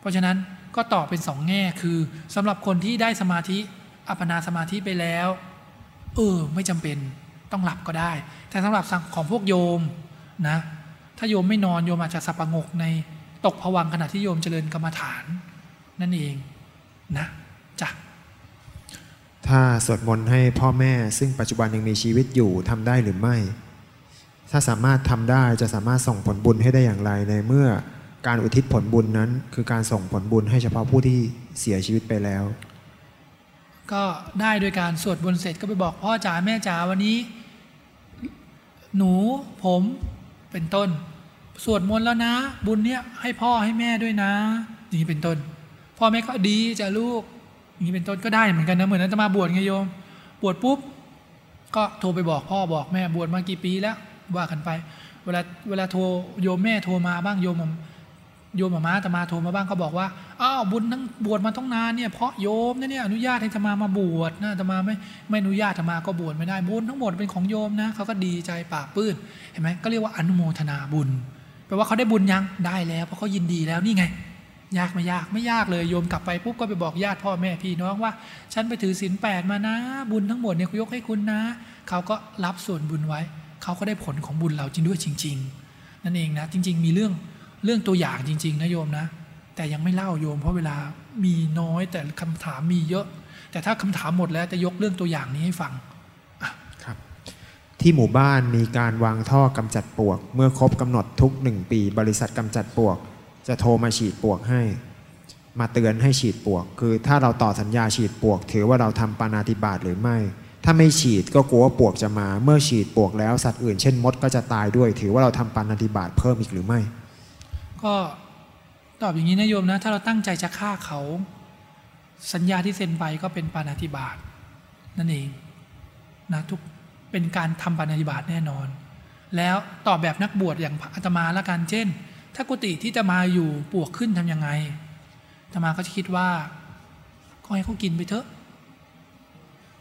เพราะฉะนั้นก็ตอบเป็นสองแง่คือสำหรับคนที่ได้สมาธิอัปปนาสมาธิไปแล้ว เออ ไม่จำเป็นต้องหลับก็ได้ แต่สำหรับของพวกโยมนะ ถ้าโยมไม่นอนโยมอาจจะสับประงกในตกผวังค์ขณะที่โยมเจริญกรรมฐาน นั่นเองนะจ้ะถ้าสวดมนต์ให้พ่อแม่ซึ่งปัจจุบันยังมีชีวิตอยู่ทำได้หรือไม่ ถ้าสามารถทำได้จะสามารถส่งผลบุญให้ได้อย่างไรในเมื่อการอุทิศผลบุญนั้น คือการส่งผลบุญให้เฉพาะผู้ที่เสียชีวิตไปแล้ว ก็ได้โดยการสวดบนต์เสร็จก็ไปบอกพ่อจ๋าแม่จ๋าวันนี้ หนูผม เป็นต้น สวดมนต์แล้วนะ บุญเนี้ยให้พ่อให้แม่ด้วยนะ อย่างนี้เป็นต้น พ่อแม่ก็ดีจะลูก อย่างนี้เป็นต้นก็ได้เหมือนกันนะเหมือนนั้นจะมาบวชไงโยม บวชปุ๊บ ก็โทรไปบอกพ่อบอกแม่บวชมากี่ปีแล้วว่ากันไป เวลาเวลาโทรโยมแม่โทรมาบ้างโยม โยมหมาตมาโทรมาบ้างก็บอกว่าอ้าวบุญทั้งบวชมาต้องนานเนี่ยเพราะโยมเนี่ยอนุญาตให้ธรรมามาบวชนะธรรมาไม่ไม่อนุญาตธรรมาก็บวชไม่ได้บุญทั้งหมดเป็นของโยมนะเขาก็ดีใจปากปื้นเห็นไหมก็เรียกว่าอนุโมทนาบุญแปลว่าเขาได้บุญยังได้แล้วเพราะเขายินดีแล้วนี่ไง ยากไม่ยากไม่ยากเลยโยมกลับไปปุ๊บก็ไปบอกญาติพ่อแม่พี่น้องว่า ฉันไปถือศีลแปดมานะ บุญทั้งหมดเนี่ยยกให้คุณนะเขาก็รับส่วนบุญไว้เขาก็ได้ผลของบุญเราจริงด้วยจริง ๆ นั่นเองนะจริง ๆ มีเรื่อง เรื่องตัวอย่างจริง ๆนะโยมนะ แต่ยังไม่เล่าโยม เพราะเวลามีน้อยแต่คำถามมีเยอะ แต่ถ้าคำถามหมดแล้วจะยกเรื่องตัวอย่างนี้ให้ฟังครับ ที่หมู่บ้านมีการวางท่อกำจัดปวก เมื่อครบกำหนดทุกหนึ่งปี บริษัทกำจัดปวก จะโทรมาฉีดปวกให้ มาเตือนให้ฉีดปวก คือถ้าเราต่อสัญญาฉีดปวก ถือว่าเราทำปานาติบาตหรือไม่ถ้าไม่ฉีดก็กลัวว่าปวกจะมา เมื่อฉีดปวกแล้วสัตว์อื่นเช่นมดก็จะตายด้วย ถือว่าเราทำปานาติบาตเพิ่มอีกหรือไม่ ก็ตอบอย่างนี้นะโยมนะ ถ้าเราตั้งใจจะฆ่าเขา สัญญาที่เซ็นไปก็เป็นปาณาติบาตนั่นเองนะทุกเป็นการทำปาณาติบาตแน่นอน แล้วตอบแบบนักบวชอย่างอาตมาละกันเช่น ถ้ากุฏิที่จะมาอยู่ปวกขึ้นทำยังไงอาตมาก็จะคิดว่าก็ให้เขากินไปเถอะ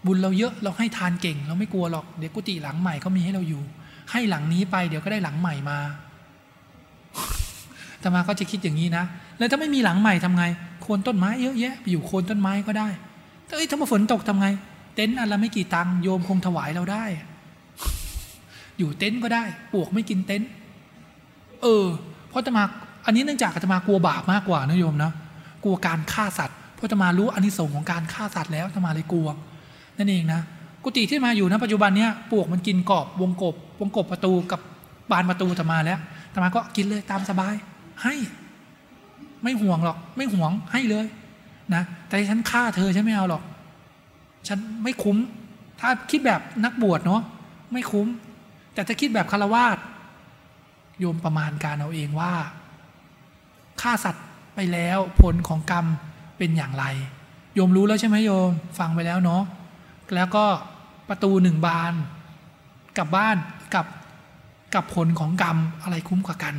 บุญเราเยอะเราให้ทานเก่ง เราไม่กลัวหรอกเดี๋ยวกุฏิหลังใหม่ก็มีให้เราอยู่ ให้หลังนี้ไปเดี๋ยวก็ได้หลังใหม่มา ตมาก็จะคิดอย่างนี้นะ แล้วถ้าไม่มีหลังใหม่ทำไง โคนต้นไม้เยอะแยะไปอยู่โคนต้นไม้ก็ได้แต่เอ้ยถ้ามาฝนตกทำไง เต็นท์อันละไม่กี่ตังค์โยมคงถวายเราได้ อยู่เต็นท์ก็ได้ปวกไม่กินเต็นท์เออ เพราะตมา อันนี้เนื่องจากอาตมากลัวบาปมากกว่านะโยมนะ กลัวการฆ่าสัตว์ เพราะตมารู้อานิสงส์ของการฆ่าสัตว์แล้วตมาเลยกลัว นั่นเองนะ กุฏิที่มาอยู่นะปัจจุบันเนี้ยปวกมันกินกรอบวงกบ วงกบประตูกับบานประตูตมาแล้วตมาก็กินเลยตามสบาย ให้ ไม่ห่วงหรอก ไม่ห่วงให้เลยนะแต่ฉันฆ่าเธอฉันไม่เอาหรอก ฉันไม่คุ้ม ถ้าคิดแบบนักบวชเนาะไม่คุ้ม แต่ถ้าคิดแบบคารวาสโยมประมาณการเอาเองว่าฆ่าสัตว์ไปแล้วผลของกรรมเป็นอย่างไร โยมรู้แล้วใช่ไหมโยมฟังไปแล้วเนาะแล้วก็ประตูหนึ่งบานกลับบ้านกับกับผลของกรรมอะไรคุ้มกว่ากัน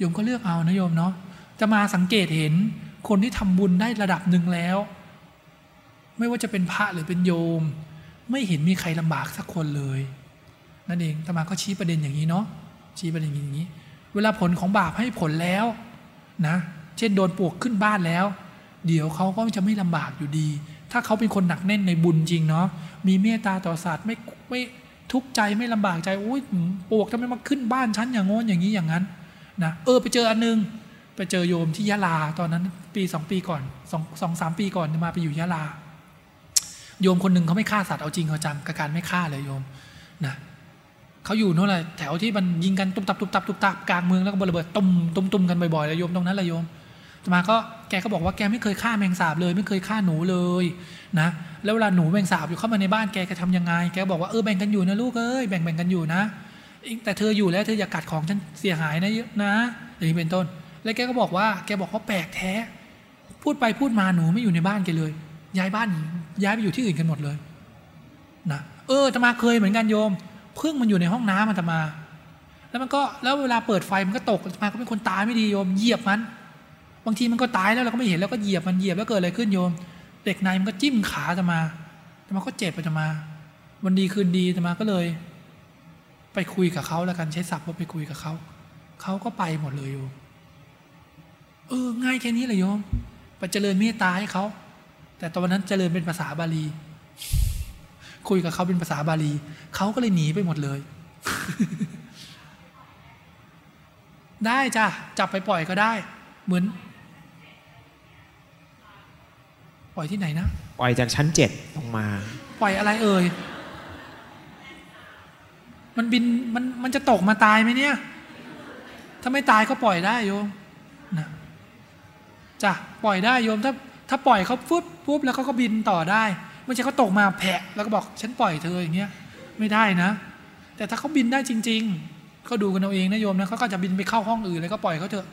โยมก็เลือกเอานะโยมเนาะจะมาสังเกตเห็นคนที่ทำบุญได้ระดับหนึ่งแล้ว ไม่ว่าจะเป็นพระหรือเป็นโยม ไม่เห็นมีใครลำบากสักคนเลย นั่นเองตมาก็ชี้ประเด็นอย่างนี้เนาะชี้ประเด็นอย่างนี้ เวลาผลของบาปให้ผลแล้วนะเช่นโดนปวกขึ้นบ้านแล้ว เดี๋ยวเขาก็จะไม่ลำบากอยู่ดี ถ้าเขาเป็นคนหนักแน่นในบุญจริงเนาะมีเมตตาต่อสัตว์ไม่ไม่ทุกข์ใจไม่ลำบากใจอุ้ยปวกทำไมมาขึ้นบ้านฉันอย่างงนอย่างนี้อย่างนั้น นะเออไปเจออันนึง ไปเจอโยมที่ยะลาตอนนั้น ปีสองปีก่อนสองสองสามปีก่อนมาไปอยู่ยะลา โยมคนหนึ่งเขาไม่ฆ่าสัตว์เอาจริงเอาจังกับการไม่ฆ่าเลยโยมนะเขาอยู่โน่นแหละแถวที่มันยิงกันตุ้มตับตุ้มตับตุ้มตับกลางเมืองแล้วก็ระเบิดตุ้มตุ้มตุ้มกันบ่อยๆเลยโยมตรงนั้นแหละโยมมาก็แกก็บอกว่าแกไม่เคยฆ่าแมงสาบเลย ไม่เคยฆ่าหนูเลยนะแล้วเวลาหนูแมงสาบอยู่เข้ามาในบ้านแกแกทำยังไง แกบอกว่าเออแบ่งกันอยู่นะลูกเอ้ยแบ่งแบ่งกันอยู่นะ แต่เธออยู่แล้วเธออย่ากัดของฉันเสียหายนะนะอย่างนี้เป็นต้น แล้วแกก็บอกว่าแกบอกว่าแปลกแท้ พูดไปพูดมาหนูไม่อยู่ในบ้านแกเลย ย้ายบ้านย้ายไปอยู่ที่อื่นกันหมดเลยนะเออตมาเคยเหมือนกันโยมพึ่งมันอยู่ในห้องน้ำมันตมา แล้วมันก็แล้วเวลาเปิดไฟมันก็ตกมาก็เป็นคนตายไม่ดีโยมเหยียบมัน บางทีมันก็ตายแล้วเราก็ไม่เห็นแล้วก็เหยียบมันเหยียบแล้วเกิดอะไรขึ้นโยม เด็กในมันก็จิ้มขาจะมาตมาก็เจ็บจะมา วันดีคืนดีจะมาก็เลย ไปคุยกับเขาแล้วกันใช้ศัพท์ว่าไปคุยกับเขาเขาก็ไปหมดเลยโยมเออง่ายแค่นี้เลยโยมไปเจริญเมตตาให้เขาแต่ตอนนั้นเจริญเป็นภาษาบาลี คุยกับเขาเป็นภาษาบาลีเขาก็เลยหนีไปหมดเลย ได้จ้ะจับไปปล่อยก็ได้ เหมือน ปล่อยที่ไหนนะ ปล่อยจากชั้นเจ็ดลงมา ปล่อยอะไรเอ่ย มันบินมันมันจะตกมาตายไหมเนี่ย ถ้าไม่ตายก็ปล่อยได้โยมนะจ้ะปล่อยได้โยมถ้าถ้าปล่อยเขาปุ๊บปุ๊บแล้วเขาก็บินต่อได้ไม่ใช่เขาตกมาแผะแล้วก็บอกฉันปล่อยเธออย่างเงี้ยไม่ได้นะ แต่ถ้าเขาบินได้จริงๆเขาดูกันเอาเองนะโยมนะเขาก็จะบินไปเข้าห้องอื่นแล้วก็ปล่อยเขาเถอะ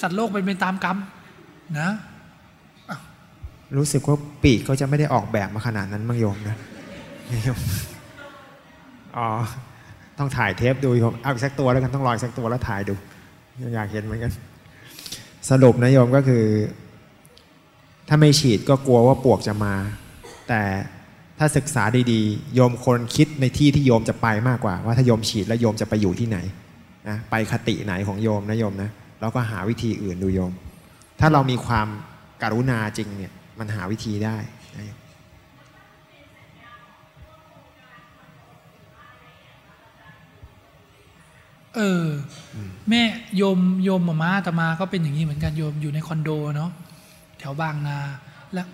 สัตว์โลกเป็นเป็นตามกรรมนะรู้สึกว่าปีกเขาจะไม่ได้ออกแบบมาขนาดนั้นมั้งโยมนะโยมอ๋อ ต้องถ่ายเทปดูโยมเอาอีกสักตัวแล้วกันต้องรออีกสักตัวแล้วถ่ายดู อยากเห็นเหมือนกัน สรุปนะโยมก็คือ ถ้าไม่ฉีดก็กลัวว่าปวกจะมา แต่ถ้าศึกษาดีๆ โยมคนคิดในที่ที่โยมจะไปมากกว่า ว่าถ้าโยมฉีดแล้วโยมจะไปอยู่ที่ไหนนะไปคติไหนของโยมนะโยมนะแล้วก็หาวิธีอื่นดูโยม ถ้าเรามีความกรุณาจริงเนี่ยมันหาวิธีได้นะ เอออ แม่โยมโยมหมาม่าอาตมาก็เป็นอย่างนี้เหมือนกันโยมอยู่ในคอนโดเนาะแถวบางนาแล้ว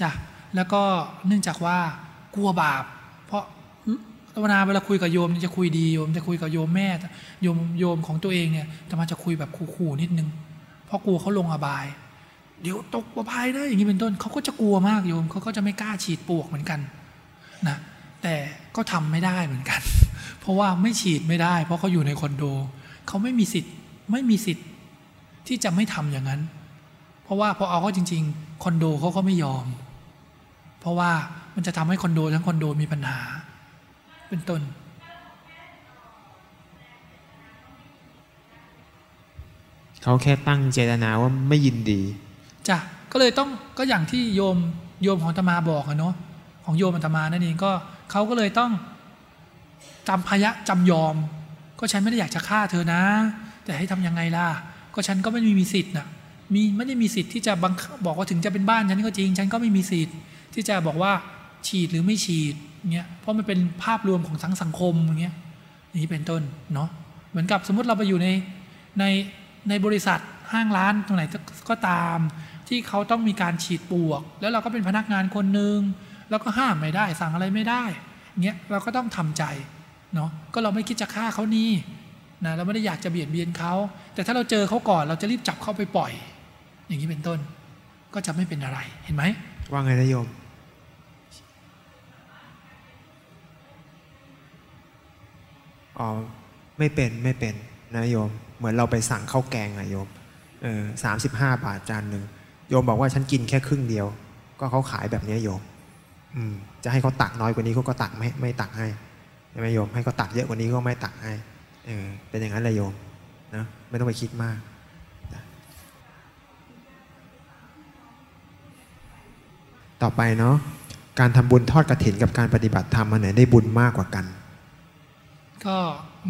จ้ะแล้วก็เนื่องจากว่ากลัวบาป เพราะตวนาเวลาคุยกับโยมจะคุยดีโยมจะคุยกับโยมแม่โยมโยมของตัวเองเนี่ยอาตมาจะคุยแบบขู่ๆนิดนึง เพราะกลัวเขาลงอบาย เดี๋ยวตกอบายนะอย่างนี้เป็นต้นเขาก็จะกลัวมากโยมเขาก็จะไม่กล้าฉีดปลวกเหมือนกันนะแต่ก็ทำไม่ได้เหมือนกัน เพราะว่าไม่ฉีดไม่ได้ เพราะเขาอยู่ในคอนโดเขาไม่มีสิทธิ์ไม่มีสิทธิ์ที่จะไม่ทำอย่างนั้น เพราะว่าพอเอาเขาจริง ๆ คอนโดเขาก็ไม่ยอม เพราะว่ามันจะทำให้คอนโดทั้งคอนโดมีปัญหา เป็นต้น เขาแค่ตั้งเจตนาว่าไม่ยินดีจ้ะก็เลยต้องก็อย่างที่โยมโยมของอาตมาบอกอะเนาะของโยมอาตมานั่นเองก็เขาก็เลยต้อง จำพยะจำยอม ก็ฉันไม่ได้อยากจะฆ่าเธอนะ แต่ให้ทำยังไงล่ะ ก็ฉันก็ไม่มีสิทธิ์นะมีไม่ได้มีสิทธิ์ที่จะบังบอกว่าถึงจะเป็นบ้านฉันก็จริง ฉันก็ไม่มีสิทธิ์ ที่จะบอกว่าฉีดหรือไม่ฉีดเงี้ยเพราะมันเป็นภาพรวมของทั้งสังคมอย่างเงี้ยนี่เป็นต้นเนาะเหมือนกับสมมติเราไปอยู่ในในในบริษัทห้างร้านตรงไหนก็ตามที่เขาต้องมีการฉีดปวก แล้วเราก็เป็นพนักงานคนหนึ่งแล้วก็ห้ามไม่ได้สั่งอะไรไม่ได้เงี้ยเราก็ต้องทำใจ เนาะก็เราไม่คิดจะฆ่าเขานี่นะเราไม่ได้อยากจะเบียดเบียนเขา แต่ถ้าเราเจอเขาก่อนเราจะรีบจับเขาไปปล่อย อย่างนี้เป็นต้น ก็จะไม่เป็นอะไรเห็นไหมว่าไงนะโยมอ๋อไม่เป็นไม่เป็นนะโยม เหมือนเราไปสั่งข้าวแกงอะโยมเออสามสิบห้าบาทจานหนึ่งโยมบอกว่าฉันกินแค่ครึ่งเดียว ก็เขาขายแบบนี้โยม อืมจะให้เขาตักน้อยกว่านี้เขาก็ตักไม่ไม่ตักให้ ช่ไหมโยมให้เขาตักเยอะกว่านี้ก็ไม่ตักให้เออเป็นอย่างนั้นเลยโยมนะไม่ต้องไปคิดมากต่อไปเนาะการทำบุญทอดกระถินกับการปฏิบัติธรรมอันไหนได้บุญมากกว่ากัน ก็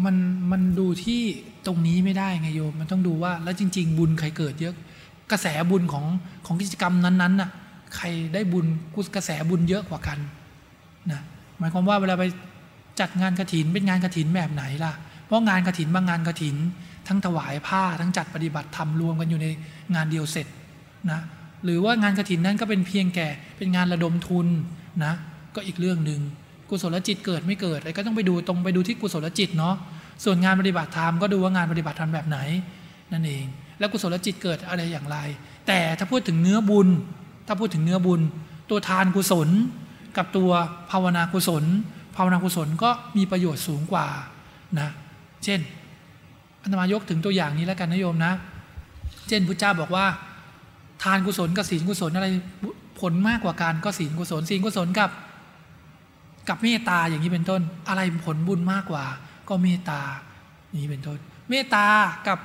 มันมันดูที่ตรงนี้ไม่ได้ไงโยมมันต้องดูว่าแล้วจริง ๆ บุญใครเกิดเยอะกระแสบุญของของกิจกรรมนั้นๆน่ะใครได้บุญกุศกระแสบุญเยอะกว่ากันนะหมายความว่าเวลาไป จัดงานกระถินเป็นงานกระถินแบบไหนล่ะ เพราะงานกระถินบางงานกระถิน ทั้งถวายผ้าทั้งจัดปฏิบัติธรรมรวมกันอยู่ในงานเดียวเสร็จนะหรือว่างานกระถินนั้นก็เป็นเพียงแก่เป็นงานระดมทุนนะก็อีกเรื่องหนึ่งกุศลจิตเกิดไม่เกิดอะไรก็ต้องไปดูตรงไปดูที่กุศลจิตเนาะส่วนงานปฏิบัติธรรมก็ดูว่างานปฏิบัติธรรมแบบไหน นั่นเอง แล้วกุศลจิตเกิดอะไรอย่างไร แต่ถ้าพูดถึงเนื้อบุญ ถ้าพูดถึงเนื้อบุญ ตัวทานกุศล กับตัวภาวนากุศล ภาวนากุศลก็มีประโยชน์สูงกว่านะเช่นอันตมายกถึงตัวอย่างนี้แล้วกันนะโยมนะ เช่นพุทธเจ้าบอกว่า ทานกุศลกับศีลกุศลอะไรผลมากกว่ากันก็ศีลกุศลศีลกุศลกับ กับเมตตาอย่างนี้เป็นต้น อะไรผลบุญมากกว่า ก็เมตตาอย่างนี้เป็นต้น เมตตากับ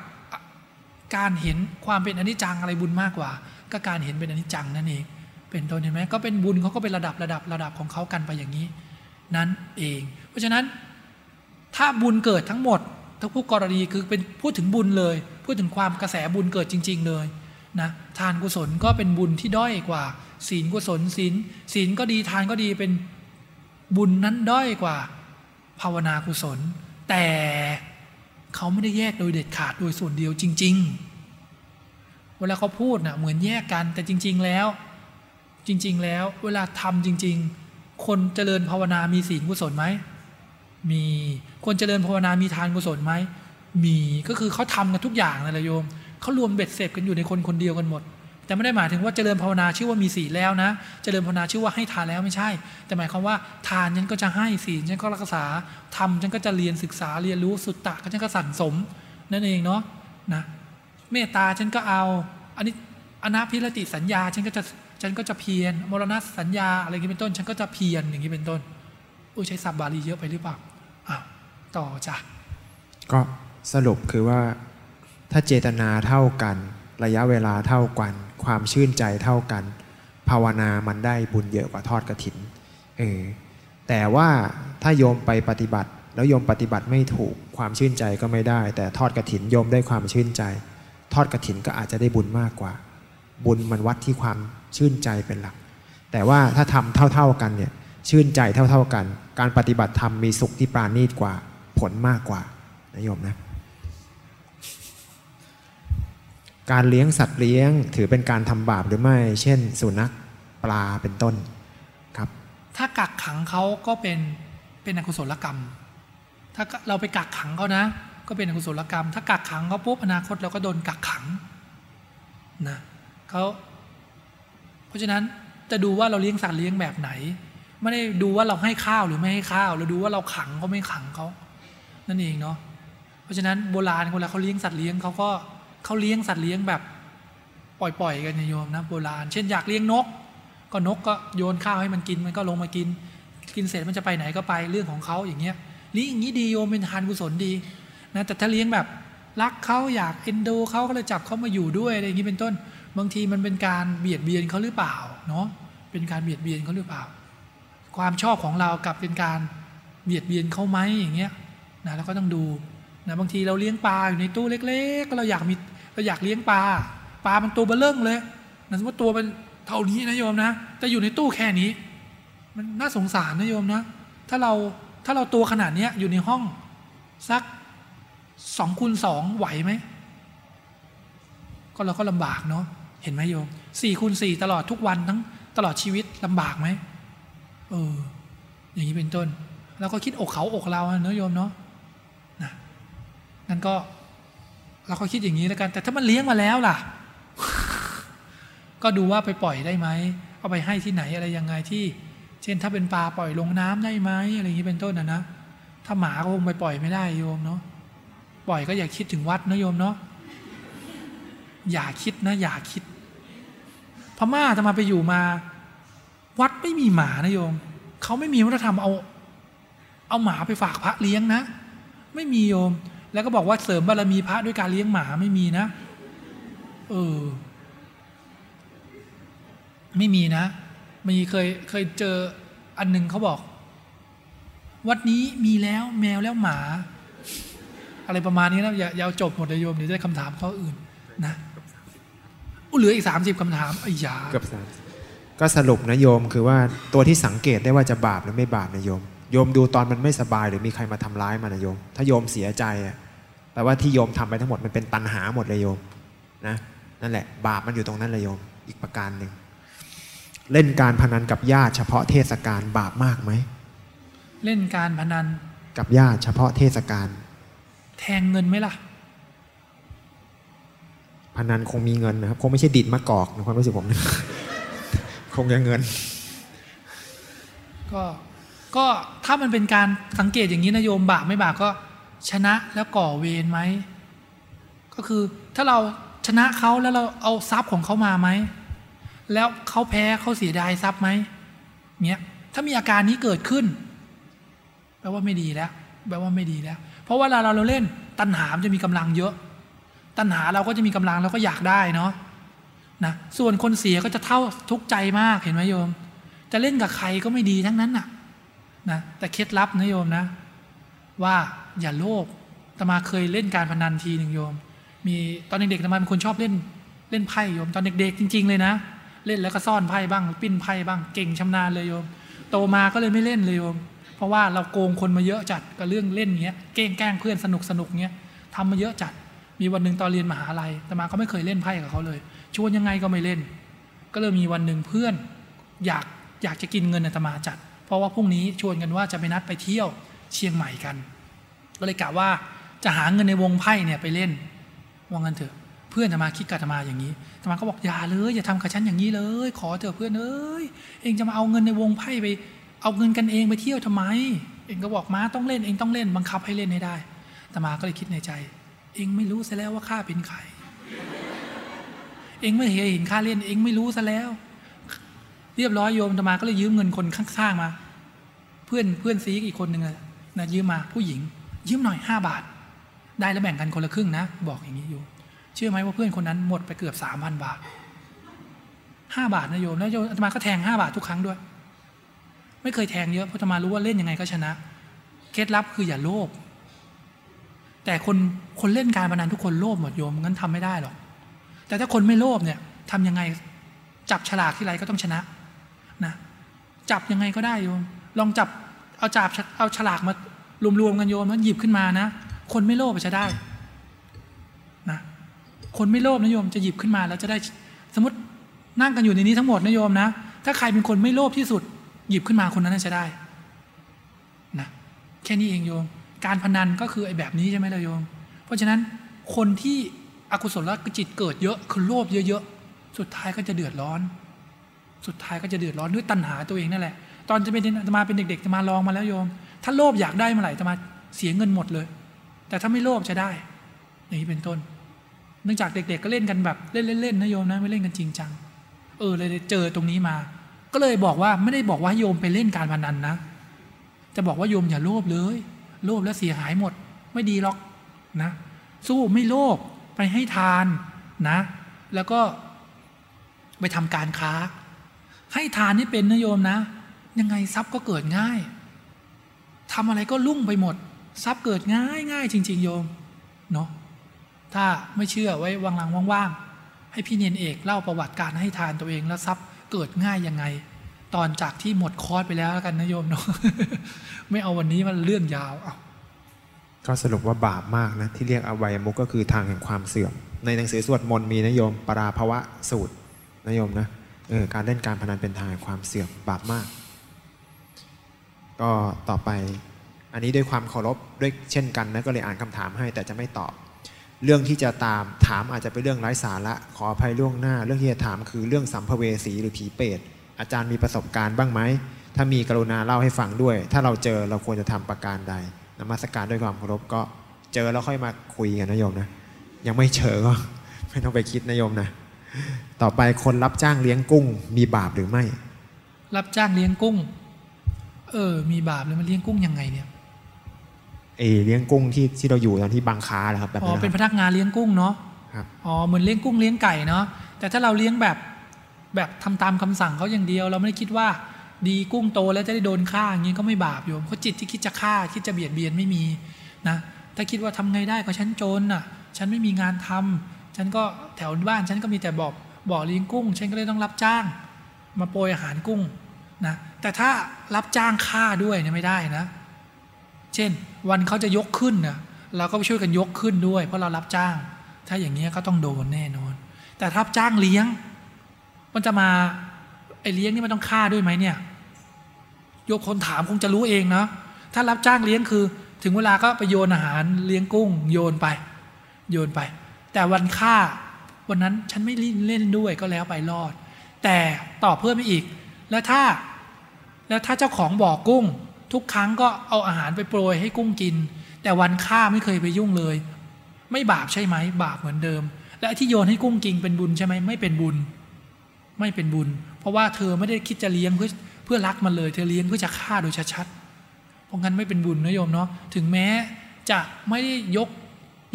การเห็นความเป็นอนิจจังอะไรบุญมากกว่า ก็การเห็นเป็นอนิจจังนั่นเองเป็นต้นเห็นไหมก็เป็นบุญเขาก็เป็นระดับระดับระดับของเขากันไปอย่างนี้ นั่นเอง เพราะฉะนั้นถ้าบุญเกิดทั้งหมดทั้งผู้กรณีคือเป็นพูดถึงบุญเลย พูดถึงความกระแสบุญเกิดจริง ๆ เลยนะทานกุศลก็เป็นบุญที่ด้อยกว่า ศีลกุศลศีลศีลก็ดีทานก็ดีเป็นบุญนั้นด้อยกว่า ภาวนากุศล แต่เขาไม่ได้แยกโดยเด็ดขาดโดยส่วนเดียวจริง ๆ เวลาเขาพูดนะ่ะเหมือนแยกกันแต่จริง ๆแล้ว จริง ๆ แล้ว เวลาทำจริง ๆ คนเจริญภาวนามีศีลกุศลไหมมีคนเจริญภาวนามีทานกุศลไหมมีก็คือเขาทำกันทุกอย่างนั่นแหละโยมเขารวมเบ็ดเสร็จกันอยู่ในคนคนเดียวกันหมด แต่ไม่ได้หมายถึงว่าเจริญภาวนาชื่อว่ามีศีลแล้วนะ เจริญภาวนาชื่อว่าให้ทานแล้วไม่ใช่ แต่หมายความว่าทานฉันก็จะให้ศีลฉันก็รักษาทำฉันก็จะเรียนศึกษาเรียนรู้สุตตะก็ฉันก็สั่งสม นั่นเองเนาะนะเมตตาฉันก็เอาอันนี้อนาพิรติสัญญาฉันก็จะ ฉันก็จะเพียรมรณะสัญญาอะไรอย่างนี้เป็นต้น ฉันก็จะเพียรอย่างนี้เป็นต้นอุ้ยใช้ศัพท์บาลีเยอะไปหรือเปล่าอ้าวต่อจ้ะก็สรุปคือว่า ถ้าเจตนาเท่ากัน ระยะเวลาเท่ากัน ความชื่นใจเท่ากัน ภาวนามันได้บุญเยอะกว่าทอดกระถินเออแต่ว่าถ้าโยมไปปฏิบัติ แล้วโยมปฏิบัติไม่ถูกความชื่นใจก็ไม่ได้ แต่ทอดกระถินโยมได้ความชื่นใจ ทอดกระถินก็อาจจะได้บุญมากกว่า บุญมันวัดที่ความ ชื่นใจเป็นหลัก แต่ว่าถ้าทำเท่า ๆกันเนี่ยชื่นใจเท่า ๆกัน การปฏิบัติธรรมมีสุขที่ปราณีตกว่าผลมากกว่านะโยมนะการเลี้ยงสัตว์เลี้ยงถือเป็นการทำบาปหรือไม่ เช่น สุนัขปลาเป็นต้นครับ ถ้ากักขังเขาก็เป็นเป็นอกุศลกรรม ถ้าเราไปกักขังเขานะ ก็เป็นอกุศลกรรม ถ้ากักขังเขาปุ๊บอนาคตเราก็โดนกักขังนะเขา เพราะฉะนั้นจะดูว่าเราเลี้ยงสัตว์เลี้ยงแบบไหน ไม่ได้ดูว่าเราให้ข้าวหรือไม่ให้ข้าวเราดูว่าเราขังเขาไม่ขังเขานั่นเองเนาะเพราะฉะนั้นโบราณเวลาเขาเลี้ยงสัตว์เลี้ยงเขาก็เขาเลี้ยงสัตว์เลี้ยงแบบปล่อยๆกันโยมนะโบราณ เช่นอยากเลี้ยงนก ก็นกก็โยนข้าวให้มันกินมันก็ลงมากิน กินเสร็จมันจะไปไหนก็ไปเรื่องของเขาอย่างเงี้ยเลี้ยงอย่างนี้ดีโยมเป็นทานกุศลดีนะแต่ถ้าเลี้ยงแบบรักเขาอยากเอ็นดูเขาก็เลยจับเขามาอยู่ด้วยอะไรอย่างนี้เป็นต้น บางทีมันเป็นการเบียดเบียนเขาหรือเปล่าเนาะเป็นการเบียดเบียนเขาหรือเปล่า ความชอบของเรากับเป็นการเบียดเบียนเขาไหมอย่างเงี้ยนะเราก็ต้องดูนะบางทีเราเลี้ยงปลาอยู่ในตู้เล็กๆเราอยากมีเราอยากเลี้ยงปลาปลามันตัวเบลเริ่งเลยนะสมมติตัวเป็นเท่านี้นะโยมนะแต่อยู่ในตู้แค่นี้ มันน่าสงสารนะโยมนะ ถ้าเราถ้าเราตัวขนาดเนี้ยอยู่ในห้องสักสองคูณสองไหวไหมก็เราก็ลำบากเนาะ เห็นไหมโยมสี่คูณสี่ตลอดทุกวันทั้งตลอดชีวิตลำบากไหมเออ อย่างนี้เป็นต้นแล้วก็คิดอกเขาอกเราเนอะโยมเนาะนะงั้นก็เราก็คิดอย่างนี้แล้วกัน แต่ถ้ามันเลี้ยงมาแล้วล่ะ ก็ดูว่าไปปล่อยได้ไหมเอาไปให้ที่ไหนอะไรยังไงที่ เช่นถ้าเป็นปลาปล่อยลงน้ำได้ไหมอะไรอย่างนี้เป็นต้นนะนะถ้าหมาก็คงไปปล่อยไม่ได้โยมเนาะปล่อยก็อย่าคิดถึงวัดนะโยมเนาะอย่าคิดนะ อย่าคิด ม่าจะมาไปอยู่มา วัดไม่มีหมานะโยมเขาไม่มีวัฒนธรรมเอา เอาหมาไปฝากพระเลี้ยงนะ ไม่มีโยม แล้วก็บอกว่าเสริมบารมีพระด้วยการเลี้ยงหมาไม่มีนะ เออ ไม่มีนะ มีเคยเคยเจออันหนึ่งเขาบอก วัดนี้มีแล้วแมวแล้วหมา อะไรประมาณนี้นะอย่าอย่าเอาจบหมดเลยโยมเดี๋ยวจะได้คำถามข้ออื่นนะ เหลืออีกสามสิบคำถามไอ้ยาเกือบสามก็สรุปนะโยมคือว่าตัวที่สังเกตได้ว่าจะบาปหรือไม่บาปนะโยม โยมดูตอนมันไม่สบายหรือมีใครมาทำร้ายมันนะโยม ถ้าโยมเสียใจอะแปลว่าที่โยมทำไปทั้งหมดมันเป็นตันหาหมดเลยโยมนะนั่นแหละ บาปมันอยู่ตรงนั้นเลยโยมอีกประการหนึ่งเล่นการพนันกับญาติเฉพาะเทศกาลบาปมากไหมเล่นการพนันกับญาติเฉพาะเทศกาลแทงเงินไหมล่ะ พนันคงมีเงินนะครับคงไม่ใช่ดิดมะกอกในความรู้สึกผมคงจะเงิน ก็ก็ถ้ามันเป็นการสังเกตอย่างนี้นะโยมบาปไม่บาปก็ชนะแล้วก่อเวรไหมก็คือถ้าเราชนะเขาแล้วเราเอาทรัพย์ของเขามาไหมแล้วเขาแพ้เขาเสียดายทรัพย์ไหมเนี้ยถ้ามีอาการนี้เกิดขึ้นแปลว่าไม่ดีแล้วแปลว่าไม่ดีแล้ว เพราะว่าเวลาเราเล่นตัณหามจะมีกำลังเยอะ ตัณหาเราก็จะมีกำลังเราก็อยากได้เนาะนะส่วนคนเสียก็จะเท่าทุกข์ใจมากเห็นไหมโยม จะเล่นกับใครก็ไม่ดีทั้งนั้นน่ะนะแต่เคล็ดลับนะโยมนะ ว่าอย่าโลภตมาเคยเล่นการพนันทีหนึ่งโยม มีตอนเด็กๆตมาเป็นคนชอบเล่นเล่นไพ่โยม ตอนเด็กๆจริง ๆ เลยนะ เล่นแล้วก็ซ่อนไพ่บ้าง ปิ้นไพ่บ้างเก่งชำนาญเลยโยม โตมาก็เลยไม่เล่นเลยโยม เพราะว่าเราโกงคนมาเยอะจัดกับเรื่องเล่นเงี้ยเก้งแกล้งเพื่อนสนุกสนุกเงี้ยทำมาเยอะจัด มีวันหนึ่งตอนเรียนมหาลัยแต่มาก็ไม่เคยเล่นไพ่กับเขาเลย ชวนยังไงก็ไม่เล่น ก็เลยมีวันหนึ่งเพื่อน อยากอยากจะกินเงินอาตมาจัด เพราะว่าพรุ่งนี้ชวนกันว่าจะไปนัดไปเที่ยวเชียงใหม่กัน ก็เลยกะว่าจะหาเงินในวงไพ่เนี่ยไปเล่นว่างันเถอะ เพื่อนอาตมาคิดกับอาตมาอย่างนี้อาตมาก็บอกอย่าเลยอย่าทำกับฉันอย่างนี้เลย ขอเถอะเพื่อนเอ้ยเองจะมาเอาเงินในวงไพ่ไป เอาเงินกันเองไปเที่ยวทำไม เองก็บอกมาต้องเล่นเองต้องเล่นบังคับให้เล่นให้ได้อาตมาก็เลยคิดในใจ เองไม่รู้ซะแล้วว่าข้าเป็นใคร เองไม่เห็นค่าเล่น เองไม่รู้ซะแล้ว เรียบร้อยโยมอาตมาก็เลยยืมเงินคนข้างๆมา เพื่อนเพื่อนซีอีกคนหนึ่งนะยืมมาผู้หญิง ยืมหน่อยห้าบาท ได้แล้วแบ่งกันคนละครึ่งนะ บอกอย่างนี้โยมเชื่อไหมว่าเพื่อนคนนั้นหมดไปเกือบสามพันบาทห้าบาทนะโยมแล้วโยมอาตมาก็แทงห้าบาททุกครั้งด้วย ไม่เคยแทงเยอะเพราะอาตมารู้ว่าเล่นยังไงก็ชนะ เคล็ดลับคืออย่าโลภ แต่คนคนเล่นการพนันทุกคนโลภหมดโยมงั้นทำไม่ได้หรอก แต่ถ้าคนไม่โลภเนี่ยทำยังไงจับฉลากที่ไรก็ต้องชนะนะจับยังไงก็ได้โยม ลองจับเอาจับเอาฉลากมารวมๆกันโยมแล้วหยิบขึ้นมานะ คนไม่โลภจะได้นะคนไม่โลภนะโยมจะหยิบขึ้นมาแล้วจะได้สมมตินั่งกันอยู่ในนี้ทั้งหมดนะโยมนะ ถ้าใครเป็นคนไม่โลภที่สุด หยิบขึ้นมาคนนั้นจะได้นะแค่นี้เองโยม การพนันก็คือไอ้แบบนี้ใช่ไหมล่ะโยม เพราะฉะนั้นคนที่อกุศลจิตเกิดเยอะคือโลภเยอะๆ สุดท้ายก็จะเดือดร้อน สุดท้ายก็จะเดือดร้อนด้วยตัณหาตัวเองนั่นแหละ ตอนจะเป็นจะมาเป็นเด็กๆจะมาลองมาแล้วโยม ถ้าโลภอยากได้เมื่อไหร่จะมาเสียเงินหมดเลย แต่ถ้าไม่โลภจะได้ อย่างนี้เป็นต้น เนื่องจากเด็กๆก็เล่นกันแบบเล่นๆนะโยมนะไม่เล่นกันจริงจัง เออเลยเจอตรงนี้มา ก็เลยบอกว่าไม่ได้บอกว่าโยมไปเล่นการพนันนะ จะบอกว่าโยมอย่าโลภเลย โลภแล้วเสียหายหมด ไม่ดีหรอกนะ สู้ไม่โลภไปให้ทานนะ แล้วก็ไปทำการค้า ให้ทานนี่เป็นนะโยมนะ ยังไงทรัพย์ก็เกิดง่ายทำอะไรก็ลุ่งไปหมด ทรัพย์เกิดง่ายง่ายจริง ๆ โยมเนาะถ้าไม่เชื่อไว้วางหลังว่างๆให้พี่เนียนเอกเล่าประวัติการให้ทานตัวเองแล้วทรัพย์เกิดง่ายยังไง ตอนจากที่หมดคอร์สไปแล้วกันนะโยมเนาะไม่เอาวันนี้มันเรื่องยาวเอาก็สรุปว่าบาปมากนะ ที่เรียกอวัยมุกก็คือทางแห่งความเสื่อม ในหนังสือสวดมนต์มีนะโยมปราภวะสูตรนะโยมนะเออการเล่นการพนันเป็นทางแห่งความเสื่อมบาปมาก ก็ต่อไปอันนี้ด้วยความเคารพด้วยเช่นกันนะก็เลยอ่านคำถามให้แต่จะไม่ตอบ เรื่องที่จะตามถามอาจจะเป็นเรื่องไร้สาระขออภัยล่วงหน้า เรื่องที่จะถามคือเรื่องสัมภเวสีหรือผีเปรต อาจารย์มีประสบการณ์บ้างไหม ถ้ามีกรุณาเล่าให้ฟังด้วย ถ้าเราเจอเราควรจะทำประการใดนมัสการด้วยความเคารพก็เจอแล้วค่อยมาคุยกันนะโยมนะ ยังไม่เจอก็ไม่ต้องไปคิดนะโยมนะ ต่อไปคนรับจ้างเลี้ยงกุ้ง มีบาปหรือไม่ รับจ้างเลี้ยงกุ้ง เออ มีบาปเลยมันเลี้ยงกุ้งยังไงเนี่ยเอเลี้ยงกุ้งที่ที่เราอยู่ตอนที่บางค้าแหละครับแบบอ๋อนั้นเป็นพนะครับนักงานเลี้ยงกุ้งเนาะครับอ๋อเหมือนเลี้ยงกุ้งเลี้ยงไก่เนาะแต่ถ้าเราเลี้ยงแบบ แบบทำตามคำสั่งเขาอย่างเดียว เราไม่ได้คิดว่า ดีกุ้งโตแล้วจะได้โดนฆ่าอย่างนี้ก็ไม่บาปโยมเพราจิตที่คิดจะฆ่าคิดจะเบียดเบียนไม่มีนะถ้าคิดว่าทำไงได้ก็ฉันจนน่ะฉันไม่มีงานทำฉันก็แถวบ้านฉันก็มีแต่บอกบ่อเลี้ยงกุ้ง ฉันก็เลยต้องรับจ้าง มาโปรยอาหารกุ้งนะแต่ถ้ารับจ้างฆ่าด้วยเนี่ยไม่ได้นะ เช่น วันเขาจะยกขึ้นนะเราก็ไปช่วยกันยกขึ้นด้วย เพราะเรารับจ้าง ถ้าอย่างนี้ก็ต้องโดนแน่นอน แต่รับจ้างเลี้ยง มันจะมาไอเลี้ยงนี่มันต้องฆ่าด้วยไหมเนี่ยโยกคนถามคงจะรู้เองเนาะถ้ารับจ้างเลี้ยงคือ ถึงเวลาก็ไปโยนอาหารเลี้ยงกุ้ง โยนไป โยนไป แต่วันฆ่าวันนั้นฉันไม่เล่นด้วยก็แล้วไปรอด แต่ต่อเพิ่มไปอีก แล้วถ้า แล้วถ้าเจ้าของบ่อกุ้ง ทุกครั้งก็เอาอาหารไปโปรยให้กุ้งกิน แต่วันฆ่าไม่เคยไปยุ่งเลย ไม่บาปใช่ไหมบาปเหมือนเดิม และที่โยนให้กุ้งกินเป็นบุญใช่ไหมไม่เป็นบุญ ไม่เป็นบุญ เพราะว่าเธอไม่ได้คิดจะเลี้ยงเพื่อเพื่อรักมันเลย เธอเลี้ยงเพื่อจะฆ่าโดยชัดๆเพราะงั้นไม่เป็นบุญนะโยมเนาะถึงแม้จะไม่ได้ยก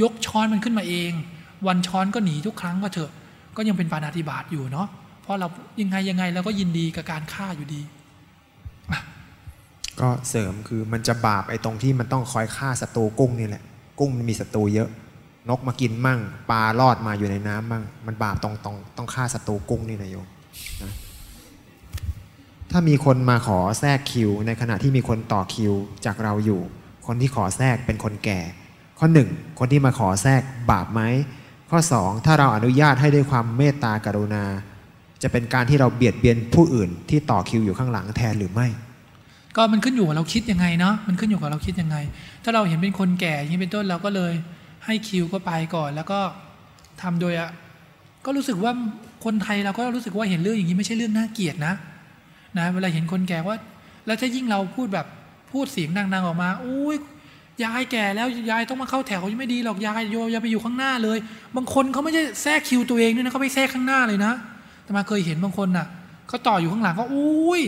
ยกช้อนมันขึ้นมาเอง วันช้อนก็หนีทุกครั้งก็เถอะ ก็ยังเป็นปานาติบาตอยู่เนาะเพราะเรายังไงยังไงเราก็ยินดีกับการฆ่าอยู่ดีก็เสริมคือมันจะบาปไอ้ตรงที่มันต้องคอยฆ่าศัตรูกุ้งนี่แหละ กุ้งมันมีศัตรูเยอะ นกมากินมั่ง ปลารอดมาอยู่ในน้ำมั่ง มันบาปตรงตรงต้องฆ่าศัตรูกุ้งนี่นะโยม ถ้ามีคนมาขอแทรกคิว ในขณะที่มีคนต่อคิวจากเราอยู่ คนที่ขอแทรกเป็นคนแก่ ข้อหนึ่งคนที่มาขอแทรกบาปไหมข้อสองถ้าเราอนุญาตให้ด้วยความเมตตากรุณา จะเป็นการที่เราเบียดเบียนผู้อื่นที่ต่อคิวอยู่ข้างหลังแทนหรือไม่ ก็มันขึ้นอยู่กับเราคิดยังไงเนาะมันขึ้นอยู่กับเราคิดยังไง ถ้าเราเห็นเป็นคนแก่อย่างนี้เป็นต้นเราก็เลยให้คิวก็ไปก่อน แล้วก็ทำโดยอะก็รู้สึกว่า คนไทยเราก็รู้สึกว่าเห็นเรื่องอย่างนี้ไม่ใช่เรื่องน่าเกลียดนะนะเวลาเห็นคนแก่ว่า แล้วถ้ายิ่งเราพูดแบบพูดเสียงดังๆออกมาอุ้ยยายแก่แล้วยายต้องมาเข้าแถวยังไม่ดีหรอกยายโยอย่าไปอยู่ข้างหน้าเลย บางคนเขาไม่ใช่แทรกคิวตัวเองด้วยนะเขาไปแทรกข้างหน้าเลยนะแต่มาเคยเห็นบางคนน่ะเขาต่ออยู่ข้างหลังก็อุ้ย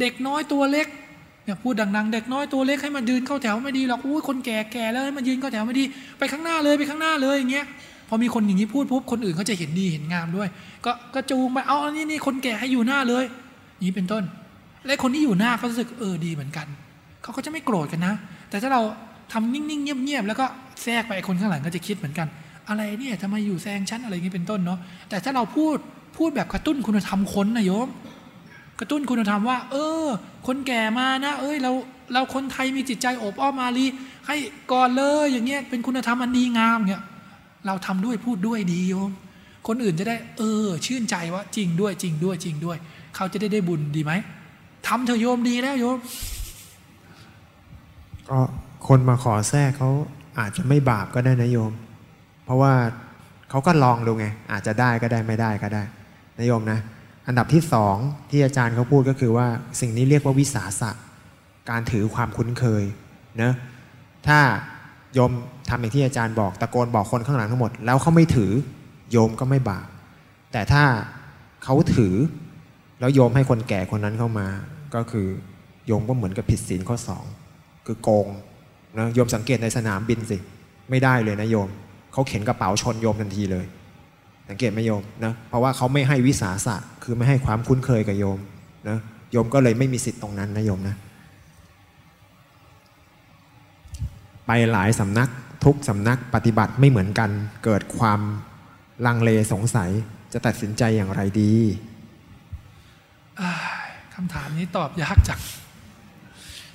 เด็กน้อยตัวเล็กเนี่ยพูดดังๆ เด็กน้อยตัวเล็กให้มันยืนเข้าแถวไม่ดีหรอกอุ้ยคนแก่แก่แล้วให้มันยืนเข้าแถวไม่ดี ไปข้างหน้าเลยไปข้างหน้าเลยอย่างเงี้ย พอมีคนอย่างนี้พูดปุ๊บคนอื่นเขาจะเห็นดีเห็นงามด้วย ก็ก็จูงไปเอาอันนี้นี่คนแก่ให้อยู่หน้าเลยอย่างนี้เป็นต้น และคนที่อยู่หน้าก็รู้สึกเออดีเหมือนกันเขาก็จะไม่โกรธกันนะ แต่ถ้าเราทำนิ่งๆเงียบๆแล้วก็แทรกไปคนข้างหลังก็จะคิดเหมือนกัน อะไรเนี่ยทำไมอยู่แซงฉันอะไรอย่างนี้เป็นต้นเนาะแต่ถ้าเราพูดพูดแบบกระตุ้นคุณธรรมคนนะโยมกระตุ้นคุณธรรมว่า เออ คนแก่มานะ เอ้ยเราเราคนไทยมีจิตใจอบอ้อมอารีให้ก่อนเลยอย่างเงี้ยเป็นคุณธรรมอันดีงามเงี้ย เราทำด้วยพูดด้วยดีโยม คนอื่นจะได้ เออ ชื่นใจว่าจริงด้วยจริงด้วยจริงด้วย เขาจะได้ได้บุญดีไหมทำเถอโยมดีแล้วโยม ก็คนมาขอแทรกเขาอาจจะไม่บาปก็ได้นะโยม เพราะว่าเขาก็ลองดูไง อาจจะได้ก็ได้ไม่ได้ก็ได้นะโยมนะ อันดับที่สองที่อาจารย์เขาพูดก็คือว่าสิ่งนี้เรียกว่าวิสาสะ การถือความคุ้นเคยเนะถ้า โยมทำอย่างที่อาจารย์บอกตะโกนบอกคนข้างหลังทั้งหมด แล้วเขาไม่ถือโยมก็ไม่บาปแต่ถ้าเขาถือ แล้วโยมให้คนแก่คนนั้นเข้ามา ก็คือโยมก็เหมือนกับผิดศีลข้อสองคือโกงนะโยมสังเกตในสนามบินสิไม่ได้เลยนะโยมเขาเข็นกระเป๋าชนโยมทันทีเลย สังเกตไหมโยมนะเพราะว่าเขาไม่ให้วิสาสะคือไม่ให้ความคุ้นเคยกับโยมนะโยมก็เลยไม่มีสิทธิ์ตรงนั้นนะโยมนะ ไปหลายสำนักทุกสำนักปฏิบัติไม่เหมือนกัน เกิดความลังเลสงสัยจะตัดสินใจอย่างไรดีคำถามนี้ตอบยากจัง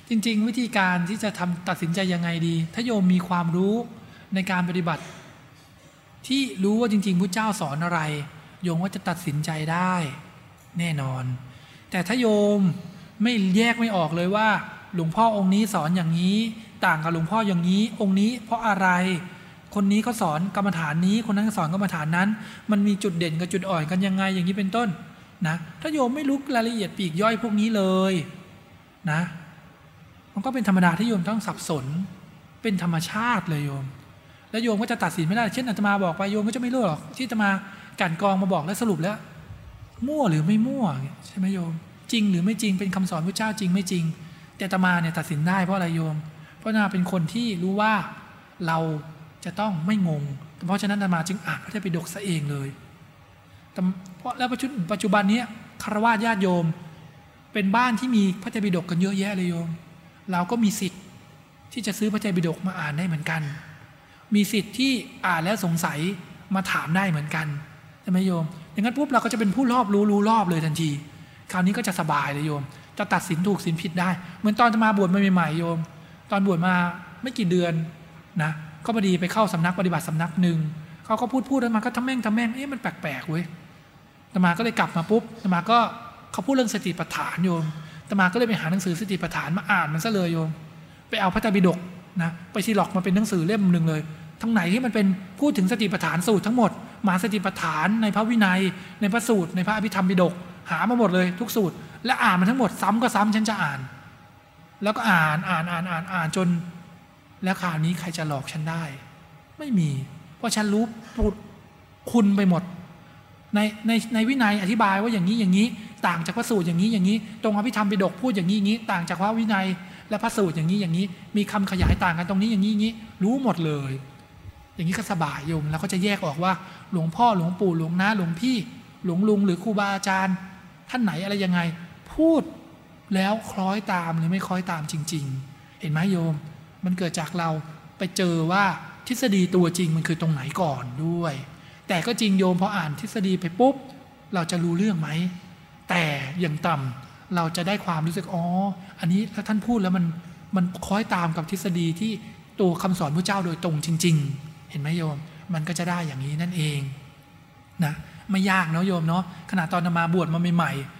จริง ๆ วิธีการที่จะทำตัดสินใจยังไงดี ถ้าโยมมีความรู้ในการปฏิบัติ ที่รู้ว่าจริง ๆพระเจ้าสอนอะไร โยมว่าจะตัดสินใจได้ แน่นอน แต่ถ้าโยมไม่แยกไม่ออกเลยว่า หลวงพ่อองค์นี้สอนอย่างนี้ ต่างกับหลวงพ่ออย่างนี้ องค์นี้เพราะอะไร คนนี้เขาสอนกรรมฐานนี้ คนนั้นสอนกรรมฐานนั้น มันมีจุดเด่นกับจุดอ่อนกันยังไงอย่างนี้เป็นต้นนะถ้าโยมไม่รู้รายละเอียดปีกย่อยพวกนี้เลยนะ มันก็เป็นธรรมดาที่โยมต้องสับสน เป็นธรรมชาติเลยโยม แล้วโยมก็จะตัดสินไม่ได้ เช่นอาตมาบอกไปโยมก็จะไม่รู้หรอกที่อาตมากันกรองมาบอกแล้วสรุปแล้ว มั่วหรือไม่มั่วใช่ไหมโยม จริงหรือไม่จริงเป็นคำสอนพระเจ้าจริงไม่จริง แต่อาตมาเนี่ยตัดสินได้เพราะอะไรโยม พราะอาเป็นคนที่รู้ว่าเราจะต้องไม่งง เพราะฉะนั้นอาตมาจึงอ่านพระไตรปิฎกซะเองเลยเพราะแล้วปัจจุบันนี้คารวะญาติโยม เป็นบ้านที่มีพระไตรปิฎกกันเยอะแยะเลยโยม เราก็มีสิทธิ์ที่จะซื้อพระไตรปิฎกมาอ่านได้เหมือนกัน มีสิทธิ์ที่อ่านแล้วสงสัยมาถามได้เหมือนกันใช่ไหมโยมอย่างนั้นปุ๊บเราก็จะเป็นผู้รอบรู้รู้รอบเลยทันที คราวนี้ก็จะสบายเลยโยม จะตัดสินถูกสินผิดได้ เหมือนตอนจะมาบวชมาใหม่ๆโยม ตอนบวชมาไม่กี่เดือนนะก็พอดีไปเข้าสำนักปฏิบัติสำนักหนึ่งเขาก็พูดพูดแล้วมาก็ทำแม่งทำแม่งเอ๊ะมันแปลกๆเว้ยตมาก็เลยกลับมาปุ๊บตมาก็เขาพูดเรื่องสติปัฏฐานโยมตมาก็เลยไปหาหนังสือสติปัฏฐานมาอ่านมันซะเลยโยม ไปเอาพระไตรปิฎกนะไปซีล็อกมาเป็นหนังสือเล่มหนึ่งเลย ทั้งไหนที่มันเป็นพูดถึงสติปัฏฐานสูตรทั้งหมด มาสติปัฏฐานในพระวินัย ในพระสูตรในพระอภิธรรมปิฎกหามาหมดเลยทุกสูตร และอ่านมันทั้งหมดซ้ำก็ซ้ำฉันจะอ่าน แล้วก็อ่านอ่านอ่านอ่านอ่านจน แล้วคราวนี้ใครจะหลอกฉันได้ ไม่มี เพราะฉันรู้ปุดคุณไปหมด ในในในวินัยอธิบายว่าอย่างนี้อย่างนี้ ต่างจากพระสูตรอย่างนี้อย่างนี้ ตรงอภิธรรมไปิฎกพูดอย่างนี้อย่างนี้ ต่างจากพระวินัย และพระสูตรอย่างนี้อย่างนี้ มีคำขยายต่างกันตรงนี้อย่างนี้อย่างนี้ รู้หมดเลย อย่างนี้ก็สบายโยมแล้วก็จะแยกออกว่า หลวงพ่อหลวงปู่หลวงน้าหลวงพี่ หลวงลุงหรือครูบาอาจารย์ ท่านไหนอะไรยังไง พูด แล้วคล้อยตามหรือไม่คล้อยตามจริง ๆ เห็นไหมโยม มันเกิดจากเราไปเจอว่าทฤษฎีตัวจริงมันคือตรงไหนก่อนด้วย แต่ก็จริงโยมพออ่านทฤษฎีไปปุ๊บ เราจะรู้เรื่องไหม แต่อย่างต่ำเราจะได้ความรู้สึกอ๋ออันนี้ถ้าท่านพูดแล้วมันมันคล้อยตามกับทฤษฎีที่ตัวคำสอนพระเจ้าโดยตรงจริง ๆ เห็นไหมโยม มันก็จะได้อย่างนี้นั่นเองนะไม่ยากเนาะโยมเนาะขณะตอนมาบวชมาใหม่ๆ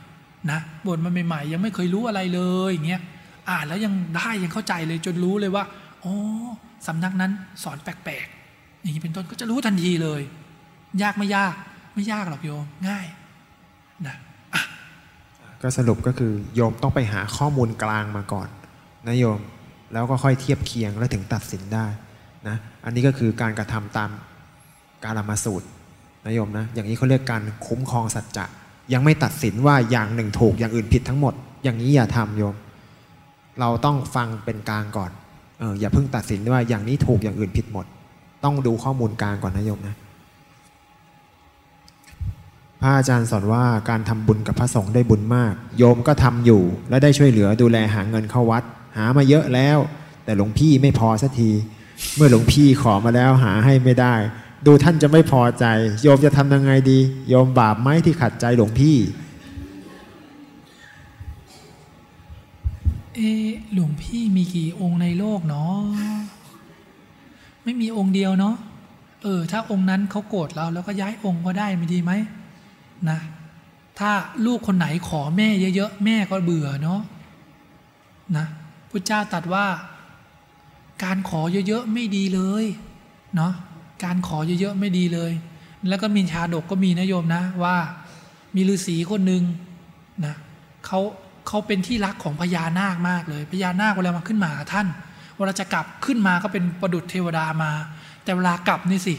นะบวชมาใหม่ๆยังไม่เคยรู้อะไรเลยอย่างเงี้ยอ่านแล้วยังได้ยังเข้าใจเลยจนรู้เลยว่าอ๋อสำนักนั้นสอนแปลกๆอย่างนี้เป็นต้นก็จะรู้ทันทีเลย ยากไม่ยากไม่ยากหรอกโยมง่ายนะก็สรุปก็คือโยมต้องไปหาข้อมูลกลางมาก่อนนะโยมแล้วก็ค่อยเทียบเคียงแล้วถึงตัดสินได้นะอันนี้ก็คือการกระทำตามการละมาสูตรนะโยมนะอย่างนี้เขาเรียกการคุ้มครองสัจจะ ยังไม่ตัดสินว่าอย่างหนึ่งถูกอย่างอื่นผิดทั้งหมด อย่างนี้อย่าทำโยม เราต้องฟังเป็นกลางก่อนเอออย่าเพิ่งตัดสินว่าอย่างนี้ถูกอย่างอื่นผิดหมด ต้องดูข้อมูลกลางก่อนนะโยมนะพระอาจารย์สอนว่าการทำบุญกับพระสงฆ์ได้บุญมาก โยมก็ทำอยู่ และได้ช่วยเหลือดูแลหาเงินเข้าวัด หามาเยอะแล้ว แต่หลวงพี่ไม่พอสักที เมื่อหลวงพี่ขอมาแล้วหาให้ไม่ได้ ดูท่านจะไม่พอใจ โยมจะทำยังไงดี โยมบาปไหมที่ขัดใจหลวงพี่เอหลวงพี่มีกี่องค์ในโลกเนาะไม่มีองค์เดียวเนาะเออ ถ้าองค์นั้นเขาโกรธเราแล้วก็ย้ายองค์ก็ได้ไม่ดีไหมนะ ถ้าลูกคนไหนขอแม่เยอะๆ แม่ก็เบื่อเนาะนะพุทธเจ้าตรัสว่า การขอเยอะๆ ไม่ดีเลย เนาะ การขอเยอะๆไม่ดีเลย แล้วก็มีชาดกก็มีนะโยมนะว่ามีฤาษีคนหนึ่งนะเขาเขาเป็นที่รักของพญานาคมากเลยพญานาคเวลามาขึ้นมาท่านเวลาจะกลับขึ้นมาก็เป็นประดุจเทวดามา แต่เวลากลับนี่สิ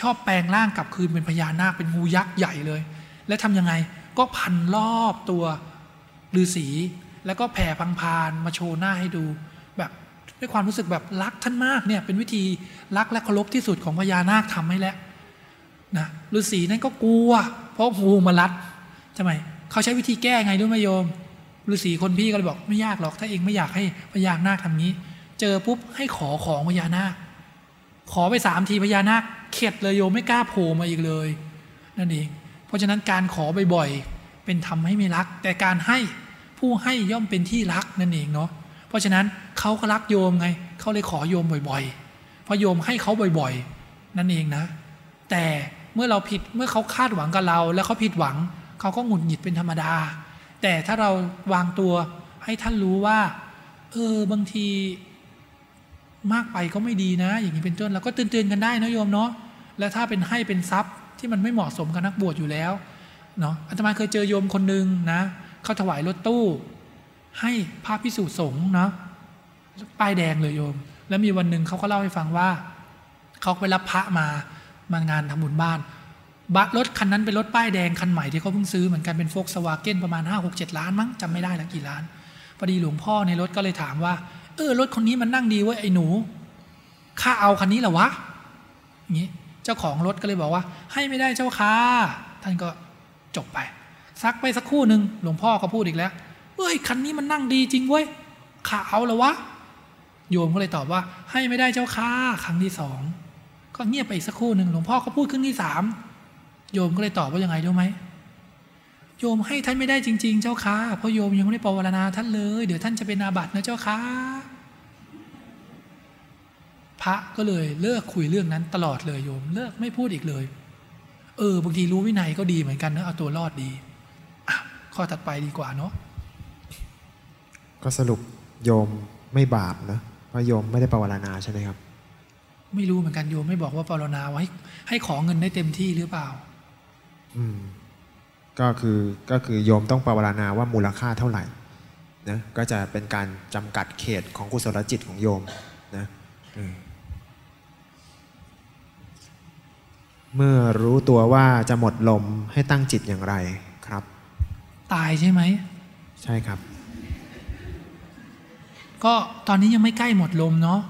ชอบแปลงร่างกลับคืนเป็นพญานาคเป็นงูยักษ์ใหญ่เลย และทำยังไงก็พันรอบตัวฤาษีแล้วก็แผ่พังพานมาโชว์หน้าให้ดู ด้วยความรู้สึกแบบรักท่านมากเนี่ยเป็นวิธีรักและเคารพที่สุดของพญานาคทำให้แล้วนะฤาษีนั้นก็กลัว เพราะงูมารัดทำไมเขาใช้วิธีแก้ไงด้วยไหมโยมฤาษีคนพี่ก็เลยบอกไม่ยากหรอกถ้าเองไม่อยากให้พญานาคทำนี้ เจอปุ๊บให้ขอของพญานาค ขอไปสามทีพญานาคเข็ดเลยโยมไม่กล้าโผล่มาอีกเลย นั่นเองเพราะฉะนั้นการขอบ่อยๆเป็นทำให้ไม่รัก แต่การให้ผู้ให้ย่อมเป็นที่รักนั่นเองเนาะ เพราะฉะนั้นเขาก็รักโยมไงเขาเลยขอโยมบ่อยๆเพราะโยมให้เขาบ่อยๆ นั่นเองนะ แต่เมื่อเราผิดเมื่อเขาคาดหวังกับเรา แล้วเขาผิดหวังเขาก็หงุดหงิดเป็นธรรมดา แต่ถ้าเราวางตัวให้ท่านรู้ว่าเออบางทีมากไปก็ไม่ดีนะ อย่างนี้เป็นต้นเราก็เตือนๆกันได้นะโยมเนาะแล้วถ้าเป็นให้เป็นทรัพย์ที่มันไม่เหมาะสมกับนักบวชอยู่แล้วเนาะอาตมาเคยเจอโยมคนหนึ่งนะเขาถวายรถตู้ ให้พระพิสุสงฆ์เนาะป้ายแดงเลยโยม แล้วมีวันหนึ่งเขาก็เล่าให้ฟังว่าเขาไปรับพระมามางานทำบุญบ้านบัรถคันนั้นเป็นรถป้ายแดงคันใหม่ที่เขาเพิ่งซื้อเหมือนกันเป็นโฟกสวาเก้นประมาณ 5 6 7 ล้านมั้งจำไม่ได้แล้วกี่ล้านพอดีหลวงพ่อในรถก็เลยถามว่า เออรถคนนี้มันนั่งดีเว้ยไอ้หนูข้าเอาคันนี้เหรอวะอย่างนี้เจ้าของรถก็เลยบอกว่า ให้ไม่ได้เจ้าค่ะท่านก็จบไป ซักไปสักคู่หนึ่งหลวงพ่อก็พูดอีกแล้ว เฮ้ยคันนี้มันนั่งดีจริงเว้ยขาเอาเหรอวะ โยมก็เลยตอบว่า ให้ไม่ได้เจ้าค่ะครั้งที่สองก็เงียบไปอีกสักครู่หนึ่งหลวงพ่อก็พูดครั้งที่สามโยมก็เลยตอบว่ายังไงรู้ไหมโยมให้ท่านไม่ได้จริง ๆ เจ้าค่ะเพราะโยมยังไม่ได้ปวารณาท่านเลย เดี๋ยวท่านจะเป็นอาบัตินะเจ้าค่ะพระก็เลยเลิกคุยเรื่องนั้นตลอดเลยโยมเลิกไม่พูดอีกเลย เออบางทีรู้วินัยก็ดีเหมือนกันนะเอาตัวรอดดีอข้อถัดไปดีกว่าเนาะ ก็สรุปโยมไม่บาปนะเพราะโยมไม่ได้ปรารณาใช่ไหมครับ ไม่รู้เหมือนกันโยมไม่บอกว่าปรารณาไว้ให้ขอเงินได้เต็มที่หรือเปล่า อืม ก็คือก็คือโยมต้องปรารณาว่ามูลค่าเท่าไหร่นะก็จะเป็นการจำกัดเขตของกุศลจิตของโยมนะอืมเมื่อรู้ตัวว่าจะหมดลมให้ตั้งจิตอย่างไรครับ ตายใช่ไหม ใช่ครับ ก็ตอนนี้ยังไม่ใกล้หมดลมเนาะ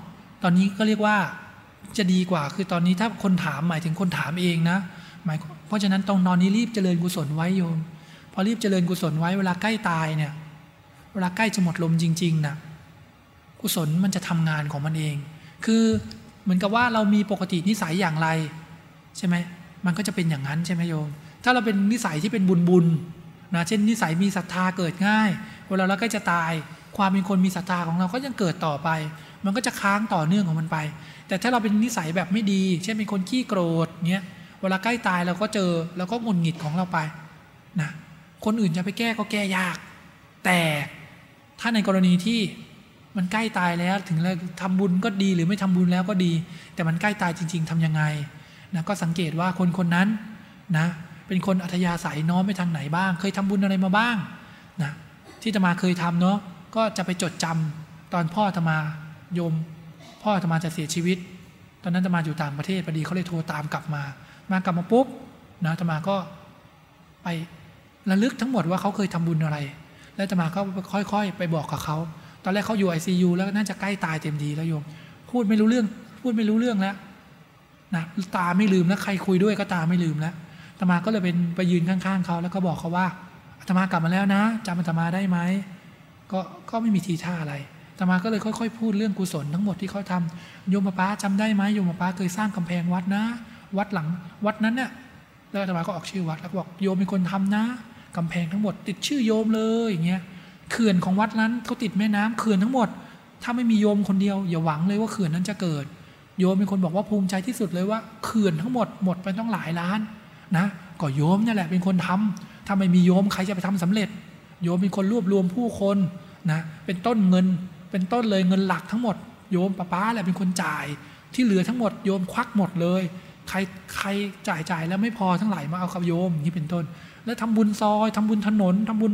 ตอนนี้ก็เรียกว่าจะดีกว่า คือตอนนี้ถ้าคนถามหมายถึงคนถามเองนะหมายเพราะฉะนั้นตรงนอนนี้รีบเจริญกุศลไว้โยม พอรีบเจริญกุศลไว้เวลาใกล้ตายเนี่ย เวลาใกล้จะหมดลมจริงๆนะกุศลมันจะทำงานของมันเอง คือเหมือนกับว่าเรามีปกตินิสัยอย่างไร ใช่ไหมมันก็จะเป็นอย่างนั้นใช่ไหมโยม ถ้าเราเป็นนิสัยที่เป็นบุญบุญนะเช่นนิสัยมีศรัทธาเกิดง่าย เวลาเราใกล้จะตาย ความเป็นคนมีศรัทธาของเราก็ยังเกิดต่อไป มันก็จะค้างต่อเนื่องของมันไป แต่ถ้าเราเป็นนิสัยแบบไม่ดี เช่นเป็นคนขี้โกรธเงี้ยเวลาใกล้ตายเราก็เจอเราก็หงุดหงิดของเราไปนะคนอื่นจะไปแก้ก็แก้ยาก แต่ถ้าในกรณีที่มันใกล้ตายแล้วถึงเราทำบุญก็ดีหรือไม่ทำบุญแล้วก็ดี แต่มันใกล้ตายจริง ๆทำยังไงนะก็สังเกตว่าคนคนนั้นนะเป็นคนอัธยาศัยน้อมไปทางไหนบ้าง เคยทำบุญอะไรมาบ้างนะที่จะมาเคยทำเนาะ ก็จะไปจดจำตอนพ่อธรรมาโยม พ่อธรรมาจะเสียชีวิต ตอนนั้นธรรมาอยู่ต่างประเทศพอดีเขาเลยโทรตามกลับมา มากลับมาปุ๊บนะธรรมาก็ไประลึกทั้งหมดว่าเขาเคยทำบุญอะไร แล้วธรรมาก็ค่อย ๆ ไปบอกกับเขาตอนแรกเขาอยู่ไอซียูแล้วน่าจะใกล้ตายเต็มทีแล้วโยม พูดไม่รู้เรื่อง พูดไม่รู้เรื่องแล้วนะตาไม่ลืมแล้วใครคุยด้วยก็ตาไม่ลืมแล้วธรรมาก็เลยเป็นไปยืนข้างๆเขาแล้วก็บอกเขาว่าธรรมากลับมาแล้วนะจำธรรมาได้ไหม ก็ก็ไม่มีทีท่าอะไรธมาก็เลยค่อย ๆ พูดเรื่องกุศลทั้งหมดที่เขาทำโยมป้าจำได้ไหมโยมป้าเคยสร้างกำแพงวัดนะ วัดหลังวัดนั้นเนี่ยแล้วธมาก็ออกชื่อวัดแล้วบอกโยมเป็นคนทำนะกำแพงทั้งหมด ติดชื่อโยมเลยอย่างเงี้ยเขื่อนของวัดนั้นเขาติดแม่น้ำเขื่อนทั้งหมด ถ้าไม่มีโยมคนเดียว อย่าหวังเลยว่าเขื่อนนั้นจะเกิด โยมเป็นคนบอกว่าภูมิใจที่สุดเลยว่าเขื่อนทั้งหมดหมดไปต้องหลายล้านนะก็โยมนี่แหละเป็นคนทำถ้าไม่มีโยมใครจะไปทำสำเร็จ โยมเป็นคนรวบรวมผู้คนนะเป็นต้นเงิน เป็นต้นเลยเงินหลักทั้งหมด โยมป้าป้าแหละเป็นคนจ่าย ที่เหลือทั้งหมดโยมควักหมดเลย ใครใครจ่ายจ่ายแล้วไม่พอทั้งหลายมาเอากับโยมอย่างนี้เป็นต้น แล้วทำบุญซอยทำบุญถนนทำบุญ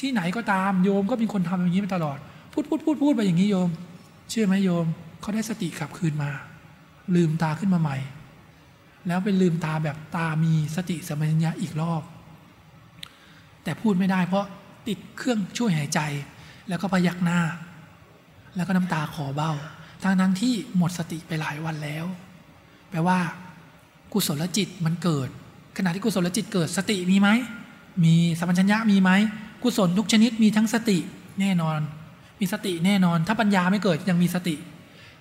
ที่ไหนก็ตามโยมก็เป็นคนทำอย่างนี้มาตลอด พูดพูดพูดพูดไปอย่างนี้โยม เชื่อไหมโยมเขาได้สติกลับคืนมา ลืมตาขึ้นมาใหม่ แล้วเป็นลืมตาแบบตามีสติสมัญญะอีกรอบ แต่พูดไม่ได้เพราะติดเครื่องช่วยหายใจ แล้วก็พยักหน้า แล้วก็น้ำตาขอเบ้าทั้งทั้งที่หมดสติไปหลายวันแล้ว แปลว่ากุศลจิตมันเกิด ขณะที่กุศลจิตเกิดสติมีไหม มีสัมปชัญญะมีไหม กุศลทุกชนิดมีทั้งสติแน่นอน มีสติแน่นอน ถ้าปัญญาไม่เกิดยังมีสติ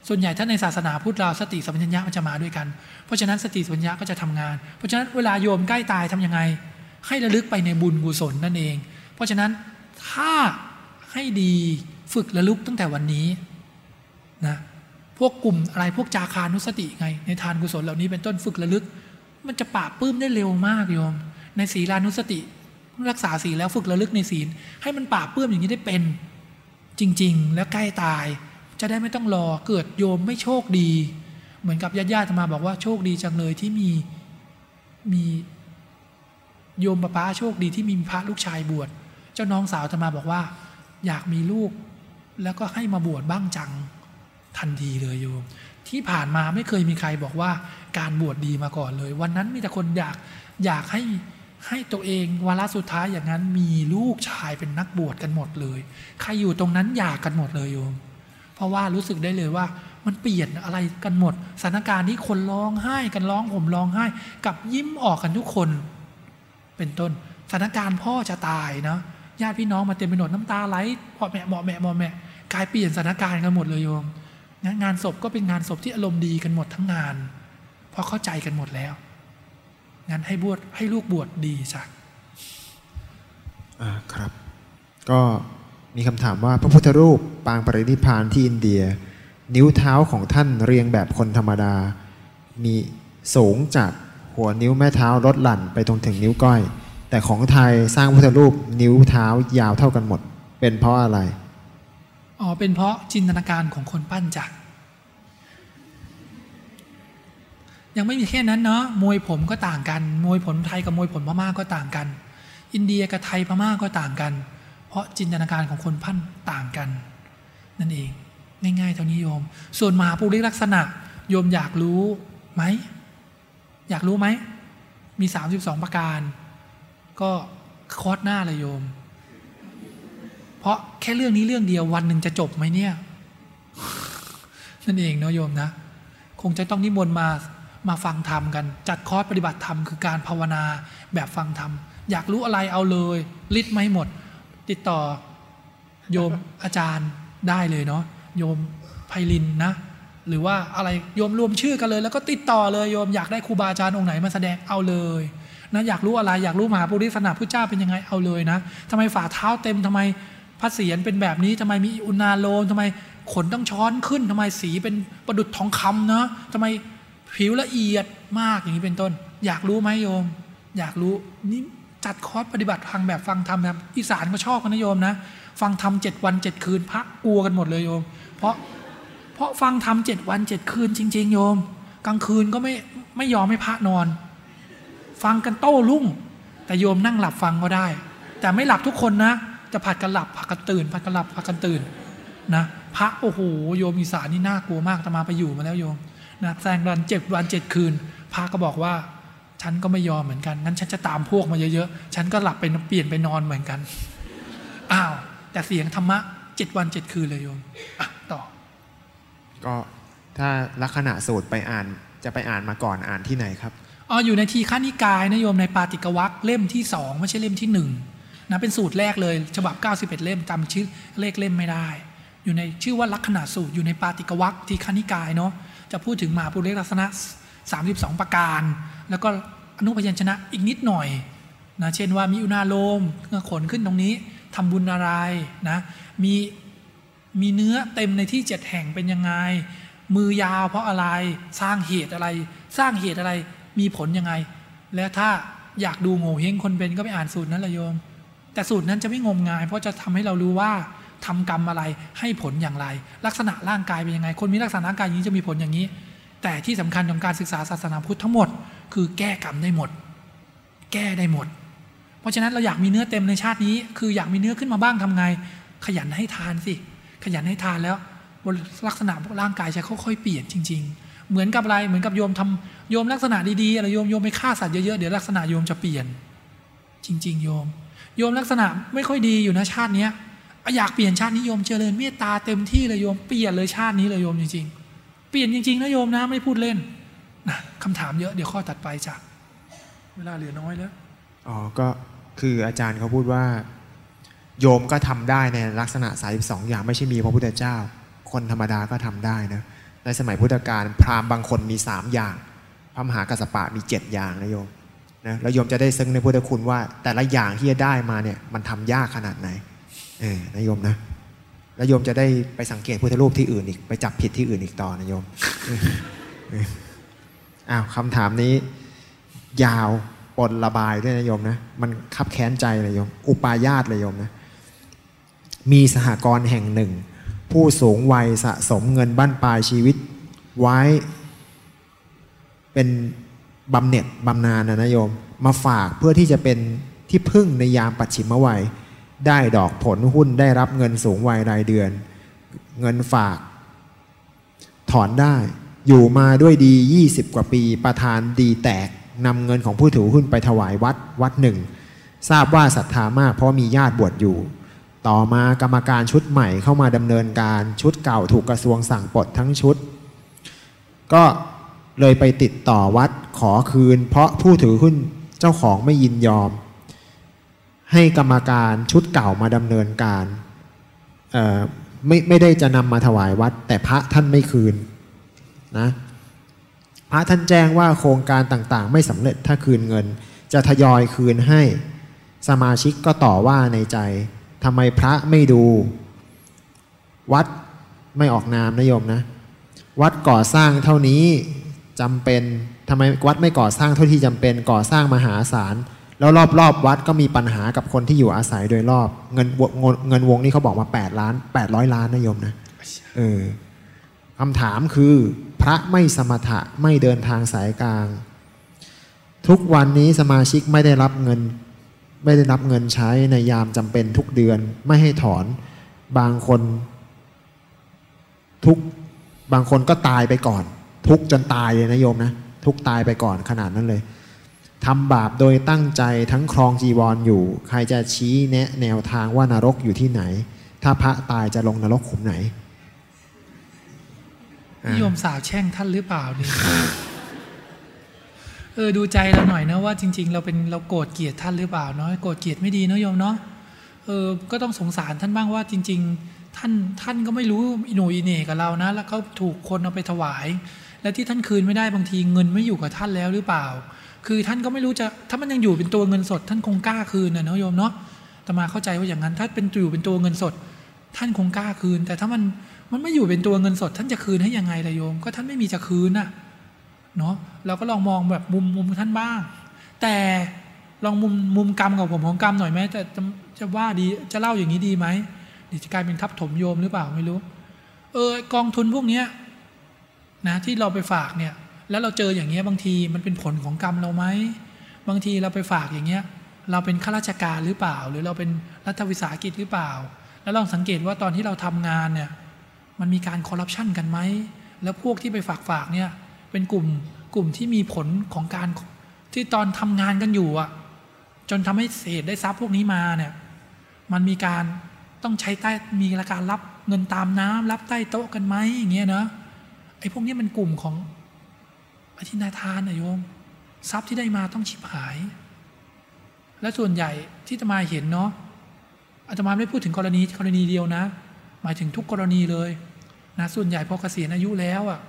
ส่วนใหญ่ถ้าในศาสนาพุทธเราสติสัมปชัญญะมันจะมาด้วยกัน เพราะฉะนั้นสติสัมปชัญญะก็จะทำงาน เพราะฉะนั้นเวลาโยมใกล้ตายทํำยังไง ให้ระลึกไปในบุญกุศลนั่นเอง เพราะฉะนั้นถ้าให้ดีฝึกระลึกตั้งแต่วันนี้นะพวกกลุ่มอะไรพวกจาคานุสติไง ในทานกุศลเหล่านี้เป็นต้นฝึกระลึก มันจะปราบปื้มได้เร็วมากโยม ในศีลานุสติ รักษาศีลแล้วฝึกระลึกในศีล ให้มันปราบปื้มอย่างนี้ได้เป็น จริง ๆ แล้วใกล้ตาย จะได้ไม่ต้องรอเกิดโยมไม่โชคดี เหมือนกับญาติญาติมาบอกว่าโชคดีจังเลยที่มีมี โยมป้าป้าโชคดีที่มีพระลูกชายบวช เจ้าน้องสาวธรรมาบอกว่า อยากมีลูก แล้วก็ให้มาบวชบ้างจังทันทีเลยโยม ที่ผ่านมาไม่เคยมีใครบอกว่าการบวชดดีมาก่อนเลย วันนั้นมีแต่คนอยากอยากให้ให้ตัวเองวาระสุดท้ายอย่างนั้นมีลูกชายเป็นนักบวชกันหมดเลย ใครอยู่ตรงนั้นอยากกันหมดเลยโยม เพราะว่ารู้สึกได้เลยว่ามันเปลี่ยนอะไรกันหมดสถานการณ์ที่คนร้องไห้กันร้องผมร้องไห้ กับยิ้มออกกันทุกคน เป็นต้นสถานการณ์พ่อจะตายเนาะญาติพี่น้องมาเต็มไปหมดน้ำตาไหลพอแม่หมอแม่หมอแม่กลายเปลี่ยนสถานการณ์กันหมดเลยโยมงานศพก็เป็นงานศพที่อารมณ์ดีกันหมดทั้งงานเพราะเข้าใจกันหมดแล้วงั้นให้บวชให้ลูกบวชดีจ้ะอ่าครับ ก็มีคำถามว่าพระพุทธรูปปางปรินิพพานที่อินเดีย นิ้วเท้าของท่านเรียงแบบคนธรรมดา มีสูงจาก หัวนิ้วแม่เท้าลดหลั่นไปตรงถึงนิ้วก้อย แต่ของไทยสร้างพุทธรูปนิ้วเท้ายาวเท่ากันหมด เป็นเพราะอะไรอ๋อเป็นเพราะจินตนาการของคนปั้นจักรยังไม่มีแค่นั้นเนาะมวยผมก็ต่างกัน มวยผมไทยกับมวยผมพม่าก็ต่างกัน อินเดียกับไทยพม่าก็ต่างกัน เพราะจินตนาการของคนปั้นต่างกัน นั่นเอง ง่ายๆเท่านี้โยม ส่วนมหาปุริลักษณะ โยมอยากรู้ไหม อยากรู้ไหม มีสามสิบสองประการ ก็คอร์สหน้าเลยโยม เพราะแค่เรื่องนี้เรื่องเดียววันหนึ่งจะจบไหมเนี่ย นั่นเองเนาะโยมนะ คงจะต้องนิมนต์มามาฟังธรรมกัน จัดคอร์สปฏิบัติธรรมคือการภาวนาแบบฟังธรรม อยากรู้อะไรเอาเลยลิดไม่หมด ติดต่อโยมอาจารย์ได้เลยเนาะโยมไพลินนะ หรือว่าอะไรโยมรวมชื่อกันเลย แล้วก็ติดต่อเลยโยมอยากได้ครูบาอาจารย์องค์ไหนมาแสดงเอาเลยนะอยากรู้อะไรอยากรู้มหาปุริศาสนาพระเจ้าเป็นยังไงเอาเลยนะทำไมฝ่าเท้าเต็มทำไมพระเศียรเป็นแบบนี้ทำไมมีอุณาโลมทำไมขนต้องช้อนขึ้นทำไมสีเป็นประดุดทองคำเนาะทำไมผิวละเอียดมากอย่างนี้เป็นต้น อยากรู้ไหมโยม อยากรู้นี่จัดคอร์สปฏิบัติทางแบบฟังธรรมนะอีสานก็ชอบกันนะโยมนะ ฟังธรรมเจ็ดวันเจ็ดคืนพระกลัวกันหมดเลยโยม เพราะ เพราะฟังธรรมเจ็ดวันเจ็ดคืนจริง ๆ โยม กลางคืนก็ไม่ไม่ยอมให้พระนอน ฟังกันโต้รุ่ง แต่โยมนั่งหลับฟังก็ได้ แต่ไม่หลับทุกคนนะ จะผัดกันหลับผัดกันตื่นผัดกันหลับผัดกันตื่นนะพระโอ้โหโยมอีสานนี่น่ากลัวมากตมาไปอยู่มาแล้วโยมนะแซงวันเจ็ดวันเจ็ดคืน พระก็บอกว่า ฉันก็ไม่ยอมเหมือนกันงั้นฉันจะตามพวกมาเยอะๆฉันก็หลับไปเปลี่ยนไปนอนเหมือนกันอ้าวแต่เสียงธรรมะเจ็ดวันเจ็ดคืนเลยโยมอะต่อ ก็ถ้าลักษณะสูตรไปอ่านจะไปอ่านมาก่อนอ่านที่ไหนครับอ๋ออยู่ในทีฆานิกายนะโยมในปาติกวักเล่มที่สองไม่ใช่เล่มที่หนึ่งนะเป็นสูตรแรกเลย ฉบับ 91 เล่มจำชื่อเลขเล่มไม่ได้ อยู่ในชื่อว่าลักษณะสูตรอยู่ในปาติกวักทีฆานิกายเนาะจะพูดถึงมหาปุริลักษณะ 32 ประการ แล้วก็อนุพยัญชนะอีกนิดหน่อยนะเช่นว่ามีอุณาโลมขนขึ้นตรงนี้ทำบุญอะไรนะมี มีเนื้อเต็มในที่เจ็ดแห่งเป็นยังไง มือยาวเพราะอะไร สร้างเหตุอะไร สร้างเหตุอะไร มีผลยังไง แล้วถ้าอยากดูโง่เฮงคนเป็นก็ไปอ่านสูตรนั้นละโยม แต่สูตรนั้นจะไม่งมงาย เพราะจะทำให้เรารู้ว่าทำกรรมอะไรให้ผลอย่างไร ลักษณะร่างกายเป็นยังไง คนมีลักษณะร่างกายอย่างนี้จะมีผลอย่างนี้ แต่ที่สำคัญของการศึกษาศาสนาพุทธทั้งหมด คือแก้กรรมได้หมด แก้ได้หมด เพราะฉะนั้นเราอยากมีเนื้อเต็มในชาตินี้ คืออยากมีเนื้อขึ้นมาบ้างทำไง ขยันให้ทานสิ ขยันให้ทานแล้วลักษณะร่างกายจะค่อยๆเปลี่ยนจริง ๆ เหมือนกับอะไรเหมือนกับโยมทำโยมลักษณะดีๆอะไรโยมโยมไปฆ่าสัตว์เยอะๆเดี๋ยวลักษณะโยมจะเปลี่ยน จริง ๆ โยม โยมลักษณะไม่ค่อยดีอยู่นะชาติเนี้ยอยากเปลี่ยนชาตินี้โยมเจริญเมตตาเต็มที่เลยโยมเปลี่ยนเลยชาตินี้เลยโยมจริง ๆ เปลี่ยนจริงๆนะโยมนะไม่พูดเล่นนะคำถามเยอะเดี๋ยวข้อตัดไปจ้ะเวลาเหลือน้อยแล้วอ๋อก็คืออาจารย์เขาพูดว่า โยมก็ทำได้ในลักษณะ32อย่างไม่ใช่มีพระพุทธเจ้า คนธรรมดาก็ทำได้นะในสมัยพุทธกาลพราหมณ์บางคนมี3อย่าง พระมหากัสสปะมี 7 อย่างนะโยมนะแล้วโยมจะได้ซึ้งในพุทธคุณว่า แต่ละอย่างที่จะได้มาเนี่ยมันทำยากขนาดไหนเออนะโยมนะแล้วโยมจะได้ไปสังเกตพุทธรูปที่อื่นอีกไปจับผิดที่อื่นอีกต่อนะโยมอ้าวคำถามนี้ ยาวปนระบายด้วยนะโยมนะมันคับแค้นใจเลยโยม อุปายาตเลยโยมนะ มีสหกรณ์แห่งหนึ่ง ผู้สูงวัยสะสมเงินบั้นปลายชีวิตไว้ เป็นบำเหน็จบำนาญนะนะโยม มาฝากเพื่อที่จะเป็นที่พึ่งในยามปัจฉิมวัย ได้ดอกผลหุ้นได้รับเงินสูงวัยรายเดือน เงินฝาก ถอนได้อยู่มาด้วยดี 20 กว่าปีประธานดีแตกนำเงินของผู้ถือหุ้นไปถวายวัดวัดหนึ่ง ทราบว่าศรัทธามากเพราะมีญาติบวชอยู่ ต่อมากรรมการชุดใหม่เข้ามาดำเนินการชุดเก่าถูกกระทรวงสั่งปลดทั้งชุด ก็เลยไปติดต่อวัดขอคืน เพราะผู้ถือหุ้นเจ้าของไม่ยินยอม ให้กรรมการชุดเก่ามาดำเนินการไม่ไม่ได้จะนำมาถวายวัด แต่พระท่านไม่คืนนะพระท่านแจ้งว่าโครงการต่างๆ ไม่สำเร็จถ้าคืนเงิน จะทยอยคืนให้สมาชิกก็ต่อว่าในใจ ทำไมพระไม่ดู วัดไม่ออกนามนะโยมนะ วัดก่อสร้างเท่านี้จำเป็นทำไมวัดไม่ก่อสร้างเท่าที่จำเป็นก่อสร้างมหาศาลแล้วรอบๆวัดก็มีปัญหากับคนที่อยู่อาศัยโดยรอบ เงินวงเงินวงนี้เขาบอกมา 8 ล้าน 800 ล้านนะโยมนะเออคำถามคือ พระไม่สมถะไม่เดินทางสายกลาง ทุกวันนี้สมาชิกไม่ได้รับเงิน ไม่ได้รับเงินใช้ในยามจำเป็นทุกเดือน ไม่ให้ถอนบางคน ทุกบางคนก็ตายไปก่อน ทุกจนตายเลยนะโยมนะทุกตายไปก่อนขนาดนั้นเลยทำบาปโดยตั้งใจทั้งครองจีวรออยู่ ใครจะชี้แนะแนวทางว่านรกอยู่ที่ไหน ถ้าพระตายจะลงนรกขุมไหนนิยมสาวแช่งท่านหรือเปล่านี่ เออดูใจเราหน่อยนะว่าจริง ๆ เราเป็นเราโกรธเกลียดท่านหรือเปล่าเนาะโกรธเกลียดไม่ดีเนาะโยมเนาะเออก็ต้องสงสารท่านบ้างว่าจริง ๆ ท่านท่านก็ไม่รู้อิโหนอิเน่กับเรานะ แล้วเขาถูกคนเอาไปถวาย และที่ท่านคืนไม่ได้บางทีเงินไม่อยู่กับท่านแล้วหรือเปล่า คือท่านก็ไม่รู้จะถ้ามันยังอยู่เป็นตัวเงินสด ท่านคงกล้าคืนนะเนาะโยมเนาะแต่มาเข้าใจว่าอย่างนั้นถ้าเป็นอยู่เป็นตัวเงินสด ท่านคงกล้าคืน แต่ถ้ามันมันไม่อยู่เป็นตัวเงินสด ท่านจะคืนให้ยังไงล่ะโยม ก็ท่านไม่มีจะคืนน่ะ เนาะเราก็ลองมองแบบมุมมุมท่านบ้าง แต่ลองมุมมุมกรรมกับผมของกรรมหน่อยไหมแต่จะจะว่าดีจะเล่าอย่างนี้ดีไหมเดี๋ยวจะกลายเป็นทับถมโยมหรือเปล่าไม่รู้ เออกองทุนพวกเนี้ยนะที่เราไปฝากเนี่ย แล้วเราเจออย่างเงี้ยบางทีมันเป็นผลของกรรมเราไหมบางทีเราไปฝากอย่างเงี้ย เราเป็นข้าราชการหรือเปล่า หรือเราเป็นรัฐวิสาหกิจหรือเปล่า แล้วลองสังเกตว่าตอนที่เราทำงานเนี่ยมันมีการคอร์รัปชันกันไหมแล้วพวกที่ไปฝากฝากเนี่ย เป็นกลุ่มกลุ่มที่มีผลของการที่ตอนทำงานกันอยู่อะ จนทำให้เศษได้ทรัพย์พวกนี้มาเนี่ย มันมีการต้องใช้ใต้มีการรับเงินตามน้ำรับใต้โต๊ะกันไหมอย่างเงี้ยเนาะไอ้พวกนี้มันกลุ่มของอธินาทานนะโยม ทรัพย์ที่ได้มาต้องฉิบหาย และส่วนใหญ่ที่จะมาเห็นเนาะอาตมาไม่พูดถึงกรณีกรณีเดียวนะ หมายถึงทุกกรณีเลยนะส่วนใหญ่พอเกษียณอายุแล้วอะ่ะ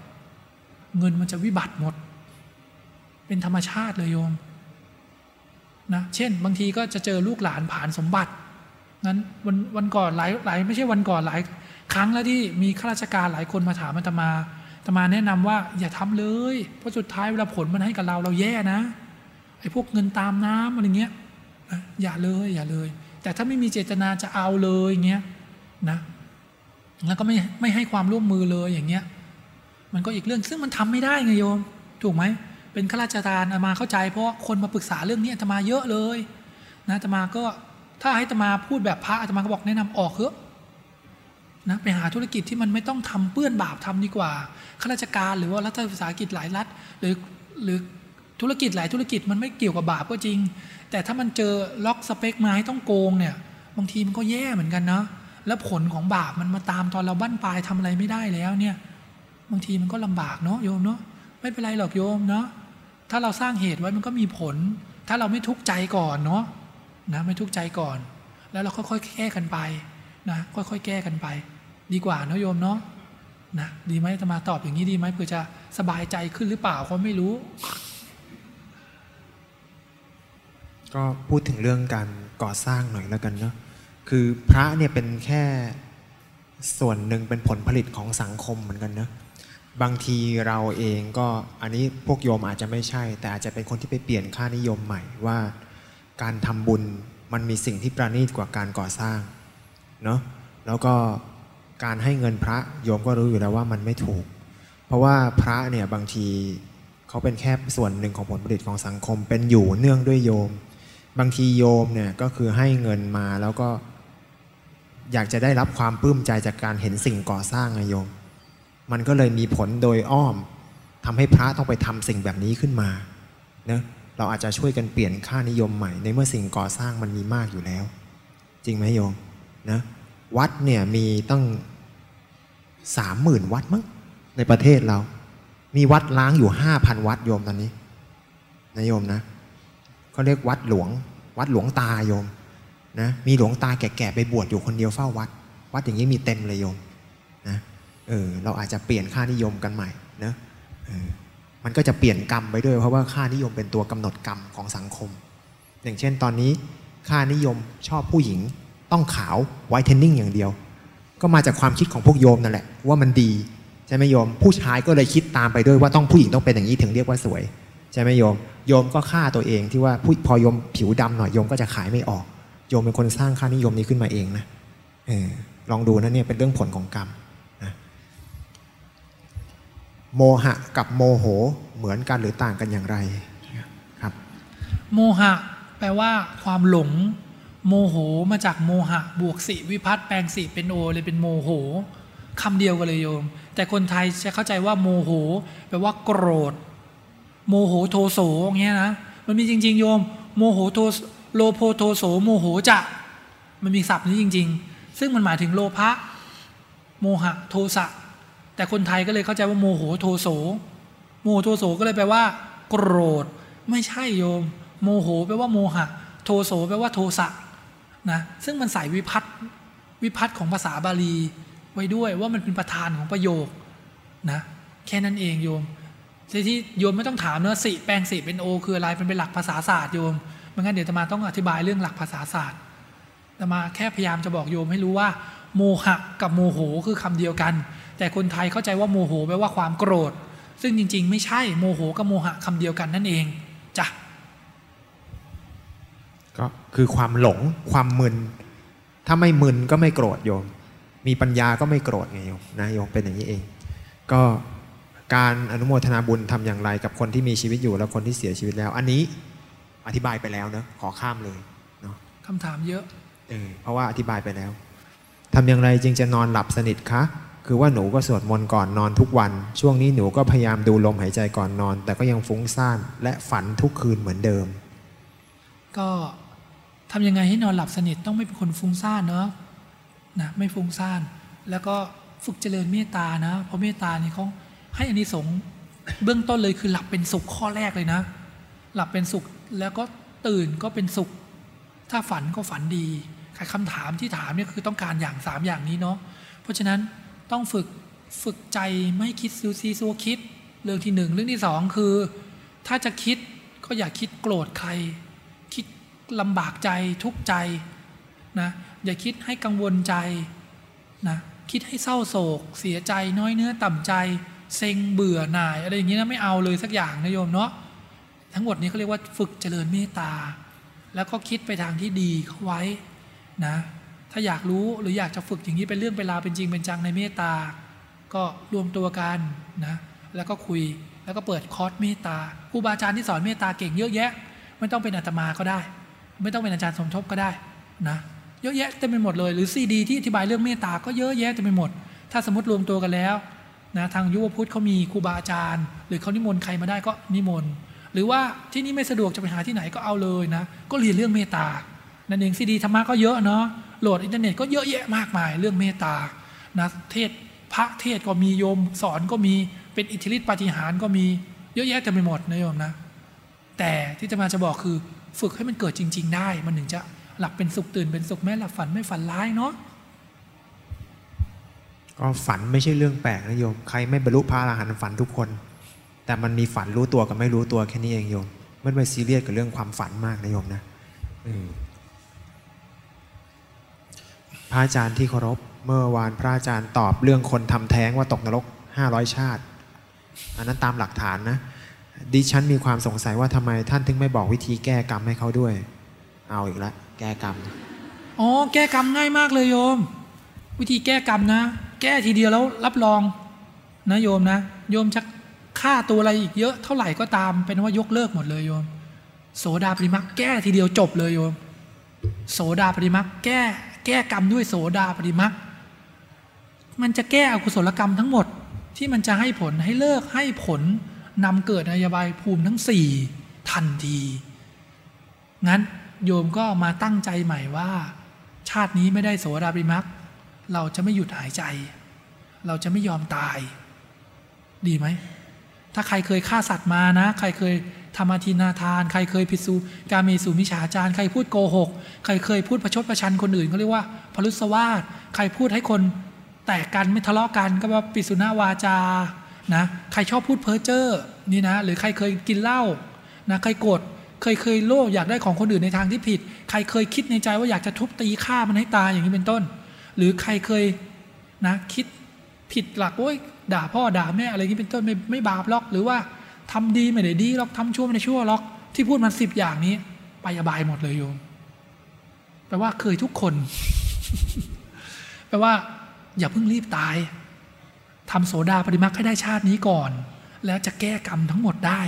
เงินมันจะวิบัติหมด เป็นธรรมชาติเลยโยมนะเช่น บางทีก็จะเจอลูกหลานผ่านสมบัตินั้นวันวันก่อนหลายหลายไม่ใช่วันก่อนหลาย ครั้งแล้วที่มีข้าราชการหลายคนมาถามอาตมาอาตมาแนะนำว่าอย่าทำเลย เพราะสุดท้ายเวลาผลมันให้กับเราเราแย่นะไอ้พวกเงินตามน้ำอะไรเงี้ยอย่าเลยอย่าเลย แต่ถ้าไม่มีเจตนาจะเอาเลยอย่างเงี้ยนะแล้วก็ไม่ไม่ให้ความร่วมมือเลยอย่างเงี้ย มันก็อีกเรื่องซึ่งมันทำไม่ได้ไงโยม ถูกไหม เป็นข้าราชการอามาเข้าใจ เพราะคนมาปรึกษาเรื่องนี้อาตมาเยอะเลยนะอาตมาก็ถ้าให้อาตมาพูดแบบพระอาตมาก็บอกแนะนำออกเถอะนะไปหาธุรกิจที่มันไม่ต้องทำเปื้อนบาปทำดีกว่าข้าราชการหรือว่ารัฐวิสาหกิจหลายรัฐ หรือหรือธุรกิจหลายธุรกิจมันไม่เกี่ยวกับบาปก็จริง แต่ถ้ามันเจอล็อกสเปคมาให้ต้องโกงเนี่ยบางทีมันก็แย่เหมือนกันนะแล้วผลของบาปมันมาตามตอนเราบั้นปลายทำอะไรไม่ได้แล้วเนี่ย บางทีมันก็ลำบากเนาะโยมเนาะไม่เป็นไรหรอกโยมเนาะถ้าเราสร้างเหตุไว้มันก็มีผล ถ้าเราไม่ทุกข์ใจก่อนเนาะนะไม่ทุกข์ใจก่อน แล้วเราค่อยๆแก้กันไปนะค่อยๆแก้กันไป ดีกว่าเนาะโยมเนาะนะดีไหมจะมาตอบอย่างนี้ดีไหมเพื่อจะสบายใจขึ้นหรือเปล่าก็ไม่รู้ ก็พูดถึงเรื่องการก่อสร้างหน่อยแล้วกันเนาะคือพระเนี่ยเป็นแค่ส่วนหนึ่งเป็นผลผลิตของสังคมเหมือนกันเนาะ บางทีเราเองก็อันนี้พวกโยมอาจจะไม่ใช่ แต่อาจจะเป็นคนที่ไปเปลี่ยนค่านิยมใหม่ว่า การทำบุญมันมีสิ่งที่ประณีตกว่าการก่อสร้างเนาะแล้วก็การให้เงินพระโยมก็รู้อยู่แล้วว่ามันไม่ถูก เพราะว่าพระเนี่ยบางทีเขาเป็นแค่ส่วนหนึ่งของผลผลิตของสังคม เป็นอยู่เนื่องด้วยโยม บางทีโยมเนี่ยก็คือให้เงินมาแล้วก็ อยากจะได้รับความปลื้มใจจากการเห็นสิ่งก่อสร้างไงโยม มันก็เลยมีผลโดยอ้อมทำให้พระต้องไปทำสิ่งแบบนี้ขึ้นมาเนะเราอาจจะช่วยกันเปลี่ยนค่านิยมใหม่ ในเมื่อสิ่งก่อสร้างมันมีมากอยู่แล้ว จริงไหมโยมนะวัดเนี่ยมีตั้งสามหมื่นวัดมั้งในประเทศเรา มีวัดล้างอยู่ห้าพันวัดโยมตอนนี้นะโยมนะเขาเรียกวัดหลวง วัดหลวงตาโยมนะมีหลวงตาแก่ๆไปบวชอยู่คนเดียวเฝ้าวัด วัดอย่างนี้มีเต็มเลยโยมนะ เออเราอาจจะเปลี่ยนค่านิยมกันใหม่นะเออมันก็จะเปลี่ยนกรรมไปด้วยเพราะว่าค่านิยมเป็นตัวกำหนดกรรมของสังคม อย่างเช่นตอนนี้ค่านิยมชอบผู้หญิงต้องขาวไวท์เทนนิ่งอย่างเดียว ก็มาจากความคิดของพวกโยมนั่นแหละว่ามันดีใช่ไหมโยม ผู้ชายก็เลยคิดตามไปด้วยว่าต้องผู้หญิงต้องเป็นอย่างนี้ถึงเรียกว่าสวยใช่ไหมโยม โยมก็ฆ่าตัวเองที่ว่าผู้พอโยมผิวดำหน่อยโยมก็จะขายไม่ออก โยมเป็นคนสร้างค่านิยมนี้ขึ้นมาเองนะเออลองดูนะเนี่ยเป็นเรื่องผลของกรรม โมหะกับโมโหเหมือนกันหรือต่างกันอย่างไรครับ โมหะ แปลว่า ความหลง โมโหมาจากโมหะ บวกสิวิภัตติแปลงสิเป็นโอเลยเป็นโมโหคำเดียวกันเลยโยม แต่คนไทยจะเข้าใจว่าโมโห แปลว่าโกรธ โมโหโทโสอย่างเงี้ยนะมันมีจริง ๆ โยม โมโหโทโลโพโทโสโมโหจะมันมีศัพท์นี้จริง ๆ ซึ่งมันหมายถึงโลภะโมหะโทสะ แต่คนไทยก็เลยเข้าใจว่าโมโหโทโสโมโหโทโสก็เลยแปลว่า โกรธ ไม่ใช่โยม โมโหแปลว่าโมหะ โทโสแปลว่าโทสะนะซึ่งมันใส่วิพัตวิพัตของภาษาบาลีไว้ด้วยว่ามันเป็นประธานของประโยคนะแค่นั้นเองโยมทีที่โยมไม่ต้องถามเนอะสิแปลงสิเป็นโอคืออะไรเป็นเป็นหลักภาษาศาสตร์โยมไม่งั้นเดี๋ยวจะมาต้องอธิบายเรื่องหลักภาษาศาสตร์จะมาแค่พยายามจะบอกโยมให้รู้ว่า โมหะกับโมโหคือคำเดียวกัน แต่คนไทยเข้าใจว่าโมโหแปลว่าความโกรธ ซึ่งจริง ๆ ไม่ใช่โมโหกับโมหะคำเดียวกันนั่นเองจ้ะก็คือความหลงความมึน ถ้าไม่มึนก็ไม่โกรธโยม มีปัญญาก็ไม่โกรธไงโยมนะโยมเป็นอย่างนี้เอง ก็การอนุโมทนาบุญทำอย่างไรกับคนที่มีชีวิตอยู่และคนที่เสียชีวิตแล้ว อันนี้อธิบายไปแล้วเนอะขอข้ามเลยเนาะคำถามเยอะเออเพราะว่าอธิบายไปแล้วทำอย่างไรจึงจะนอนหลับสนิทคะ คือว่าหนูก็สวดมนต์ก่อนนอนทุกวัน ช่วงนี้หนูก็พยายามดูลมหายใจก่อนนอน แต่ก็ยังฟุ้งซ่านและฝันทุกคืนเหมือนเดิม ก็ทำยังไงให้นอนหลับสนิทต้องไม่เป็นคนฟุ้งซ่านเนาะนะไม่ฟุ้งซ่าน แล้วก็ฝึกเจริญเมตตานะ เพราะเมตตานี่เขาให้อานิสงส์เบื้องต้นเลยคือหลับเป็นสุขข้อแรกเลยนะ หลับเป็นสุขแล้วก็ตื่นก็เป็นสุข ถ้าฝันก็ฝันดีคำถามที่ถามเนี่ยคือต้องการอย่างสามอย่างนี้เนาะเพราะฉะนั้น ต้องฝึกฝึกใจไม่คิดซูซีซัวคิด เรื่องที่หนึ่งเรื่องที่สองคือ ถ้าจะคิดก็อย่าคิดโกรธใคร คิดลำบากใจทุกข์ใจนะอย่าคิดให้กังวลใจนะคิดให้เศร้าโศก เสียใจน้อยเนื้อต่ำใจ เซ็งเบื่อหน่าย อะไรอย่างนี้นะไม่เอาเลยสักอย่างนะโยมเนาะทั้งหมดนี้เขาเรียกว่าฝึกเจริญเมตตา แล้วก็คิดไปทางที่ดีเข้าไว้นะ ถ้าอยากรู้หรืออยากจะฝึกอย่างนี้เป็นเรื่องเป็นราวเป็นจริงเป็นจังในเมตตา ก็รวมตัวกันนะ แล้วก็คุยแล้วก็เปิดคอร์สเมตตาครูบาอาจารย์ที่สอนเมตตาเก่งเยอะแยะ ไม่ต้องเป็นอาตมาก็ได้ ไม่ต้องเป็นอาจารย์สมทบก็ได้นะเยอะแยะเต็มไปหมดเลยหรือซีดีที่อธิบายเรื่องเมตตาก็เยอะแยะเต็มไปหมด ถ้าสมมติรวมตัวกันแล้วนะทางยุวพุทธเขามีครูบาอาจารย์ หรือเขานิมนต์ใครมาได้ก็นิมนต์หรือว่าที่นี่ไม่สะดวกจะไปหาที่ไหนก็เอาเลยนะ ก็เรียนเรื่องเมตตานั่นเองซีดีธรรมะก็เยอะเนาะ โหลดอินเทอร์เน็ตก็เยอะแยะมากมาย เรื่องเมตตานะเทศพระเทศก็มีโยมสอนก็มีเป็นอิทธิฤทธิปาฏิหาริย์ก็มีเยอะแยะเต็มไปหมดนะโยมนะ แต่ที่จะมาจะบอกคือฝึกให้มันเกิดจริง ๆ ได้ มันถึงจะหลับเป็นสุขตื่นเป็นสุขแม้หลับฝันไม่ฝันร้ายเนาะก็ฝันไม่ใช่เรื่องแปลกนะโยม ใครไม่บรรลุพระอรหันต์ฝันทุกคน แต่มันมีฝันรู้ตัวกับไม่รู้ตัวแค่นี้เองโยมไม่ไปซีเรียสกับเรื่องความฝันมากนะโยมนะอืม พระอาจารย์ที่เคารพเมื่อวานพระอาจารย์ตอบเรื่องคนทำแท้งว่าตกนรกห้าร้อยชาติ อันนั้นตามหลักฐานนะ ดิฉันมีความสงสัยว่าทำไมท่านถึงไม่บอกวิธีแก้กรรมให้เขาด้วย เอาอีกแล้วแก้กรรมอ๋อแก้กรรมง่ายมากเลยโยม วิธีแก้กรรมนะ แก้ทีเดียวแล้วรับรองนะโยมนะ โยมจะฆ่าตัวอะไรอีกเยอะเท่าไหร่ก็ตามเป็นว่ายกเลิกหมดเลยโยม โสดาปริมักแก้ทีเดียวจบเลยโยม โสดาปริมักแก้ แก้กรรมด้วยโสดาปริมักมันจะแก้อกุศลกรรมทั้งหมดที่มันจะให้ผลให้เลิกให้ผลนำเกิดนายบายภูมิทั้งสี่ทันที งั้นโยมก็มาตั้งใจใหม่ว่า ชาตินี้ไม่ได้โสดาปริมักเราจะไม่หยุดหายใจ เราจะไม่ยอมตาย ดีไหม ถ้าใครเคยฆ่าสัตว์มานะ ใครเคย ทำอาทินาทาน ใครเคยผิดสูการมีสู่มิจฉาจารใครพูดโกหก ใครเคยพูดประชดประชันคนอื่นเขาเรียกว่าพลุสวาสใครพูดให้คนแตกกันไม่ทะเลาะกันก็ว่าปิสุนาวาจานะใครชอบพูดเพ้อเจ้อนี่นะ หรือใครเคยกินเหล้านะใครโกรธเคยเคยโลภอยากได้ของคนอื่นในทางที่ผิด ใครเคยคิดในใจว่าอยากจะทุบตีฆ่ามันให้ตายอย่างนี้เป็นต้น หรือใครเคยนะคิดผิดหลักโอ้ยด่าพ่อด่าแม่อะไรอย่างนี้เป็นต้นไม่ไม่บาปหรอกหรือว่า ทำดีไม่ได้ดีหรอกทำชั่วไม่ได้ชั่วหรอก ที่พูดมันสิบอย่างนี้ ไปอบายหมดเลยโยมแปลว่าเคยทุกคน แปลว่า อย่าเพิ่งรีบตายทำโสดาปริมักให้ได้ชาตินี้ก่อน แล้วจะแก้กรรมทั้งหมดได้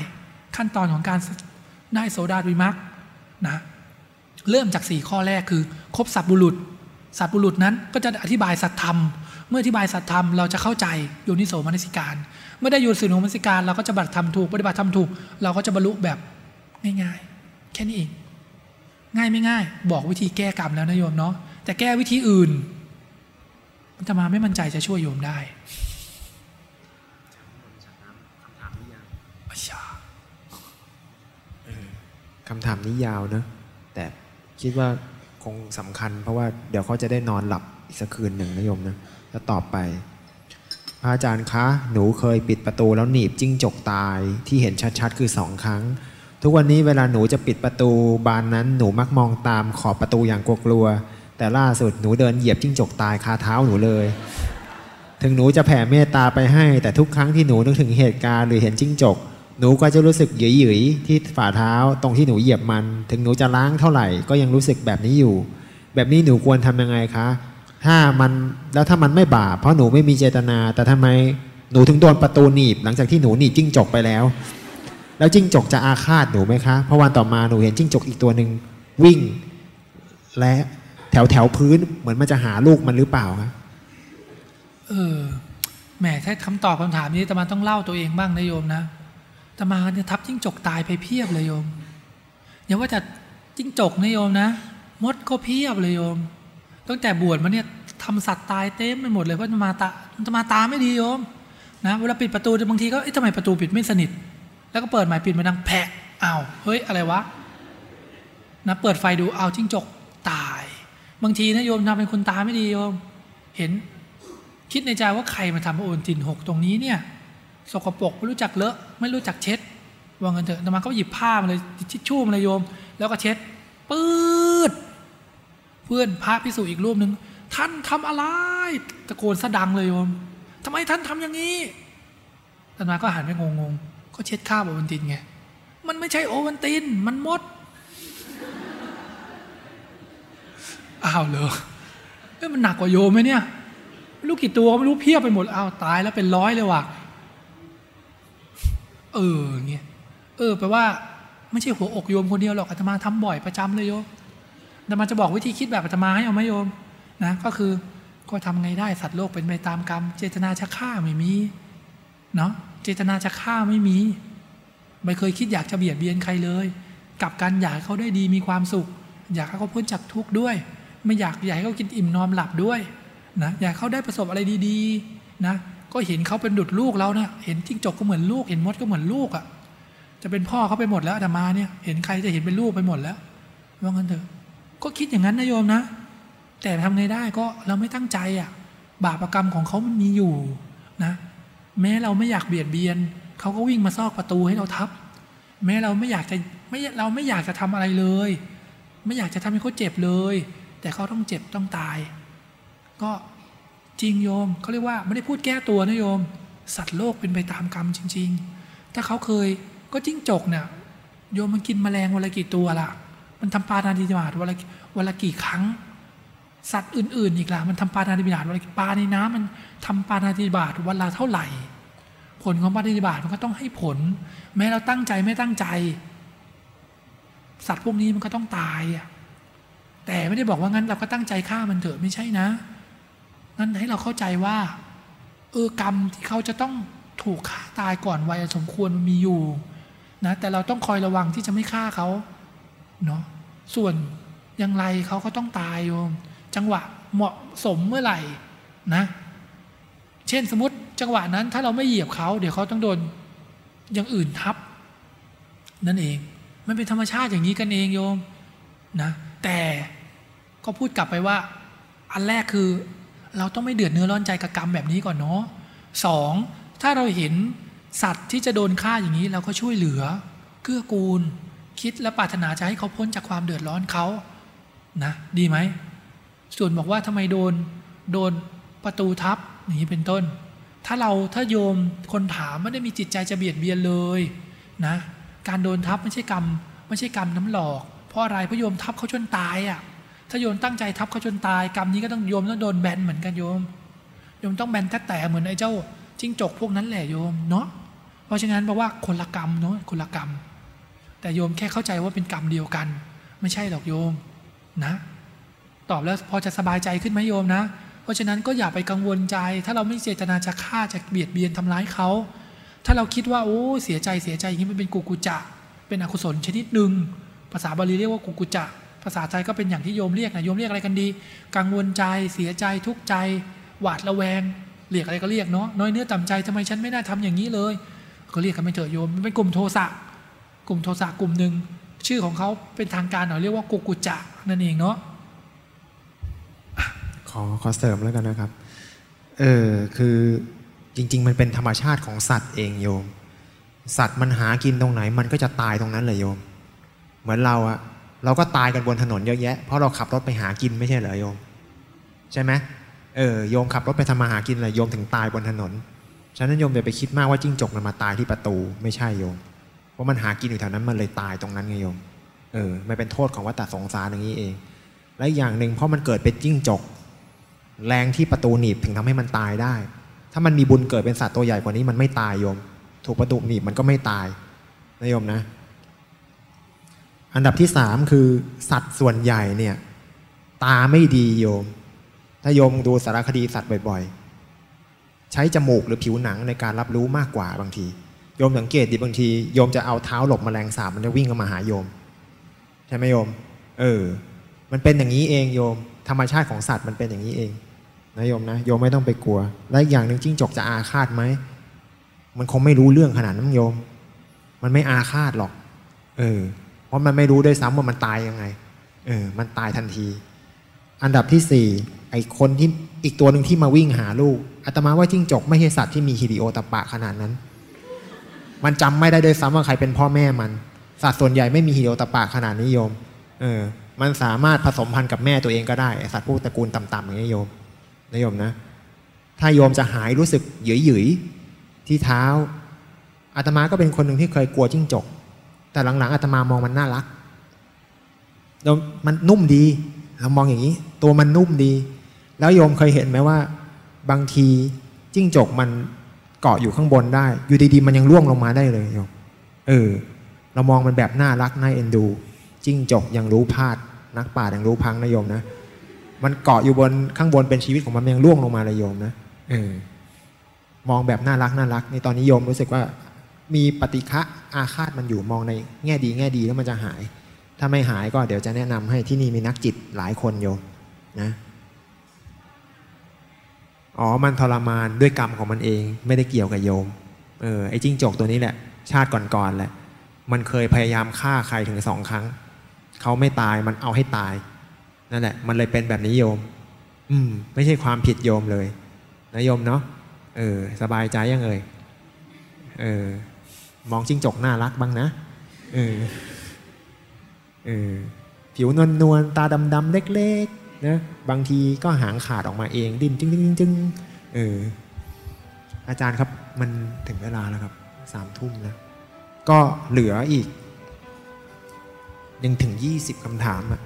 ขั้นตอนของการได้โสดาปริมักนะเริ่มจากสี่ข้อแรกคือคบสัตบุรุษ สัตบุรุษนั้นก็จะอธิบายสัตธรรม เมื่ออธิบายสัตธรรมเราจะเข้าใจโยนิโสมนสิการ เมื่อได้อยู่สื่อหนูมรรสิการ เราก็จะบัตรทำถูกปฏิบัติทำถูก เราก็จะบรรลุแบบง่ายๆแค่นี้เองง่ายไม่ง่าย บอกวิธีแก้กรรมแล้วนะโยมเนาะแต่แก้วิธีอื่นมันจะมาไม่มั่นใจจะช่วยโยมได้คำถามนี้ยาวนะแต่คิดว่าคงสำคัญ เพราะว่าเดี๋ยวเขาจะได้นอนหลับอีกสักคืนหนึ่งนะโยมนะแล้วตอบไป อาจารย์คะ หนูเคยปิดประตูแล้วหนีบจิ้งจกตายที่เห็นชัดๆ คือสองครั้ง ทุกวันนี้เวลาหนูจะปิดประตูบานนั้นหนูมักมองตามขอบประตูอย่างกลัวๆแต่ล่าสุดหนูเดินเหยียบจิ้งจกตายคาเท้าหนูเลย ถึงหนูจะแผ่เมตตาไปให้ แต่ทุกครั้งที่หนูนึกถึงเหตุการณ์หรือเห็นจิ้งจก หนูก็จะรู้สึกหยืยๆที่ฝ่าเท้าตรงที่หนูเหยียบมัน ถึงหนูจะล้างเท่าไหร่ก็ยังรู้สึกแบบนี้อยู่ แบบนี้หนูควรทำยังไงคะ ถ้ามันแล้วถ้ามันไม่บาปเพราะหนูไม่มีเจตนา แต่ทำไมหนูถึงโดนประตูหนีบ หลังจากที่หนูหนีบจิ้งจกไปแล้ว แล้วจิ้งจกจะอาฆาตหนูไหมคะ เพราะวันต่อมาหนูเห็นจิ้งจกอีกตัวหนึ่งวิ่ง และแถวแถวพื้นเหมือนมันจะหาลูกมันหรือเปล่าคะเออแหมถ้าคำตอบคำถามนี้ตมาต้องเล่าตัวเองบ้างนะโยมนะตมาเนี่ยทับจิ้งจกตายไปเพียบเลยโยมอย่าว่าแต่จิ้งจกนะโยมนะ มดก็เพียบเลยโยม ตั้งแต่บวชมาเนี่ยทำสัตว์ตายเต็มไปหมดเลยเพราะตมาตาตมาตาไม่ดีโยมนะเวลาปิดประตูบางทีก็เอ๊ะทำไมประตูปิดไม่สนิท แล้วก็เปิดใหม่ปิดมาดังแผะอ้าวเฮ้ยอะไรวะนะเปิดไฟดูเอาวจิ้งจกตาย บางทีนะโยมทำเป็นคนตาไม่ดีโยม เห็น คิดในใจว่าใครมาทำโอนตินหกตรงนี้เนี่ยสกปรกไม่รู้จักเลอะไม่รู้จักเช็ดว่างันเถอะแต่มาก็หยิบผ้ามาเลยทิชชู่มาเลยโยม แล้วก็เช็ดปื๊ด เพื่อนพระพิสุอีกรูปหนึ่งท่านทำอะไรตะโกนสะดังเลยโยมทำไมท่านทำอย่างนี้แต่มาก็หันไปงงๆก็เช็ดข้าวโอวันตินไงมันไม่ใช่โอวันตินมันมดอ้าวเหรอเอ้มันหนักกว่าโยมไหมเนี่ยไม่รู้กี่ตัวไม่รู้เพียบไปหมดอ้าวตายแล้วเป็นร้อยเลยว่ะเออเงี้ยเออแปลว่า ไม่ใช่หัวอกโยมคนเดียวหรอกอาตมาทำบ่อยประจำเลยโยม อาตมาจะบอกวิธีคิดแบบอาตมาให้เอาไหมโยมนะก็คือก็ทำไงได้สัตว์โลกเป็นไปตามกรรม เจตนาจะฆ่าไม่มีเนาะเจตนาจะฆ่าไม่มี ไม่เคยคิดอยากจะเบียดเบียนใครเลยกับกันอยากเขาได้ดีมีความสุข อยากให้เขาพ้นจากทุกข์ด้วย ไม่อยากอยากให้เขากินอิ่มนอนหลับด้วยนะอยากเขาได้ประสบอะไรดีๆนะก็เห็นเขาเป็นดุดลูกเรานะเห็นจิ้งจกก็เหมือนลูก เห็นมดก็เหมือนลูกอะ่ะจะเป็นพ่อเขาไปหมดแล้วอาตมาเนี่ย เห็นใครจะเห็นเป็นลูกไปหมดแล้วว่างั้นเถอะ ก็คิดอย่างนั้นนะโยมนะ แต่ทำไงได้ก็เราไม่ตั้งใจอะ่ะ บาปรกรรมของเขามันมีอยู่นะ แม้เราไม่อยากเบียดเบียนเขาก็วิ่งมาซอกประตูให้เราทับ แม้เราไม่อยากจะไม่เราไม่อยากจะทำอะไรเลย ไม่อยากจะทำให้เขาเจ็บเลย แต่เขาต้องเจ็บต้องตาย ก็จริงโยมเขาเรียกว่าไม่ได้พูดแก้ตัวนะโยม สัตว์โลกเป็นไปตามกรรมจริง ๆ ถ้าเขาเคยก็จิ้งจกเนี่ยโยมมันกินแมลงวันละกี่ตัวล่ะ มันทำปานาติบาตวันละวันละกี่ครั้ง สัตว์อื่น ๆ อีกล่ะมันทำปานาติบาตวันละปลาในน้ำมันทำปานาติบาตวันละเท่าไหร่ ผลของปานาติบาตมันก็ต้องให้ผล แม้เราตั้งใจไม่ตั้งใจ สัตว์พวกนี้มันก็ต้องตายอะแต่ไม่ได้บอกว่างั้นเราก็ตั้งใจฆ่ามันเถอะไม่ใช่นะงั้นให้เราเข้าใจว่าเออกรรมที่เขาจะต้องถูกฆ่าตายก่อนวัยสมควรมันมีอยู่นะแต่เราต้องคอยระวังที่จะไม่ฆ่าเขา เนาะส่วนอย่างไรเขาก็ต้องตายโยม จังหวะเหมาะสมเมื่อไหร่นะ เช่นสมมติจังหวะนั้นถ้าเราไม่เหยียบเขาเดี๋ยวเขาต้องโดนอย่างอื่นทับ นั่นเอง มันเป็นธรรมชาติอย่างนี้กันเองโยมนะแต่ก็พูดกลับไปว่า อันแรกคือเราต้องไม่เดือดเนื้อร้อนใจกับกรรมแบบนี้ก่อนเนาะสองถ้าเราเห็นสัตว์ที่จะโดนฆ่าอย่างนี้เราก็ช่วยเหลือ เกื้อกูล คิดและปรารถนาจะให้เขาพ้นจากความเดือดร้อนเขานะดีไหม ส่วนบอกว่าทำไมโดนโดนประตูทับอย่างนี้เป็นต้น ถ้าเราถ้าโยมคนถามไม่ได้มีจิตใจจะเบียดเบียนเลยนะการโดนทับไม่ใช่กรรมไม่ใช่กรรมน้ำหลอก เพราะอะไรพระโยมทับเขาจนตายอะ่ะถ้าโยมตั้งใจทับเขาจนตายกรรมนี้ก็ต้องโยมต้องโดนแบนเหมือนกันโยมโยมต้องแบนแท้แต่เหมือนไอ้เจ้าจิ้งจกพวกนั้นแหละโยมเนาะเพราะฉะนั้นแปลว่าคนละกรรมเนาะคนละกรรม แต่โยมแค่เข้าใจว่าเป็นกรรมเดียวกัน ไม่ใช่หรอกโยมนะ ตอบแล้วพอจะสบายใจขึ้นไหมโยมนะ เพราะฉะนั้นก็อย่าไปกังวลใจ ถ้าเราไม่เจตนาจะฆ่าจะเบียดเบียนทำร้ายเขา ถ้าเราคิดว่าโอ้เสียใจเสียใจอย่างนี้มันเป็นกุกุจะ เป็นอกุศลชนิดหนึ่งภาษาบาลีเรียกว่ากุกุจะภาษาไทยก็เป็นอย่างที่โยมเรียกนะโยมเรียกอะไรกันดี กังวลใจเสียใจทุกข์ใจ หวาดระแวงเรียกอะไรก็เรียกเนาะน้อยเนื้อต่ำใจทำไมฉันไม่ได้ทำอย่างนี้เลย ก็เรียกกันไม่เถอะโยมมันเป็นกลุ่มโทสะ กลุ่มโทสะกลุ่มหนึ่งชื่อของเขาเป็นทางการหน่อยเรียกว่ากุกุจะนั่นเองเนาะขอขอเสริมแล้วกันนะครับเออคือจริง ๆ มันเป็นธรรมชาติของสัตว์เองโยม สัตว์มันหากินตรงไหน มันก็จะตายตรงนั้นเลยโยม เหมือนเราอะเราก็ตายกันบนถนนเยอะแยะเพราะเราขับรถไปหากินไม่ใช่เหรอโยม ใช่ไหมเออโยมขับรถไปทำมาหากินเลยโยมถึงตายบนถนน ฉะนั้นโยมอย่าไปคิดมากว่าจิ้งจกมันมาตายที่ประตูไม่ใช่โยม เพราะมันหากินอยู่แถวนั้นมันเลยตายตรงนั้นไงโยม เออไม่เป็นโทษของวัฏสงสารอย่างนี้เอง และอีกอย่างหนึ่งเพราะมันเกิดเป็นจิ้งจก แรงที่ประตูหนีบถึงทำให้มันตายได้ ถ้ามันมีบุญเกิดเป็นสัตว์ตัวใหญ่กว่านี้มันไม่ตายโยม ถูกประตูหนีบมันก็ไม่ตายนะโยมนะ อันดับที่สามคือสัตว์ส่วนใหญ่เนี่ยตาไม่ดีโยม ถ้าโยมดูสารคดีสัตว์บ่อยๆ ใช้จมูกหรือผิวหนังในการรับรู้มากกว่าบางที โยมสังเกตดิบางทีโยมจะเอาเท้าหลบแมลงสาบมันจะวิ่งเข้ามาหาโยม ใช่ไหมโยม เออ มันเป็นอย่างนี้เองโยม ธรรมชาติของสัตว์มันเป็นอย่างนี้เองนะโยมนะโยมไม่ต้องไปกลัว และอย่างหนึ่งจิ้งจกจะอาฆาตไหมมันคงไม่รู้เรื่องขนาดนั้นโยม มันไม่อาฆาตหรอก เออ เพราะมันไม่รู้ด้วยซ้ำว่ามันตายยังไง เออ มันตายทันที อันดับที่สี่ไอคนที่อีกตัวหนึ่งที่มาวิ่งหาลูกอาตมาว่าจิ้งจกไม่ใช่สัตว์ที่มีฮิริโอตปปะขนาดนั้น มันจำไม่ได้ด้วยซ้ำว่าใครเป็นพ่อแม่มัน สัตว์ส่วนใหญ่ไม่มีฮิโอตปปะขนาดนี้โยม เออ มันสามารถผสมพันธุ์กับแม่ตัวเองก็ได้ สัตว์พวกตระกูลต่ำๆอย่างนี้โยมนะโยมนะ ถ้าโยมจะหายรู้สึกหยุยๆ ที่เท้า อาตมาก็เป็นคนหนึ่งที่เคยกลัวจิ้งจก แต่หลังๆอาตมามองมันน่ารักแล้วมันนุ่มดี เรามองอย่างนี้ ตัวมันนุ่มดี แล้วโยมเคยเห็นไหมว่า บางทีจิ้งจกมัน เกาะอยู่ข้างบนได้ อยู่ดีๆ มันยังร่วงลงมาได้เลยโยมเออ เรามองมันแบบน่ารักน่าเอ็นดู จิ้งจกยังรู้พลาด นักป่ายังรู้พังนะโยมนะ มันเกาะอยู่บนข้างบนเป็นชีวิตของมันยังร่วงลงมาเลยโยมนะเออมองแบบน่ารักน่ารัก ในตอนนี้โยมรู้สึกว่า มีปฏิฆะอาฆาตมันอยู่มองในแง่ดีแง่ดีแล้วมันจะหาย ถ้าไม่หายก็เดี๋ยวจะแนะนำให้ที่นี่มีนักจิตหลายคนโยมนะ อ๋อ มันทรมานด้วยกรรมของมันเอง ไม่ได้เกี่ยวกับโยม เออ ไอ้จิ้งจกตัวนี้แหละ ชาติก่อนๆแหละ มันเคยพยายามฆ่าใครถึงสองครั้ง เขาไม่ตาย มันเอาให้ตาย นั่นแหละ มันเลยเป็นแบบนี้โยม อืม ไม่ใช่ความผิดโยมเลย นะโยมเนาะ เออ สบายใจยังเอ่ย เออ มองจิ้งจกน่ารักบ้างนะ เออ เออ ผิวนวลนวลๆตาดำๆเล็ก ๆ นะบางทีก็หางขาดออกมาเองดิ้นจึงจึงจึงเอออาจารย์ครับมันถึงเวลาแล้วครับสามทุ่มแล้วก็เหลืออีก ยังถึงยี่สิบคำถามอะ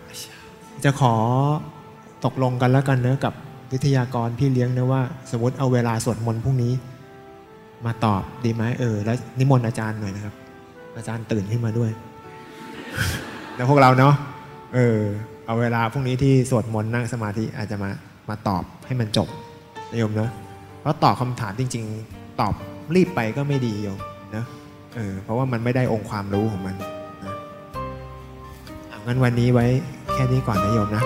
จะขอตกลงกันแล้วกันเนอะกับวิทยากรพี่เลี้ยงนะว่า สมมติเอาเวลาสวดมนต์พรุ่งนี้ มาตอบดีไหมเออ แล้วนิมนต์อาจารย์หน่อยนะครับ อาจารย์ตื่นขึ้นมาด้วย แล้วพวกเราเนาะเออ เอาเวลาพรุ่งนี้ที่สวดมนต์นั่งสมาธิอาจจะมามาตอบให้มันจบนะโยมเนาะเพราะตอบคำถามจริง ๆ ตอบรีบไปก็ไม่ดีโยมนะเออเพราะว่ามันไม่ได้องค์ความรู้ของมันนะเอางั้นวันนี้ไว้แค่นี้ก่อนนะโยมนะ